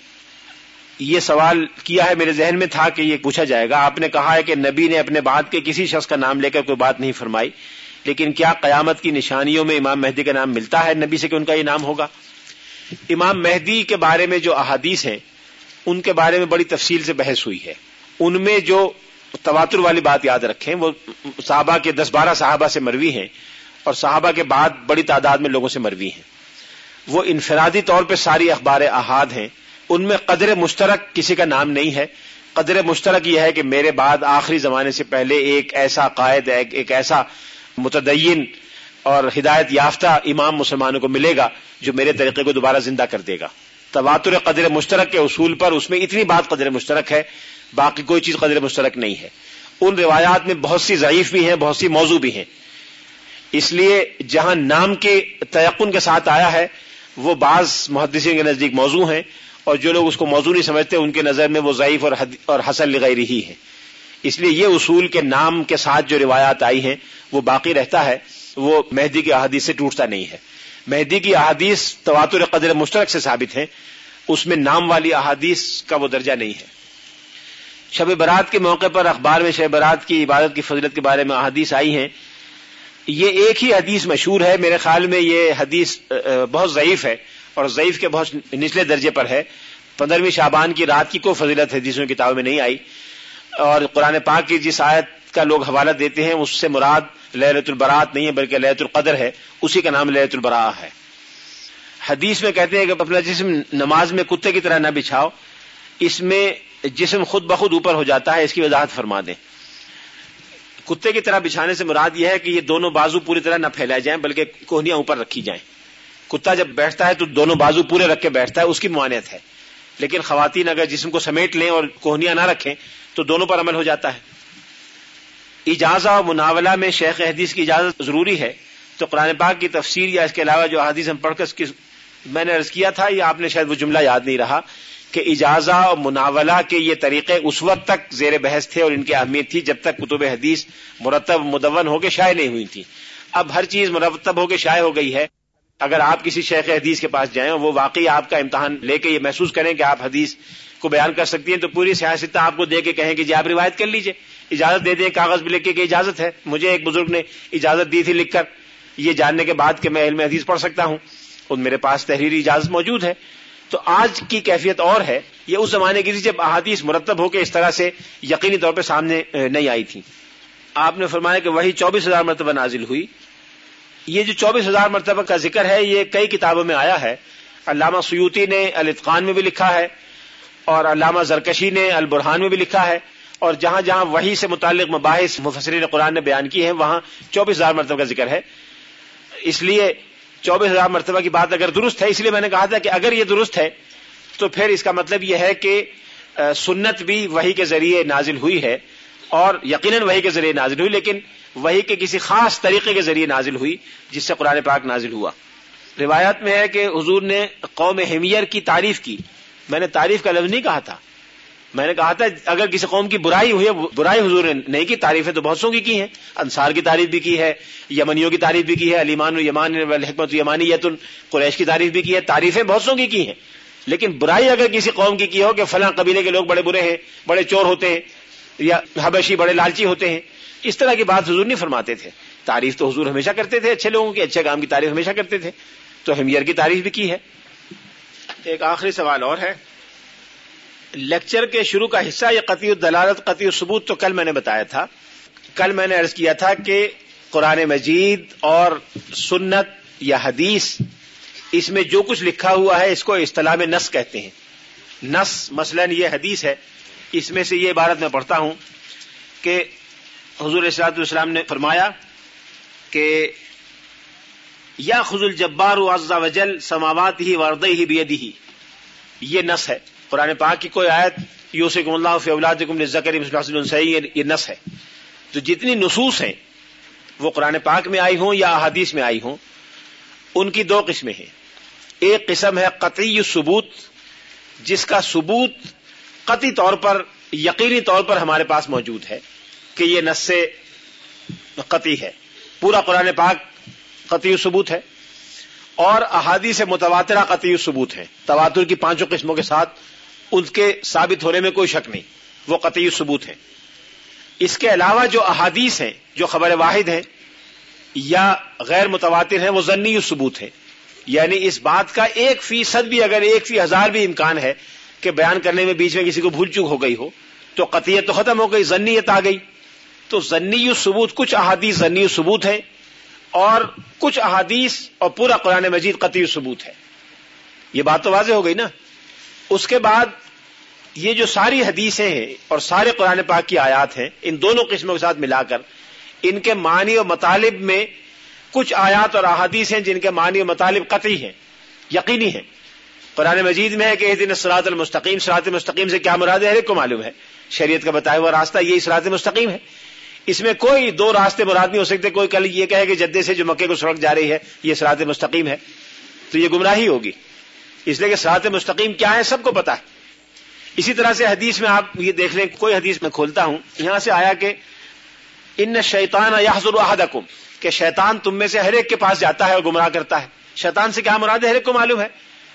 یہ سوال کیا ہے میرے ذہن میں تھا کہ یہ پوچھا جائے گا۔ آپ نے کہا ہے کہ نبی نے اپنے بعد کے کسی شخص کا نام لے کر کوئی بات نہیں فرمائی، لیکن کیا قیامت کی نشانیوں میں امام مہدی کا نام ملتا ہے؟ نبی سے کہ ان کا یہ نام ہوگا؟ امام مہدی کے بارے میں جو احادیث ہیں، ان کے بارے میں بڑی تفصیل سے بحث ہوئی ہے۔ ان میں جو تواتر والی بات یاد رکھیں، وہ صحابہ کے دس بارہ صحابہ سے مروی ہیں اور صحابہ کے بعد بڑی تعداد میں لوگوں سے مروی ہیں۔ وہ انفرادی طور پہ ساری اخبار احاد ہیں۔ ان میں قدر مشترک کسی کا نام نہیں ہے۔ قدر مشترک یہ ہے کہ میرے بعد آخری زمانے سے پہلے ایک ایسا قائد، ایک ایسا متدین اور ہدایت یافتہ امام مسلمانوں کو ملے گا جو میرے طریقے کو دوبارہ زندہ کر دے گا۔ تواتر قدر مشترک کے اصول پر اس میں اتنی بات قدر مشترک ہے، باقی کوئی چیز قدر مشترک نہیں ہے۔ ان روایات میں بہت سی ضعیف بھی ہیں، بہت سی موضوع بھی ہیں۔ اس لیے جہاں نام کے تیقن کے ساتھ آیا ہے، وہ بعض محدثین کے نزدیک موضوع ہیں اور جو لوگ اس کو موضوع نہیں سمجھتے، ان کے نظر میں وہ ضعیف اور حسن لغیری ہی ہے۔ اس لیے یہ اصول کے نام کے ساتھ جو روایات آئی ہیں، وہ باقی رہتا ہے۔ وہ مہدی کی احادیث سے ٹوٹتا نہیں ہے۔ مہدی کی احادیث تواتر قدر مشترک سے ثابت ہیں۔ اس میں نام والی احادیث کا وہ درجہ نہیں ہے۔ شب برات کے موقع پر اخبار میں شب برات کی عبادت کی فضلت کے بارے میں احادیث آئی ہیں۔ یہ ایک ہی حدیث مشہور ہے۔ میرے خیال میں یہ حدیث بہت ضعیف ہے اور ضعیف کے بہت نچلے درجے پر ہے۔ پندرہویں شابان کی رات کی کوئی فضیلت حدیثوں کی کتابوں میں نہیں آئی۔ اور قرآن پاک کی جس آیت کا لوگ حوالہ دیتے ہیں، اس سے مراد لہرت البرات نہیں ہے بلکہ لہت القدر ہے، اسی کا نام لہت البرا ہے۔ حدیث میں کہتے ہیں کہ اپنا جسم نماز میں کتے کی طرح نہ بچھاؤ، اس میں جسم خود بخود اوپر ہو جاتا ہے، اس کی وضاحت فرما دیں۔ کتے کی طرح بچھانے سے مراد یہ ہے کہ یہ دونوں بازو پوری طرح نہ پھیلائے جائیں، بلکہ کوہنیاں اوپر رکھی جائیں۔ کتا جب بیٹھتا ہے تو دونوں بازو پورے رکھ کے بیٹھتا ہے، اس کی ممانعت ہے۔ لیکن خواتین اگر جسم کو سمیٹ لیں اور کوہنیاں نہ رکھیں تو دونوں پر عمل ہو جاتا ہے۔ اجازہ اور مناولہ میں شیخ حدیث کی اجازت ضروری ہے۔ تو قرآن پاک کی تفسیر یا اس کے علاوہ جو حدیث ہم پڑھ کر میں نے عرض کیا تھا یا آپ نے شاید وہ جملہ یاد نہیں رہا کہ اجازہ اور مناولہ کے یہ طریقے اس وقت تک زیر بحث تھے اور ان کی اہمیت تھی جب تک کتب حدیث مرتب مدون ہو کے شائع نہیں ہوئی تھی اب ہر چیز مرتب ہو کے شائع ہو گئی ہے۔ اگر آپ کسی شیخ حدیث کے پاس جائیں وہ واقعی آپ کا امتحان لے کے یہ محسوس کریں کہ آپ حدیث کو بیان کر سکتی ہیں، تو پوری سیاست آپ کو دے کے کہیں کہ جی آپ روایت کر لیجیے۔ اجازت دے دیں، کاغذ بھی لکھ کے کہ اجازت ہے۔ مجھے ایک بزرگ نے اجازت دی تھی لکھ کر۔ یہ جاننے کے بعد کہ میں علم حدیث پڑھ سکتا ہوں۔ اور میرے پاس تحریری اجازت موجود ہے۔ تو آج کی کیفیت اور ہے۔ یہ اس زمانے کی تھی جب احادیث مرتب ہو کے اس طرح سے یقینی طور پہ سامنے نہیں آئی تھی۔ آپ نے فرمایا کہ وہی چوبیس ہزار مرتبہ نازل ہوئی۔ یہ جو چوبیس ہزار مرتبہ کا ذکر ہے، یہ کئی کتابوں میں آیا ہے۔ علامہ سیوتی نے الاتقان میں بھی لکھا ہے اور علامہ زرکشی نے البرحان میں بھی لکھا ہے۔ اور جہاں جہاں وہی سے متعلق مباحث مفسرین قرآن نے بیان کی ہیں، وہاں چوبیس ہزار مرتبہ کا ذکر ہے۔ اس لیے چوبیس ہزار مرتبہ کی بات اگر درست ہے، اس لیے میں نے کہا تھا کہ اگر یہ درست ہے، تو پھر اس کا مطلب یہ ہے کہ سنت بھی وہی کے ذریعے نازل ہوئی ہے اور یقیناً وہی کے ذریعے نازل ہوئی، لیکن وہی کے کسی خاص طریقے کے ذریعے نازل ہوئی جس سے قرآن پاک نازل ہوا۔ روایات میں ہے کہ حضور نے قوم حمیر کی تعریف کی۔ میں نے تعریف کا لفظ نہیں کہا تھا۔ میں نے کہا تھا، اگر کسی قوم کی برائی ہوئی برائی حضور نے نہیں کی، تعریفیں تو بہت سو کی کی ہیں۔ انصار کی تعریف بھی کی ہے، یمنیوں کی تعریف بھی کی ہے علیمان یمان حکمت یمانی یتن قریش کی تعریف بھی کی ہے، تعریفیں بہت سو کی کی ہیں۔ لیکن برائی اگر کسی قوم کی کی ہو کہ فلاں قبیلے کے لوگ بڑے برے ہیں، بڑے چور ہوتے ہیں، یا حبشی بڑے لالچی ہوتے ہیں، اس طرح کی بات حضور نہیں فرماتے تھے۔ تعریف تو حضور ہمیشہ کرتے تھے، اچھے لوگوں کی، اچھے کام کی تعریف ہمیشہ کرتے تھے۔ تو ہمیر کی تعریف بھی کی ہے۔ ایک آخری سوال اور ہے۔ لیکچر کے شروع کا حصہ یہ قطعی الدلالت، قطعی الثبوت تو کل میں نے بتایا تھا۔ کل میں نے عرض کیا تھا کہ قرآن مجید اور سنت یا حدیث، اس میں جو کچھ لکھا ہوا ہے، اس کو اصطلاح میں نس کہتے ہیں۔ نس مثلا یہ حدیث ہے۔ اس میں سے یہ عبارت میں پڑھتا ہوں کہ حضور اسرات السلام نے فرمایا کہ یا خز الجبار عزا وجل سماوات ہی وردئی ہی بیدی ہی یہ نس ہے۔ قرآن پاک کی کوئی آیت یوسف اللہ فی اولاد ذکر یہ نس ہے۔ تو جتنی نصوص ہیں، وہ قرآن پاک میں آئی ہوں یا احادیث میں آئی ہوں، ان کی دو قسمیں ہیں۔ ایک قسم ہے قطعی ثبوت، جس کا ثبوت قطعی طور پر، یقینی طور پر ہمارے پاس موجود ہے کہ یہ نس قطعی ہے۔ پورا قرآن پاک قطعی ثبوت ہے اور احادی سے متواترہ قطعی ثبوت ہے تواتر کی پانچوں قسموں کے ساتھ ان کے ثابت ہونے میں کوئی شک نہیں۔ وہ قطعی ثبوت ہے اس کے علاوہ جو احادیث ہیں، جو خبر واحد ہیں، یا غیر متواتر ہیں، وہ ضنی ثبوت ہے یعنی اس بات کا ایک فیصد بھی اگر ایک فی ہزار بھی امکان ہے کہ بیان کرنے میں بیچ میں کسی کو بھول چک ہو گئی ہو، تو قطیت تو ختم ہو گئی ضنیت آ گئی۔ تو ضنی ثبوت، کچھ احادیث ضنی ثبوت ہے اور کچھ احادیث اور پورا قرآن مجید قطعی ثبوت ہے۔ یہ بات تو واضح ہو گئی نا؟ اس کے بعد یہ جو ساری حدیثیں ہیں اور سارے قرآن پاک کی آیات ہیں، ان دونوں قسموں کے ساتھ ملا کر، ان کے معنی و مطالب میں کچھ آیات اور احادیث ہیں جن کے معنی و مطالب قطعی ہیں، یقینی ہیں۔ قرآن مجید میں ہے کہ دن سرات المستقیم سرات مستقیم سے کیا مراد ہے؟ ہر ایک کو معلوم ہے۔ شریعت کا بتایا ہوا راستہ یہی سرات مستقیم ہے۔ اس میں کوئی دو راستے مراد نہیں ہو سکتے، کوئی کل یہ کہے کہ جدے سے جو مکے کو سڑک جا رہی ہے، یہ سرات مستقیم ہے۔ تو یہ گمراہی ہوگی۔ اس لیے کہ سرات مستقیم کیا ہے سب کو پتا ہے۔ اسی طرح سے حدیث میں آپ یہ دیکھ لیں، کوئی حدیث میں کھولتا ہوں، یہاں سے آیا کہ ان شیطان یحضر احدکم، کہ شیطان تم میں سے ہر ایک کے پاس جاتا ہے اور گمراہ کرتا ہے۔ شیطان سے کیا مراد ہے؟ ہر ایک کو معلوم ہے۔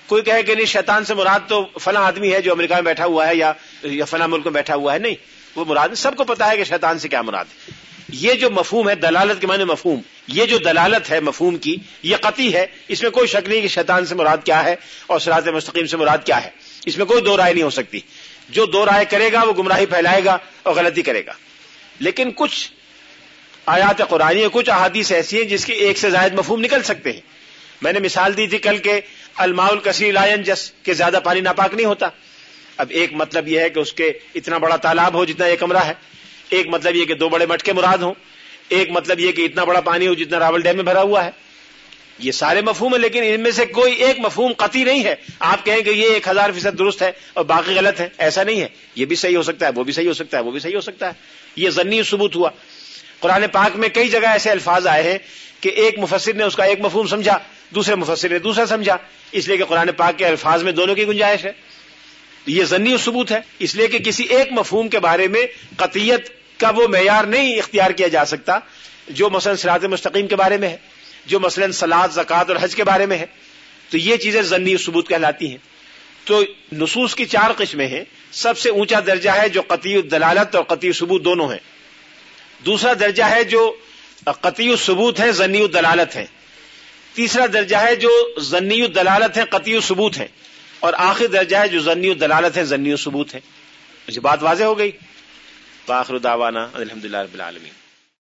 کوئی کہے کہ نہیں، شیطان سے مراد تو فلاں آدمی ہے جو امریکہ میں بیٹھا ہوا ہے یا یا فلاں ملک میں بیٹھا ہوا ہے، نہیں۔ وہ مراد سب کو پتا ہے کہ شیطان سے کیا مراد ہے۔ یہ جو مفہوم ہے دلالت کے معنی مفہوم، یہ جو دلالت ہے مفہوم کی، یہ قطعی ہے، اس میں کوئی شک نہیں کہ شیطان سے مراد کیا ہے اور سراط مستقیم سے مراد کیا ہے۔ اس میں کوئی دو رائے نہیں ہو سکتی۔ جو دو رائے کرے گا، وہ گمراہی پھیلائے گا اور غلطی کرے گا۔ لیکن کچھ آیات قرآن کچھ احادیث ایسی ہیں جس کے ایک سے زائد مفہوم نکل سکتے ہیں۔ میں نے مثال دی تھی کل کے الماء الکثیر لائن جس کے زیادہ پانی ناپاک نہیں ہوتا۔ اب ایک مطلب یہ ہے کہ اس کے اتنا بڑا تالاب ہو جتنا ایک کمرہ ہے۔ ایک مطلب یہ کہ دو بڑے مٹکے مراد ہوں، ایک مطلب یہ کہ اتنا بڑا پانی ہو جتنا راول ڈیم میں بھرا ہوا ہے۔ یہ سارے مفہوم ہیں، لیکن ان میں سے کوئی ایک مفہوم قطعی نہیں ہے۔ آپ کہیں کہ یہ ایک ہزار فیصد درست ہے اور باقی غلط ہے ایسا نہیں ہے۔ یہ بھی صحیح ہو سکتا ہے، وہ بھی صحیح ہو سکتا ہے، وہ بھی صحیح ہو سکتا ہے۔ یہ ضنی ثبوت ہوا۔ قرآن پاک میں کئی جگہ ایسے الفاظ آئے ہیں کہ ایک مفسر نے اس کا ایک مفہوم سمجھا، دوسرے مفسر نے دوسرا سمجھا۔ اس لیے کہ قرآن پاک کے الفاظ میں دونوں کی گنجائش ہے۔ یہ ضنی ثبوت ہے، اس لیے کہ کسی ایک مفہوم کے بارے میں قطیت کا وہ معیار نہیں اختیار کیا جا سکتا، جو مثلا سراط مستقیم کے بارے میں ہے، جو مثلا سلاد زکوٰۃ اور حج کے بارے میں ہے۔ تو یہ چیزیں ضنی ثبوت کہلاتی ہیں۔ تو نصوص کی چار قسمیں ہیں۔ سب سے اونچا درجہ ہے جو قطعی دلالت اور قطعی ثبوت دونوں ہیں۔ دوسرا درجہ ہے جو قطعی ثبوت ہے ضنی دلالت ہے۔ تیسرا درجہ ہے جو ضنی دلالت ہے، قطعی ثبوت ہے۔ اور آخر درجہ ہے جو ضنی دلالت ہے ضنی ثبوت ہے۔ مجھے بات واضح ہو گئی۔ باخر دعوانا الحمد للہ رب العالمین۔